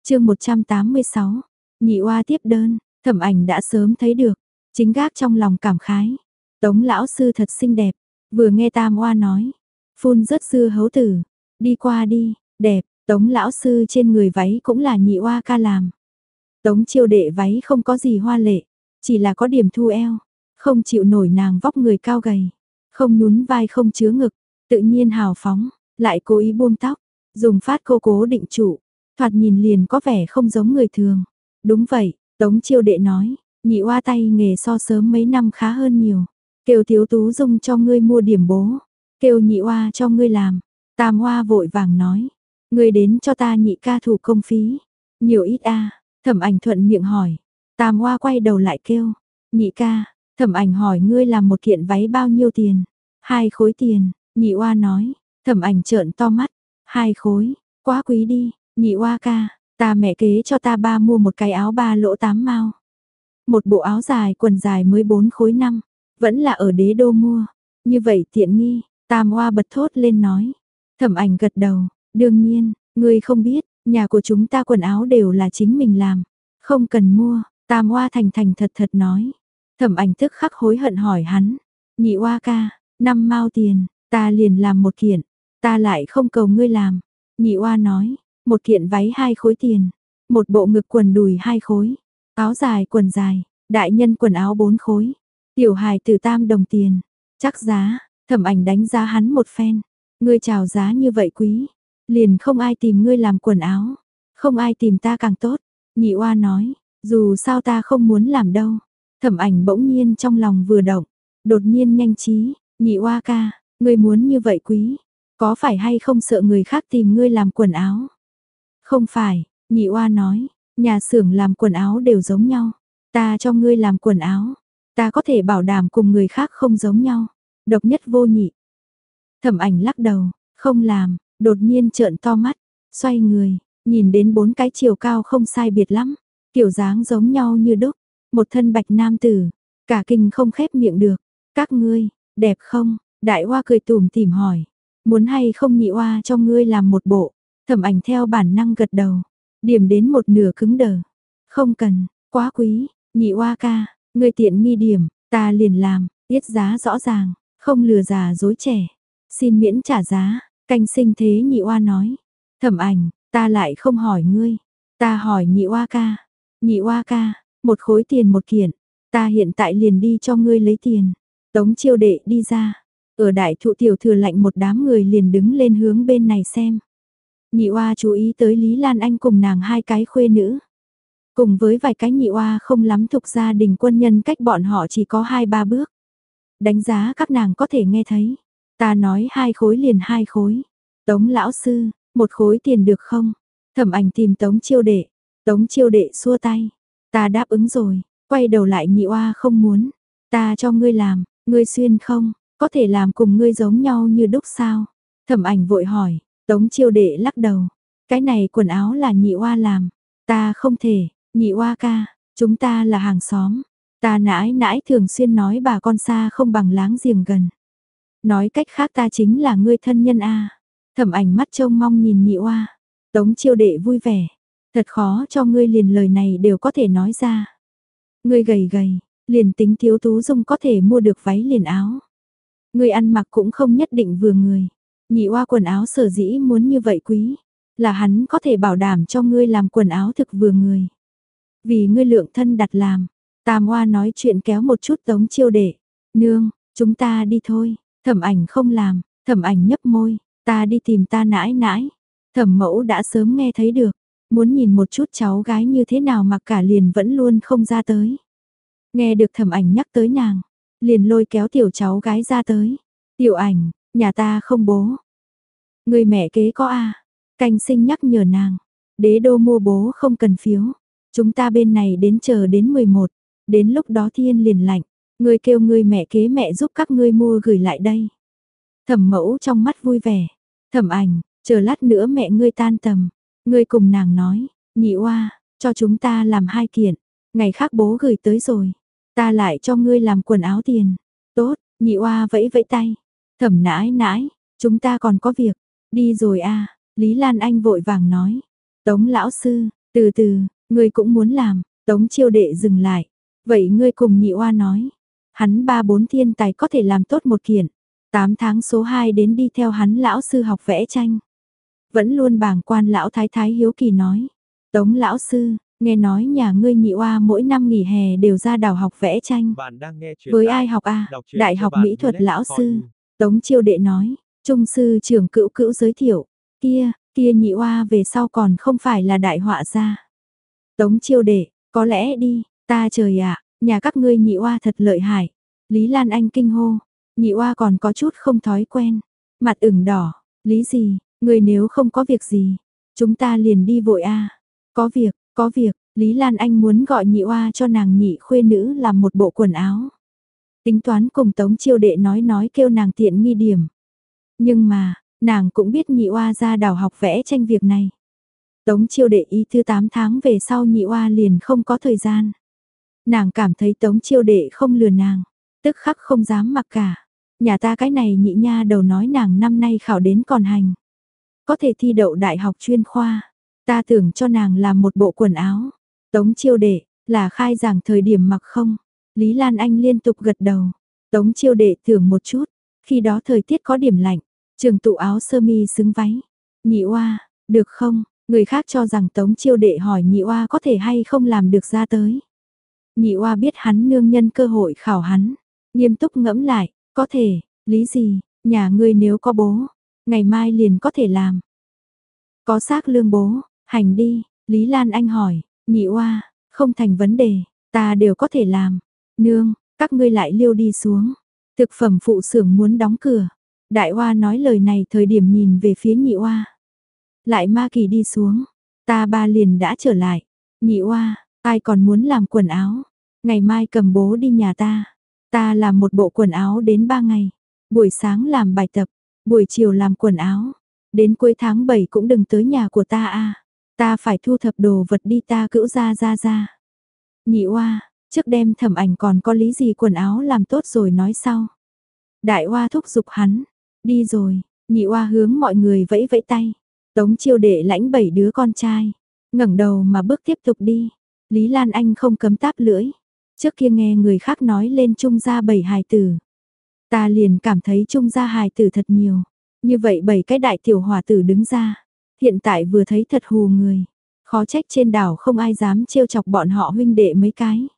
chương 186, nhị oa tiếp đơn, thẩm ảnh đã sớm thấy được, chính gác trong lòng cảm khái. Tống lão sư thật xinh đẹp, vừa nghe tam oa nói, phun rất dưa hấu tử, đi qua đi, đẹp, tống lão sư trên người váy cũng là nhị oa ca làm. Tống chiêu đệ váy không có gì hoa lệ, chỉ là có điểm thu eo, không chịu nổi nàng vóc người cao gầy, không nhún vai không chứa ngực, tự nhiên hào phóng, lại cố ý buông tóc, dùng phát cô cố định trụ, thoạt nhìn liền có vẻ không giống người thường. Đúng vậy, Tống chiêu đệ nói, nhị oa tay nghề so sớm mấy năm khá hơn nhiều, kêu thiếu tú dung cho ngươi mua điểm bố, kêu nhị oa cho ngươi làm, tam hoa vội vàng nói, người đến cho ta nhị ca thủ công phí, nhiều ít a Thẩm ảnh thuận miệng hỏi. Tam hoa quay đầu lại kêu. Nhị ca, thẩm ảnh hỏi ngươi làm một kiện váy bao nhiêu tiền? Hai khối tiền, nhị oa nói. Thẩm ảnh trợn to mắt. Hai khối, quá quý đi, nhị oa ca, ta mẹ kế cho ta ba mua một cái áo ba lỗ tám mao. Một bộ áo dài quần dài mới bốn khối năm, vẫn là ở đế đô mua. Như vậy tiện nghi, tam hoa bật thốt lên nói. Thẩm ảnh gật đầu, đương nhiên, ngươi không biết, Nhà của chúng ta quần áo đều là chính mình làm, không cần mua, tam hoa thành thành thật thật nói. Thẩm ảnh tức khắc hối hận hỏi hắn, nhị hoa ca, năm mao tiền, ta liền làm một kiện, ta lại không cầu ngươi làm. Nhị hoa nói, một kiện váy hai khối tiền, một bộ ngực quần đùi hai khối, áo dài quần dài, đại nhân quần áo bốn khối, tiểu hài từ tam đồng tiền, chắc giá, thẩm ảnh đánh giá hắn một phen, ngươi chào giá như vậy quý, Liền không ai tìm ngươi làm quần áo, không ai tìm ta càng tốt. Nhị oa nói, dù sao ta không muốn làm đâu. Thẩm ảnh bỗng nhiên trong lòng vừa động, đột nhiên nhanh trí, nhị oa ca, ngươi muốn như vậy quý, có phải hay không sợ người khác tìm ngươi làm quần áo? Không phải, nhị oa nói, nhà xưởng làm quần áo đều giống nhau, ta cho ngươi làm quần áo, ta có thể bảo đảm cùng người khác không giống nhau, độc nhất vô nhị. Thẩm ảnh lắc đầu, không làm, Đột nhiên trợn to mắt, xoay người, nhìn đến bốn cái chiều cao không sai biệt lắm, kiểu dáng giống nhau như đúc, một thân bạch nam tử, cả kinh không khép miệng được. Các ngươi, đẹp không? Đại hoa cười tủm tỉm hỏi, muốn hay không nhị hoa cho ngươi làm một bộ, thẩm ảnh theo bản năng gật đầu, điểm đến một nửa cứng đờ. Không cần, quá quý, nhị hoa ca, ngươi tiện nghi điểm, ta liền làm, tiết giá rõ ràng, không lừa già dối trẻ, xin miễn trả giá, Canh sinh thế nhị oa nói. Thẩm ảnh, ta lại không hỏi ngươi. Ta hỏi nhị oa ca. Nhị oa ca, một khối tiền một kiện. Ta hiện tại liền đi cho ngươi lấy tiền. Tống chiêu đệ đi ra. Ở đại thụ tiểu thừa lạnh một đám người liền đứng lên hướng bên này xem. Nhị oa chú ý tới Lý Lan Anh cùng nàng hai cái khuê nữ. Cùng với vài cái nhị oa không lắm thuộc gia đình quân nhân cách bọn họ chỉ có hai ba bước. Đánh giá các nàng có thể nghe thấy. Ta nói hai khối liền hai khối. Tống lão sư, một khối tiền được không? Thẩm ảnh tìm tống chiêu đệ. Tống chiêu đệ xua tay. Ta đáp ứng rồi, quay đầu lại nhị oa không muốn. Ta cho ngươi làm, ngươi xuyên không? Có thể làm cùng ngươi giống nhau như đúc sao? Thẩm ảnh vội hỏi, tống chiêu đệ lắc đầu. Cái này quần áo là nhị oa làm. Ta không thể, nhị oa ca, chúng ta là hàng xóm. Ta nãi nãi thường xuyên nói bà con xa không bằng láng giềng gần. Nói cách khác ta chính là ngươi thân nhân a. Thẩm ảnh mắt trông mong nhìn nhị oa. Tống chiêu đệ vui vẻ. Thật khó cho ngươi liền lời này đều có thể nói ra. Ngươi gầy gầy, liền tính thiếu tú dung có thể mua được váy liền áo. Ngươi ăn mặc cũng không nhất định vừa người. Nhị oa quần áo sở dĩ muốn như vậy quý. Là hắn có thể bảo đảm cho ngươi làm quần áo thực vừa người. Vì ngươi lượng thân đặt làm. Tam oa nói chuyện kéo một chút tống chiêu đệ. Nương, chúng ta đi thôi. Thẩm ảnh không làm, thẩm ảnh nhấp môi, ta đi tìm ta nãi nãi. Thẩm mẫu đã sớm nghe thấy được, muốn nhìn một chút cháu gái như thế nào mà cả liền vẫn luôn không ra tới. Nghe được thẩm ảnh nhắc tới nàng, liền lôi kéo tiểu cháu gái ra tới. Tiểu ảnh, nhà ta không bố. Người mẹ kế có a Canh sinh nhắc nhở nàng. Đế đô mua bố không cần phiếu. Chúng ta bên này đến chờ đến 11. Đến lúc đó thiên liền lạnh ngươi kêu ngươi mẹ kế mẹ giúp các ngươi mua gửi lại đây. Thẩm mẫu trong mắt vui vẻ. Thẩm ảnh, chờ lát nữa mẹ ngươi tan tầm. Ngươi cùng nàng nói, nhị oa, cho chúng ta làm hai kiện. Ngày khác bố gửi tới rồi. Ta lại cho ngươi làm quần áo tiền. Tốt, nhị oa vẫy vẫy tay. Thẩm nãi nãi, chúng ta còn có việc. Đi rồi a Lý Lan Anh vội vàng nói. Tống lão sư, từ từ, ngươi cũng muốn làm. Tống chiêu đệ dừng lại. Vậy ngươi cùng nhị oa nói. Hắn ba bốn thiên tài có thể làm tốt một kiện. 8 tháng số 2 đến đi theo hắn lão sư học vẽ tranh. Vẫn luôn bàng quan lão thái thái hiếu kỳ nói. Tống lão sư, nghe nói nhà ngươi nhị oa mỗi năm nghỉ hè đều ra đảo học vẽ tranh. Với ai học a Đại học mỹ thuật lão sư. Tống chiêu đệ nói, trung sư trưởng cữu cữu giới thiệu. Kia, kia nhị oa về sau còn không phải là đại họa gia. Tống chiêu đệ, có lẽ đi, ta trời ạ, nhà các ngươi nhị oa thật lợi hại. Lý Lan Anh kinh hô, nhị oa còn có chút không thói quen. Mặt ửng đỏ, lý gì, người nếu không có việc gì, chúng ta liền đi vội a. Có việc, có việc, Lý Lan Anh muốn gọi nhị oa cho nàng nhị khuê nữ làm một bộ quần áo. Tính toán cùng Tống Chiêu Đệ nói nói kêu nàng tiện nghi điểm. Nhưng mà, nàng cũng biết nhị oa ra đảo học vẽ tranh việc này. Tống Chiêu Đệ ý thứ 8 tháng về sau nhị oa liền không có thời gian. Nàng cảm thấy Tống Chiêu Đệ không lừa nàng, tức khắc không dám mặc cả. Nhà ta cái này nhị nha đầu nói nàng năm nay khảo đến còn hành. Có thể thi đậu đại học chuyên khoa. Ta tưởng cho nàng làm một bộ quần áo. Tống chiêu đệ, là khai giảng thời điểm mặc không? Lý Lan Anh liên tục gật đầu. Tống chiêu đệ tưởng một chút. Khi đó thời tiết có điểm lạnh. Trường tụ áo sơ mi xứng váy. Nhị oa, được không? Người khác cho rằng Tống chiêu đệ hỏi nhị oa có thể hay không làm được ra tới. Nhị oa biết hắn nương nhân cơ hội khảo hắn. Nghiêm túc ngẫm lại, có thể, lý gì, nhà ngươi nếu có bố, ngày mai liền có thể làm. Có xác lương bố, hành đi, Lý Lan Anh hỏi, nhị oa, không thành vấn đề, ta đều có thể làm. Nương, các ngươi lại liêu đi xuống. Thực phẩm phụ xưởng muốn đóng cửa. Đại oa nói lời này thời điểm nhìn về phía nhị oa. Lại ma kỳ đi xuống, ta ba liền đã trở lại. Nhị oa, ai còn muốn làm quần áo? Ngày mai cầm bố đi nhà ta. Ta làm một bộ quần áo đến ba ngày. Buổi sáng làm bài tập, buổi chiều làm quần áo. Đến cuối tháng 7 cũng đừng tới nhà của ta a. Ta phải thu thập đồ vật đi ta cữu ra ra ra. Nhị oa, trước đêm thẩm ảnh còn có lý gì quần áo làm tốt rồi nói sau. Đại oa thúc giục hắn, đi rồi, nhị oa hướng mọi người vẫy vẫy tay. Tống chiêu đệ lãnh bảy đứa con trai, ngẩng đầu mà bước tiếp tục đi. Lý Lan Anh không cấm táp lưỡi. Trước kia nghe người khác nói lên trung gia bảy hài tử. Ta liền cảm thấy trung gia hài tử thật nhiều. Như vậy bảy cái đại tiểu hòa tử đứng ra. Hiện tại vừa thấy thật hù người. Khó trách trên đảo không ai dám trêu chọc bọn họ huynh đệ mấy cái.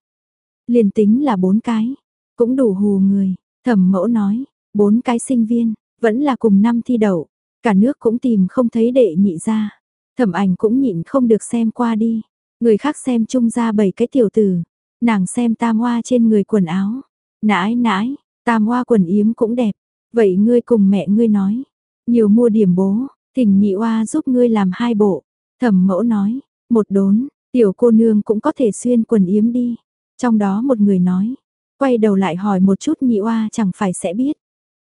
Liền tính là bốn cái. Cũng đủ hù người. Thẩm mẫu nói. Bốn cái sinh viên. Vẫn là cùng năm thi đậu. Cả nước cũng tìm không thấy đệ nhị ra. Thẩm ảnh cũng nhịn không được xem qua đi. Người khác xem chung ra bảy cái tiểu tử. Nàng xem tam hoa trên người quần áo. Nãi nãi, tam hoa quần yếm cũng đẹp. Vậy ngươi cùng mẹ ngươi nói. Nhiều mua điểm bố, thỉnh nhị hoa giúp ngươi làm hai bộ. Thẩm mẫu nói, một đốn, tiểu cô nương cũng có thể xuyên quần yếm đi. Trong đó một người nói, quay đầu lại hỏi một chút nhị oa chẳng phải sẽ biết.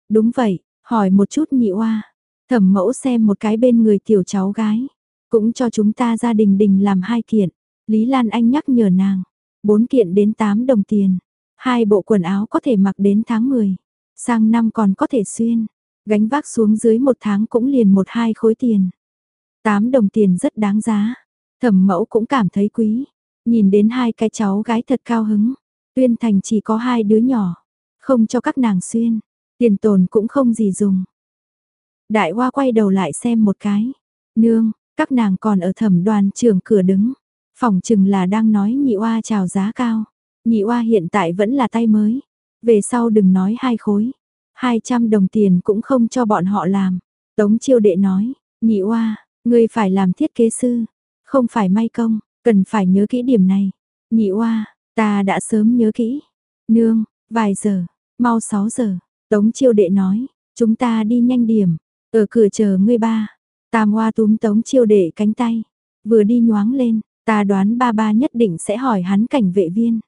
Đúng vậy, hỏi một chút nhị oa. Thẩm mẫu xem một cái bên người tiểu cháu gái, cũng cho chúng ta gia đình đình làm hai kiện. Lý Lan Anh nhắc nhở nàng, bốn kiện đến 8 đồng tiền. Hai bộ quần áo có thể mặc đến tháng 10. Sang năm còn có thể xuyên. Gánh vác xuống dưới một tháng cũng liền một hai khối tiền. 8 đồng tiền rất đáng giá. Thẩm mẫu cũng cảm thấy quý. Nhìn đến hai cái cháu gái thật cao hứng. Tuyên thành chỉ có hai đứa nhỏ. Không cho các nàng xuyên. Tiền tồn cũng không gì dùng. Đại hoa quay đầu lại xem một cái. Nương, các nàng còn ở thẩm đoàn trường cửa đứng. Phòng chừng là đang nói nhị oa chào giá cao. Nhị oa hiện tại vẫn là tay mới. Về sau đừng nói hai khối. 200 đồng tiền cũng không cho bọn họ làm. Tống chiêu đệ nói, nhị oa, ngươi phải làm thiết kế sư, không phải may công, cần phải nhớ kỹ điểm này. Nhị oa, Ta đã sớm nhớ kỹ. Nương, vài giờ, mau 6 giờ. Tống chiêu đệ nói, chúng ta đi nhanh điểm. Ở cửa chờ ngươi ba. Tam oa túm tống chiêu đệ cánh tay. Vừa đi nhoáng lên, ta đoán ba ba nhất định sẽ hỏi hắn cảnh vệ viên.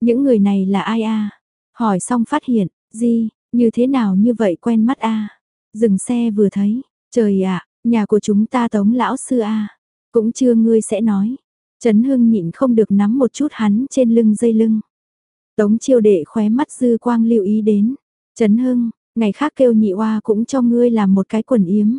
Những người này là ai a? Hỏi xong phát hiện, gì, như thế nào như vậy quen mắt a? Dừng xe vừa thấy, trời ạ, nhà của chúng ta tống lão sư a. Cũng chưa ngươi sẽ nói. Trấn Hưng nhịn không được nắm một chút hắn trên lưng dây lưng. Tống chiêu đệ khóe mắt dư quang lưu ý đến. Trấn Hưng, ngày khác kêu nhị oa cũng cho ngươi làm một cái quần yếm.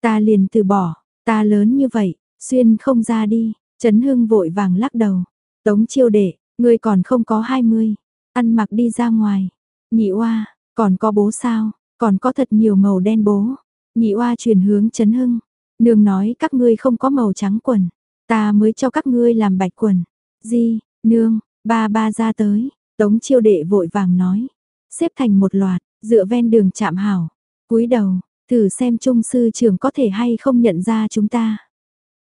Ta liền từ bỏ, ta lớn như vậy, xuyên không ra đi. Trấn Hưng vội vàng lắc đầu. Tống chiêu đệ, ngươi còn không có 20. Ăn mặc đi ra ngoài. Nhị oa, còn có bố sao? Còn có thật nhiều màu đen bố. Nhị oa truyền hướng Trấn Hưng. Nương nói các ngươi không có màu trắng quần. Ta mới cho các ngươi làm bạch quần. Di, nương, ba ba ra tới. Tống chiêu đệ vội vàng nói. Xếp thành một loạt, dựa ven đường chạm hảo. cúi đầu, thử xem trung sư trưởng có thể hay không nhận ra chúng ta.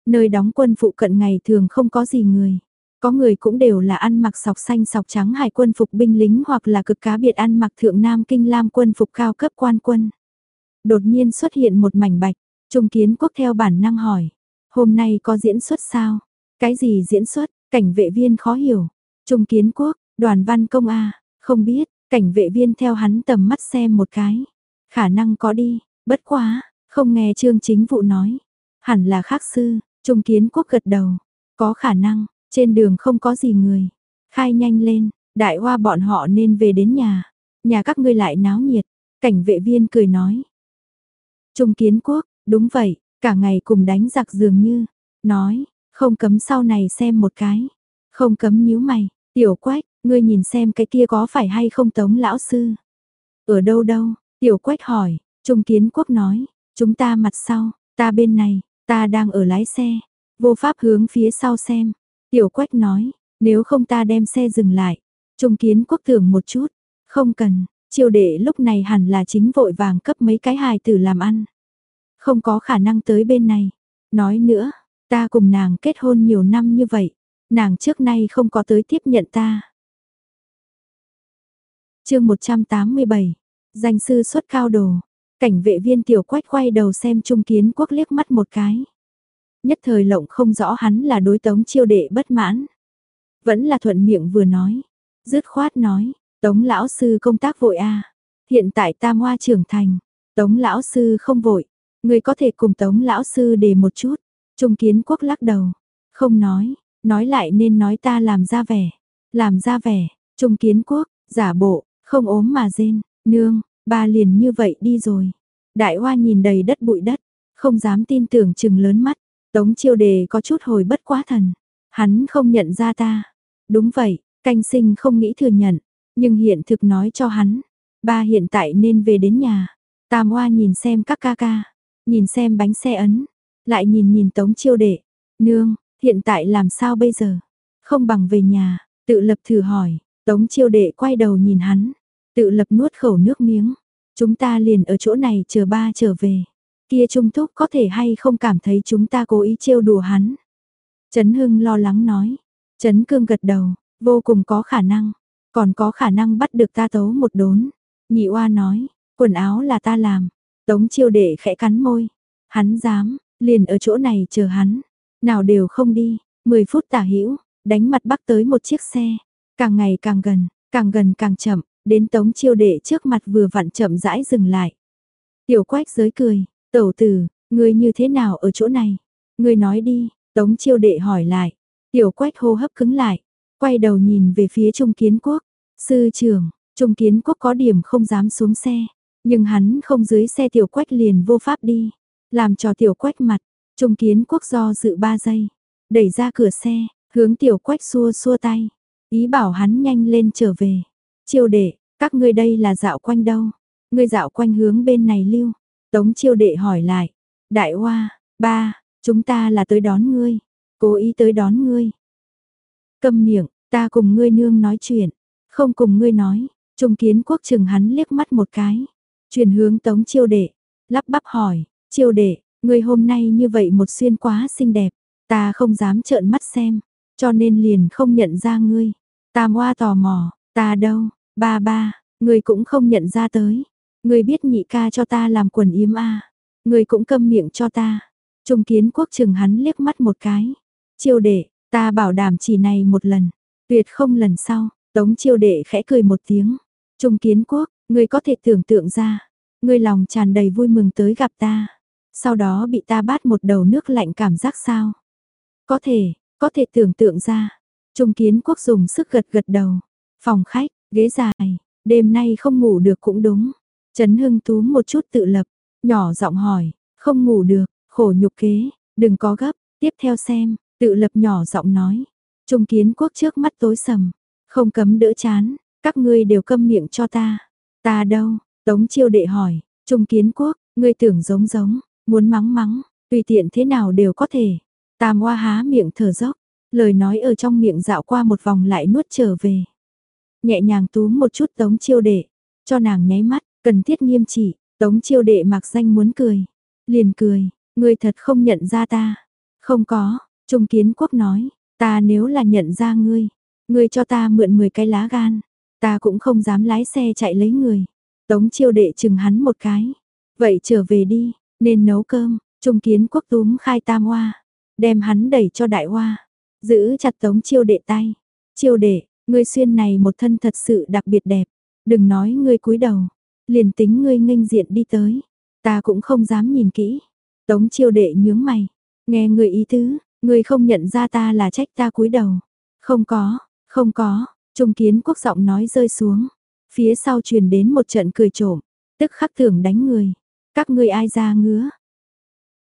Nơi đóng quân phụ cận ngày thường không có gì người. Có người cũng đều là ăn mặc sọc xanh sọc trắng hải quân phục binh lính hoặc là cực cá biệt ăn mặc thượng nam kinh lam quân phục cao cấp quan quân. Đột nhiên xuất hiện một mảnh bạch, trung kiến quốc theo bản năng hỏi. Hôm nay có diễn xuất sao? Cái gì diễn xuất? Cảnh vệ viên khó hiểu. Trung kiến quốc, đoàn văn công A, không biết, cảnh vệ viên theo hắn tầm mắt xem một cái. Khả năng có đi, bất quá, không nghe trương chính vụ nói. Hẳn là khác sư, trung kiến quốc gật đầu. Có khả năng, trên đường không có gì người. Khai nhanh lên, đại hoa bọn họ nên về đến nhà. Nhà các ngươi lại náo nhiệt. Cảnh vệ viên cười nói. Trung kiến quốc, đúng vậy, cả ngày cùng đánh giặc dường như. Nói, không cấm sau này xem một cái. Không cấm nhíu mày, tiểu quách, ngươi nhìn xem cái kia có phải hay không tống lão sư. Ở đâu đâu, tiểu quách hỏi, Trung kiến quốc nói, chúng ta mặt sau, ta bên này, ta đang ở lái xe. Vô pháp hướng phía sau xem, Tiểu quách nói, nếu không ta đem xe dừng lại. Trung kiến quốc tưởng một chút, không cần, chiêu đệ lúc này hẳn là chính vội vàng cấp mấy cái hài tử làm ăn. Không có khả năng tới bên này. Nói nữa, ta cùng nàng kết hôn nhiều năm như vậy, nàng trước nay không có tới tiếp nhận ta. chương 187, danh sư xuất cao đồ, cảnh vệ viên tiểu quách quay đầu xem trung kiến quốc liếc mắt một cái. Nhất thời lộng không rõ hắn là đối tống chiêu đệ bất mãn. Vẫn là thuận miệng vừa nói, dứt khoát nói, tống lão sư công tác vội a à. hiện tại tam hoa trưởng thành, tống lão sư không vội, người có thể cùng tống lão sư để một chút, trung kiến quốc lắc đầu, không nói, nói lại nên nói ta làm ra vẻ, làm ra vẻ, trung kiến quốc, giả bộ, không ốm mà rên, nương, ba liền như vậy đi rồi. Đại hoa nhìn đầy đất bụi đất, không dám tin tưởng chừng lớn mắt, Tống chiêu đề có chút hồi bất quá thần. Hắn không nhận ra ta. Đúng vậy, canh sinh không nghĩ thừa nhận. Nhưng hiện thực nói cho hắn. Ba hiện tại nên về đến nhà. Tam Hoa nhìn xem các ca ca. Nhìn xem bánh xe ấn. Lại nhìn nhìn tống chiêu đệ. Nương, hiện tại làm sao bây giờ? Không bằng về nhà, tự lập thử hỏi. Tống chiêu đệ quay đầu nhìn hắn. Tự lập nuốt khẩu nước miếng. Chúng ta liền ở chỗ này chờ ba trở về. Kia Trung Thúc có thể hay không cảm thấy chúng ta cố ý trêu đùa hắn. Trấn Hưng lo lắng nói. Trấn Cương gật đầu, vô cùng có khả năng. Còn có khả năng bắt được ta tấu một đốn. Nhị oa nói, quần áo là ta làm. Tống chiêu đệ khẽ cắn môi. Hắn dám, liền ở chỗ này chờ hắn. Nào đều không đi, 10 phút tả hữu đánh mặt bắc tới một chiếc xe. Càng ngày càng gần, càng gần càng chậm, đến tống chiêu đệ trước mặt vừa vặn chậm rãi dừng lại. Tiểu quách giới cười, Tẩu tử, ngươi như thế nào ở chỗ này? Ngươi nói đi, Tống chiêu đệ hỏi lại. Tiểu quách hô hấp cứng lại, quay đầu nhìn về phía Trung Kiến Quốc. Sư trưởng, Trung Kiến Quốc có điểm không dám xuống xe, nhưng hắn không dưới xe tiểu quách liền vô pháp đi. Làm cho tiểu quách mặt, Trung Kiến Quốc do dự ba giây, đẩy ra cửa xe, hướng tiểu quách xua xua tay, ý bảo hắn nhanh lên trở về. Chiêu đệ, các ngươi đây là dạo quanh đâu? Ngươi dạo quanh hướng bên này lưu, Tống chiêu đệ hỏi lại, đại hoa, ba, chúng ta là tới đón ngươi, cố ý tới đón ngươi. cầm miệng, ta cùng ngươi nương nói chuyện, không cùng ngươi nói, trung kiến quốc chừng hắn liếc mắt một cái, chuyển hướng tống chiêu đệ, lắp bắp hỏi, chiêu đệ, ngươi hôm nay như vậy một xuyên quá xinh đẹp, ta không dám trợn mắt xem, cho nên liền không nhận ra ngươi. Tam Hoa tò mò, ta đâu, ba ba, người cũng không nhận ra tới. Người biết nhị ca cho ta làm quần yếm a à. Người cũng câm miệng cho ta. Trung kiến quốc chừng hắn liếc mắt một cái. Chiêu đệ, ta bảo đảm chỉ này một lần. Tuyệt không lần sau, tống chiêu đệ khẽ cười một tiếng. Trung kiến quốc, người có thể tưởng tượng ra. Người lòng tràn đầy vui mừng tới gặp ta. Sau đó bị ta bát một đầu nước lạnh cảm giác sao? Có thể, có thể tưởng tượng ra. Trung kiến quốc dùng sức gật gật đầu. Phòng khách, ghế dài, đêm nay không ngủ được cũng đúng. Trấn Hưng tú một chút tự lập, nhỏ giọng hỏi, không ngủ được, khổ nhục kế, đừng có gấp, tiếp theo xem, tự lập nhỏ giọng nói. Trung kiến quốc trước mắt tối sầm, không cấm đỡ chán, các ngươi đều câm miệng cho ta. Ta đâu? Tống chiêu đệ hỏi, Trung kiến quốc, ngươi tưởng giống giống, muốn mắng mắng, tùy tiện thế nào đều có thể. Tam hoa há miệng thở dốc, lời nói ở trong miệng dạo qua một vòng lại nuốt trở về. Nhẹ nhàng túm một chút tống chiêu đệ, cho nàng nháy mắt, cần thiết nghiêm chỉ, tống chiêu đệ mặc danh muốn cười. Liền cười, ngươi thật không nhận ra ta. Không có, Trung Kiến Quốc nói, ta nếu là nhận ra ngươi, ngươi cho ta mượn 10 cái lá gan, ta cũng không dám lái xe chạy lấy người. Tống chiêu đệ chừng hắn một cái. Vậy trở về đi, nên nấu cơm, Trung Kiến Quốc túm khai tam hoa, đem hắn đẩy cho đại hoa, giữ chặt tống chiêu đệ tay. Chiêu đệ, ngươi xuyên này một thân thật sự đặc biệt đẹp, đừng nói ngươi cúi đầu, liền tính ngươi nghênh diện đi tới, ta cũng không dám nhìn kỹ. Tống chiêu đệ nhướng mày, nghe người ý tứ, người không nhận ra ta là trách ta cúi đầu. Không có, không có, trung kiến quốc giọng nói rơi xuống. Phía sau truyền đến một trận cười trộm, tức khắc tưởng đánh người. Các ngươi ai ra ngứa?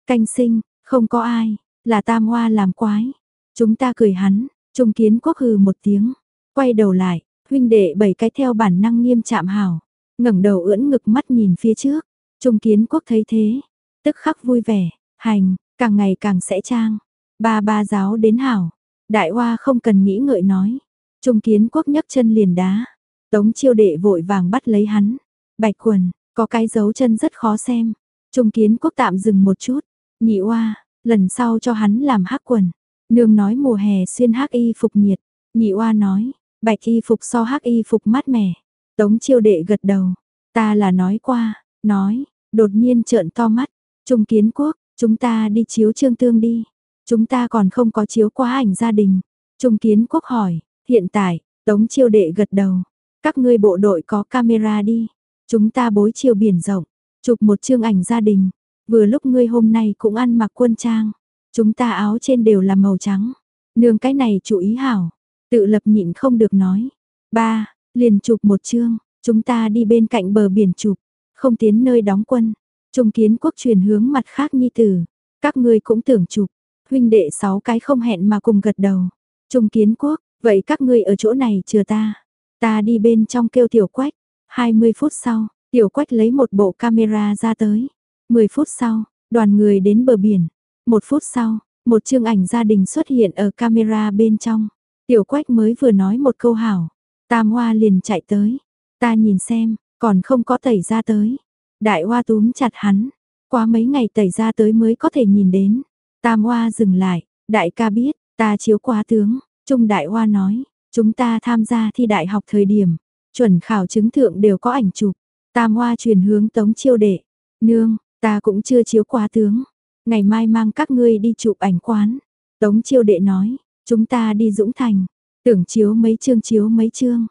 Canh sinh, không có ai, là tam hoa làm quái. Chúng ta cười hắn, trung kiến quốc hừ một tiếng, quay đầu lại, huynh đệ bảy cái theo bản năng nghiêm chạm hảo, ngẩng đầu ưỡn ngực mắt nhìn phía trước. Trung kiến quốc thấy thế, tức khắc vui vẻ, hành, càng ngày càng sẽ trang. Ba ba giáo đến hảo, đại hoa không cần nghĩ ngợi nói. Trung kiến quốc nhấc chân liền đá, tống chiêu đệ vội vàng bắt lấy hắn. Bạch quần, có cái dấu chân rất khó xem. Trung kiến quốc tạm dừng một chút, nhị oa, lần sau cho hắn làm hắc quần. Nương nói mùa hè xuyên hắc y phục nhiệt, nhị oa nói, bạch y phục so hắc y phục mát mẻ. Tống chiêu đệ gật đầu, ta là nói qua, nói, đột nhiên trợn to mắt, Trung kiến quốc, chúng ta đi chiếu trương tương đi. Chúng ta còn không có chiếu quá ảnh gia đình. Trung kiến quốc hỏi, hiện tại, tống chiêu đệ gật đầu. Các ngươi bộ đội có camera đi. Chúng ta bối chiều biển rộng, chụp một chương ảnh gia đình. Vừa lúc ngươi hôm nay cũng ăn mặc quân trang. Chúng ta áo trên đều là màu trắng. Nương cái này chú ý hảo. Tự lập nhịn không được nói. Ba, liền chụp một chương. Chúng ta đi bên cạnh bờ biển chụp. Không tiến nơi đóng quân. Trung kiến quốc truyền hướng mặt khác nhi tử. Các ngươi cũng tưởng chụp. Huynh đệ sáu cái không hẹn mà cùng gật đầu. Trung kiến quốc, vậy các ngươi ở chỗ này chờ ta. Ta đi bên trong kêu tiểu quách. 20 phút sau, tiểu quách lấy một bộ camera ra tới. 10 phút sau, đoàn người đến bờ biển. Một phút sau, một chương ảnh gia đình xuất hiện ở camera bên trong. Tiểu quách mới vừa nói một câu hảo. Tam hoa liền chạy tới. Ta nhìn xem, còn không có tẩy ra tới. Đại hoa túm chặt hắn, quá mấy ngày tẩy ra tới mới có thể nhìn đến. Tam hoa dừng lại, đại ca biết, ta chiếu quá tướng, Trung đại hoa nói, chúng ta tham gia thi đại học thời điểm, chuẩn khảo chứng thượng đều có ảnh chụp. Tam hoa truyền hướng tống chiêu đệ, nương, ta cũng chưa chiếu quá tướng, ngày mai mang các ngươi đi chụp ảnh quán. Tống chiêu đệ nói, chúng ta đi Dũng Thành, tưởng chiếu mấy chương chiếu mấy chương.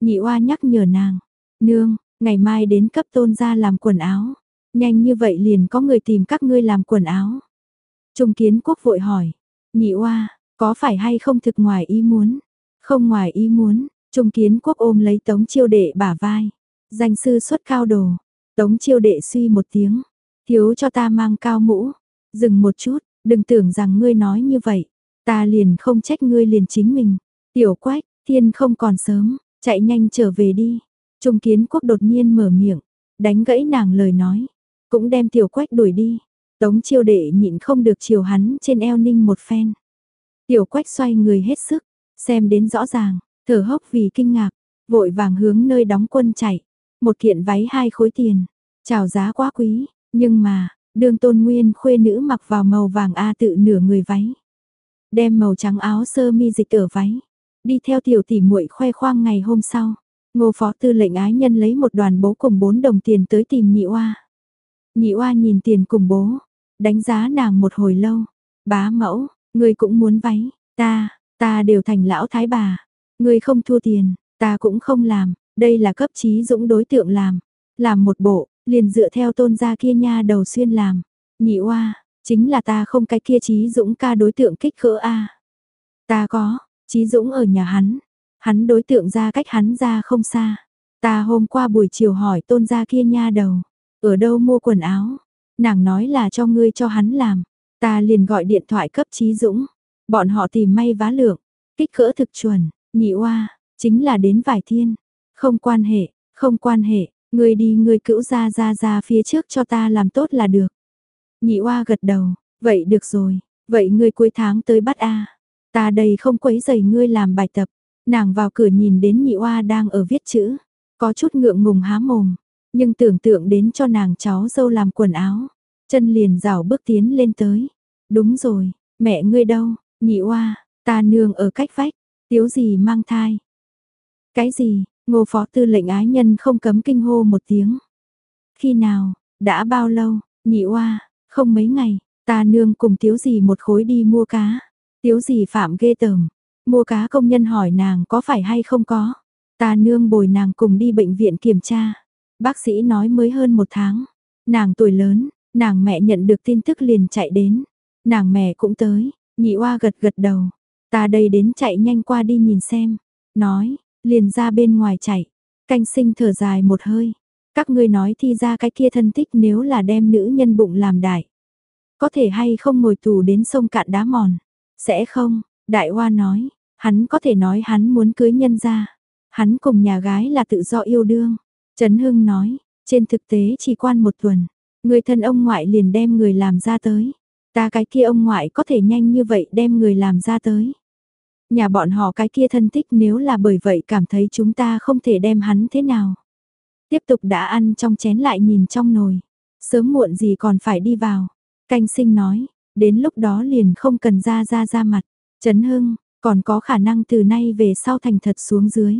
Nhị oa nhắc nhở nàng, nương, Ngày mai đến cấp tôn gia làm quần áo. Nhanh như vậy liền có người tìm các ngươi làm quần áo. Trung kiến quốc vội hỏi. Nhị oa, có phải hay không thực ngoài ý muốn? Không ngoài ý muốn, Trung kiến quốc ôm lấy tống chiêu đệ bả vai. Danh sư xuất cao đồ. Tống chiêu đệ suy một tiếng. Thiếu cho ta mang cao mũ. Dừng một chút, đừng tưởng rằng ngươi nói như vậy. Ta liền không trách ngươi liền chính mình. Tiểu quách, thiên không còn sớm, chạy nhanh trở về đi. Trung kiến quốc đột nhiên mở miệng, đánh gãy nàng lời nói, cũng đem tiểu quách đuổi đi. Tống chiêu đệ nhịn không được chiều hắn trên eo ninh một phen. Tiểu quách xoay người hết sức, xem đến rõ ràng, thở hốc vì kinh ngạc, vội vàng hướng nơi đóng quân chạy. Một kiện váy hai khối tiền, chào giá quá quý, nhưng mà, đường tôn nguyên khuê nữ mặc vào màu vàng A tự nửa người váy. Đem màu trắng áo sơ mi dịch ở váy, đi theo tiểu tỷ muội khoe khoang ngày hôm sau. Ngô phó tư lệnh ái nhân lấy một đoàn bố cùng bốn đồng tiền tới tìm nhị oa. Nhị oa nhìn tiền cùng bố, đánh giá nàng một hồi lâu. Bá mẫu, người cũng muốn váy, ta, ta đều thành lão thái bà. Người không thua tiền, ta cũng không làm, đây là cấp trí dũng đối tượng làm. Làm một bộ, liền dựa theo tôn gia kia nha đầu xuyên làm. Nhị oa, chính là ta không cái kia trí dũng ca đối tượng kích cỡ A. Ta có, trí dũng ở nhà hắn, hắn đối tượng ra cách hắn ra không xa. Ta hôm qua buổi chiều hỏi tôn gia kia nha đầu, ở đâu mua quần áo, nàng nói là cho ngươi cho hắn làm. Ta liền gọi điện thoại cấp trí dũng, bọn họ tìm may vá lượng, kích cỡ thực chuẩn, nhị oa, chính là đến vài thiên. Không quan hệ, không quan hệ, ngươi đi ngươi cữu ra ra ra phía trước cho ta làm tốt là được. Nhị oa gật đầu, vậy được rồi, vậy ngươi cuối tháng tới bắt A. Ta đây không quấy giày ngươi làm bài tập. Nàng vào cửa nhìn đến nhị oa đang ở viết chữ, có chút ngượng ngùng há mồm, nhưng tưởng tượng đến cho nàng cháu dâu làm quần áo, chân liền rảo bước tiến lên tới. Đúng rồi, mẹ ngươi đâu, nhị oa, ta nương ở cách vách, tiếu gì mang thai. Cái gì, ngô phó tư lệnh ái nhân không cấm kinh hô một tiếng. Khi nào, đã bao lâu, nhị oa, không mấy ngày, ta nương cùng tiếu gì một khối đi mua cá. Tiếu gì phạm ghê tởm, mua cá công nhân hỏi nàng có phải hay không có. Ta nương bồi nàng cùng đi bệnh viện kiểm tra. Bác sĩ nói mới hơn một tháng. Nàng tuổi lớn, nàng mẹ nhận được tin tức liền chạy đến. Nàng mẹ cũng tới, nhị oa gật gật đầu. Ta đây đến chạy nhanh qua đi nhìn xem. Nói, liền ra bên ngoài chạy. Canh sinh thở dài một hơi. Các ngươi nói thi ra cái kia thân tích nếu là đem nữ nhân bụng làm đại. Có thể hay không ngồi tù đến sông cạn đá mòn. Sẽ không, đại hoa nói, hắn có thể nói hắn muốn cưới nhân ra. Hắn cùng nhà gái là tự do yêu đương. Trấn Hưng nói, trên thực tế chỉ quan một tuần, người thân ông ngoại liền đem người làm ra tới. Ta cái kia ông ngoại có thể nhanh như vậy đem người làm ra tới. Nhà bọn họ cái kia thân tích nếu là bởi vậy cảm thấy chúng ta không thể đem hắn thế nào. Tiếp tục đã ăn trong chén lại nhìn trong nồi. Sớm muộn gì còn phải đi vào. Canh sinh nói, đến lúc đó liền không cần ra ra ra mặt. Trấn Hưng, còn có khả năng từ nay về sau thành thật xuống dưới.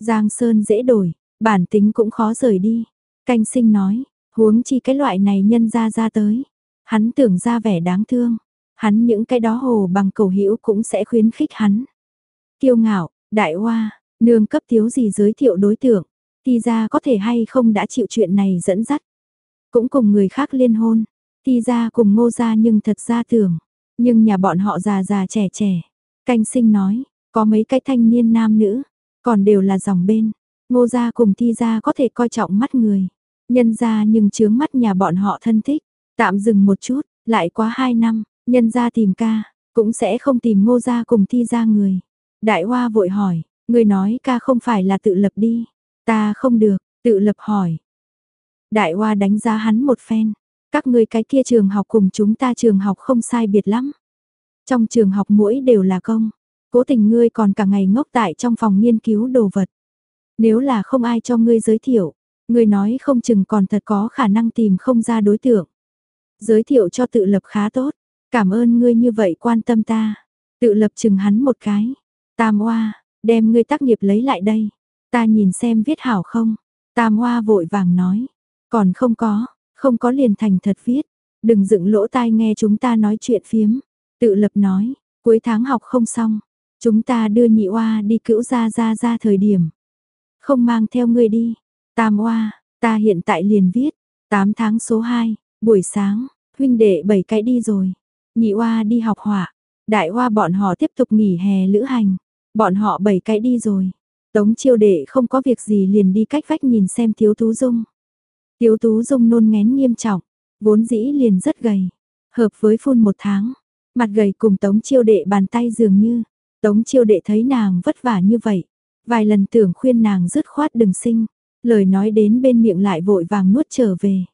Giang Sơn dễ đổi, bản tính cũng khó rời đi. Canh sinh nói, huống chi cái loại này nhân ra ra tới. Hắn tưởng ra vẻ đáng thương. Hắn những cái đó hồ bằng cầu hữu cũng sẽ khuyến khích hắn. Kiêu ngạo, đại hoa, nương cấp thiếu gì giới thiệu đối tượng. Ti ra có thể hay không đã chịu chuyện này dẫn dắt. Cũng cùng người khác liên hôn. Ti ra cùng ngô gia nhưng thật ra tưởng. Nhưng nhà bọn họ già già trẻ trẻ. Canh sinh nói, có mấy cái thanh niên nam nữ. Còn đều là dòng bên. Ngô gia cùng ti gia có thể coi trọng mắt người. Nhân gia nhưng chướng mắt nhà bọn họ thân thích. Tạm dừng một chút, lại quá hai năm, nhân gia tìm ca, cũng sẽ không tìm ngô gia cùng thi gia người. Đại hoa vội hỏi, người nói ca không phải là tự lập đi. Ta không được, tự lập hỏi. Đại hoa đánh giá hắn một phen. Các ngươi cái kia trường học cùng chúng ta trường học không sai biệt lắm. Trong trường học mỗi đều là công. Cố tình ngươi còn cả ngày ngốc tại trong phòng nghiên cứu đồ vật. Nếu là không ai cho ngươi giới thiệu, ngươi nói không chừng còn thật có khả năng tìm không ra đối tượng. Giới thiệu cho tự lập khá tốt. Cảm ơn ngươi như vậy quan tâm ta. Tự lập chừng hắn một cái. Tam oa, đem ngươi tác nghiệp lấy lại đây. Ta nhìn xem viết hảo không. Tam Hoa vội vàng nói. Còn không có, không có liền thành thật viết. Đừng dựng lỗ tai nghe chúng ta nói chuyện phiếm. Tự lập nói, cuối tháng học không xong. Chúng ta đưa nhị oa đi cữu ra ra ra thời điểm. Không mang theo người đi. Tam oa, ta hiện tại liền viết. 8 tháng số 2, buổi sáng, huynh đệ bảy cái đi rồi. Nhị oa đi học họa. Đại oa bọn họ tiếp tục nghỉ hè lữ hành. Bọn họ bảy cái đi rồi. Tống chiêu đệ không có việc gì liền đi cách vách nhìn xem thiếu tú dung. Thiếu tú dung nôn ngén nghiêm trọng, vốn dĩ liền rất gầy. Hợp với phun một tháng, mặt gầy cùng tống chiêu đệ bàn tay dường như. Tống chiêu đệ thấy nàng vất vả như vậy. Vài lần tưởng khuyên nàng dứt khoát đừng sinh. Lời nói đến bên miệng lại vội vàng nuốt trở về.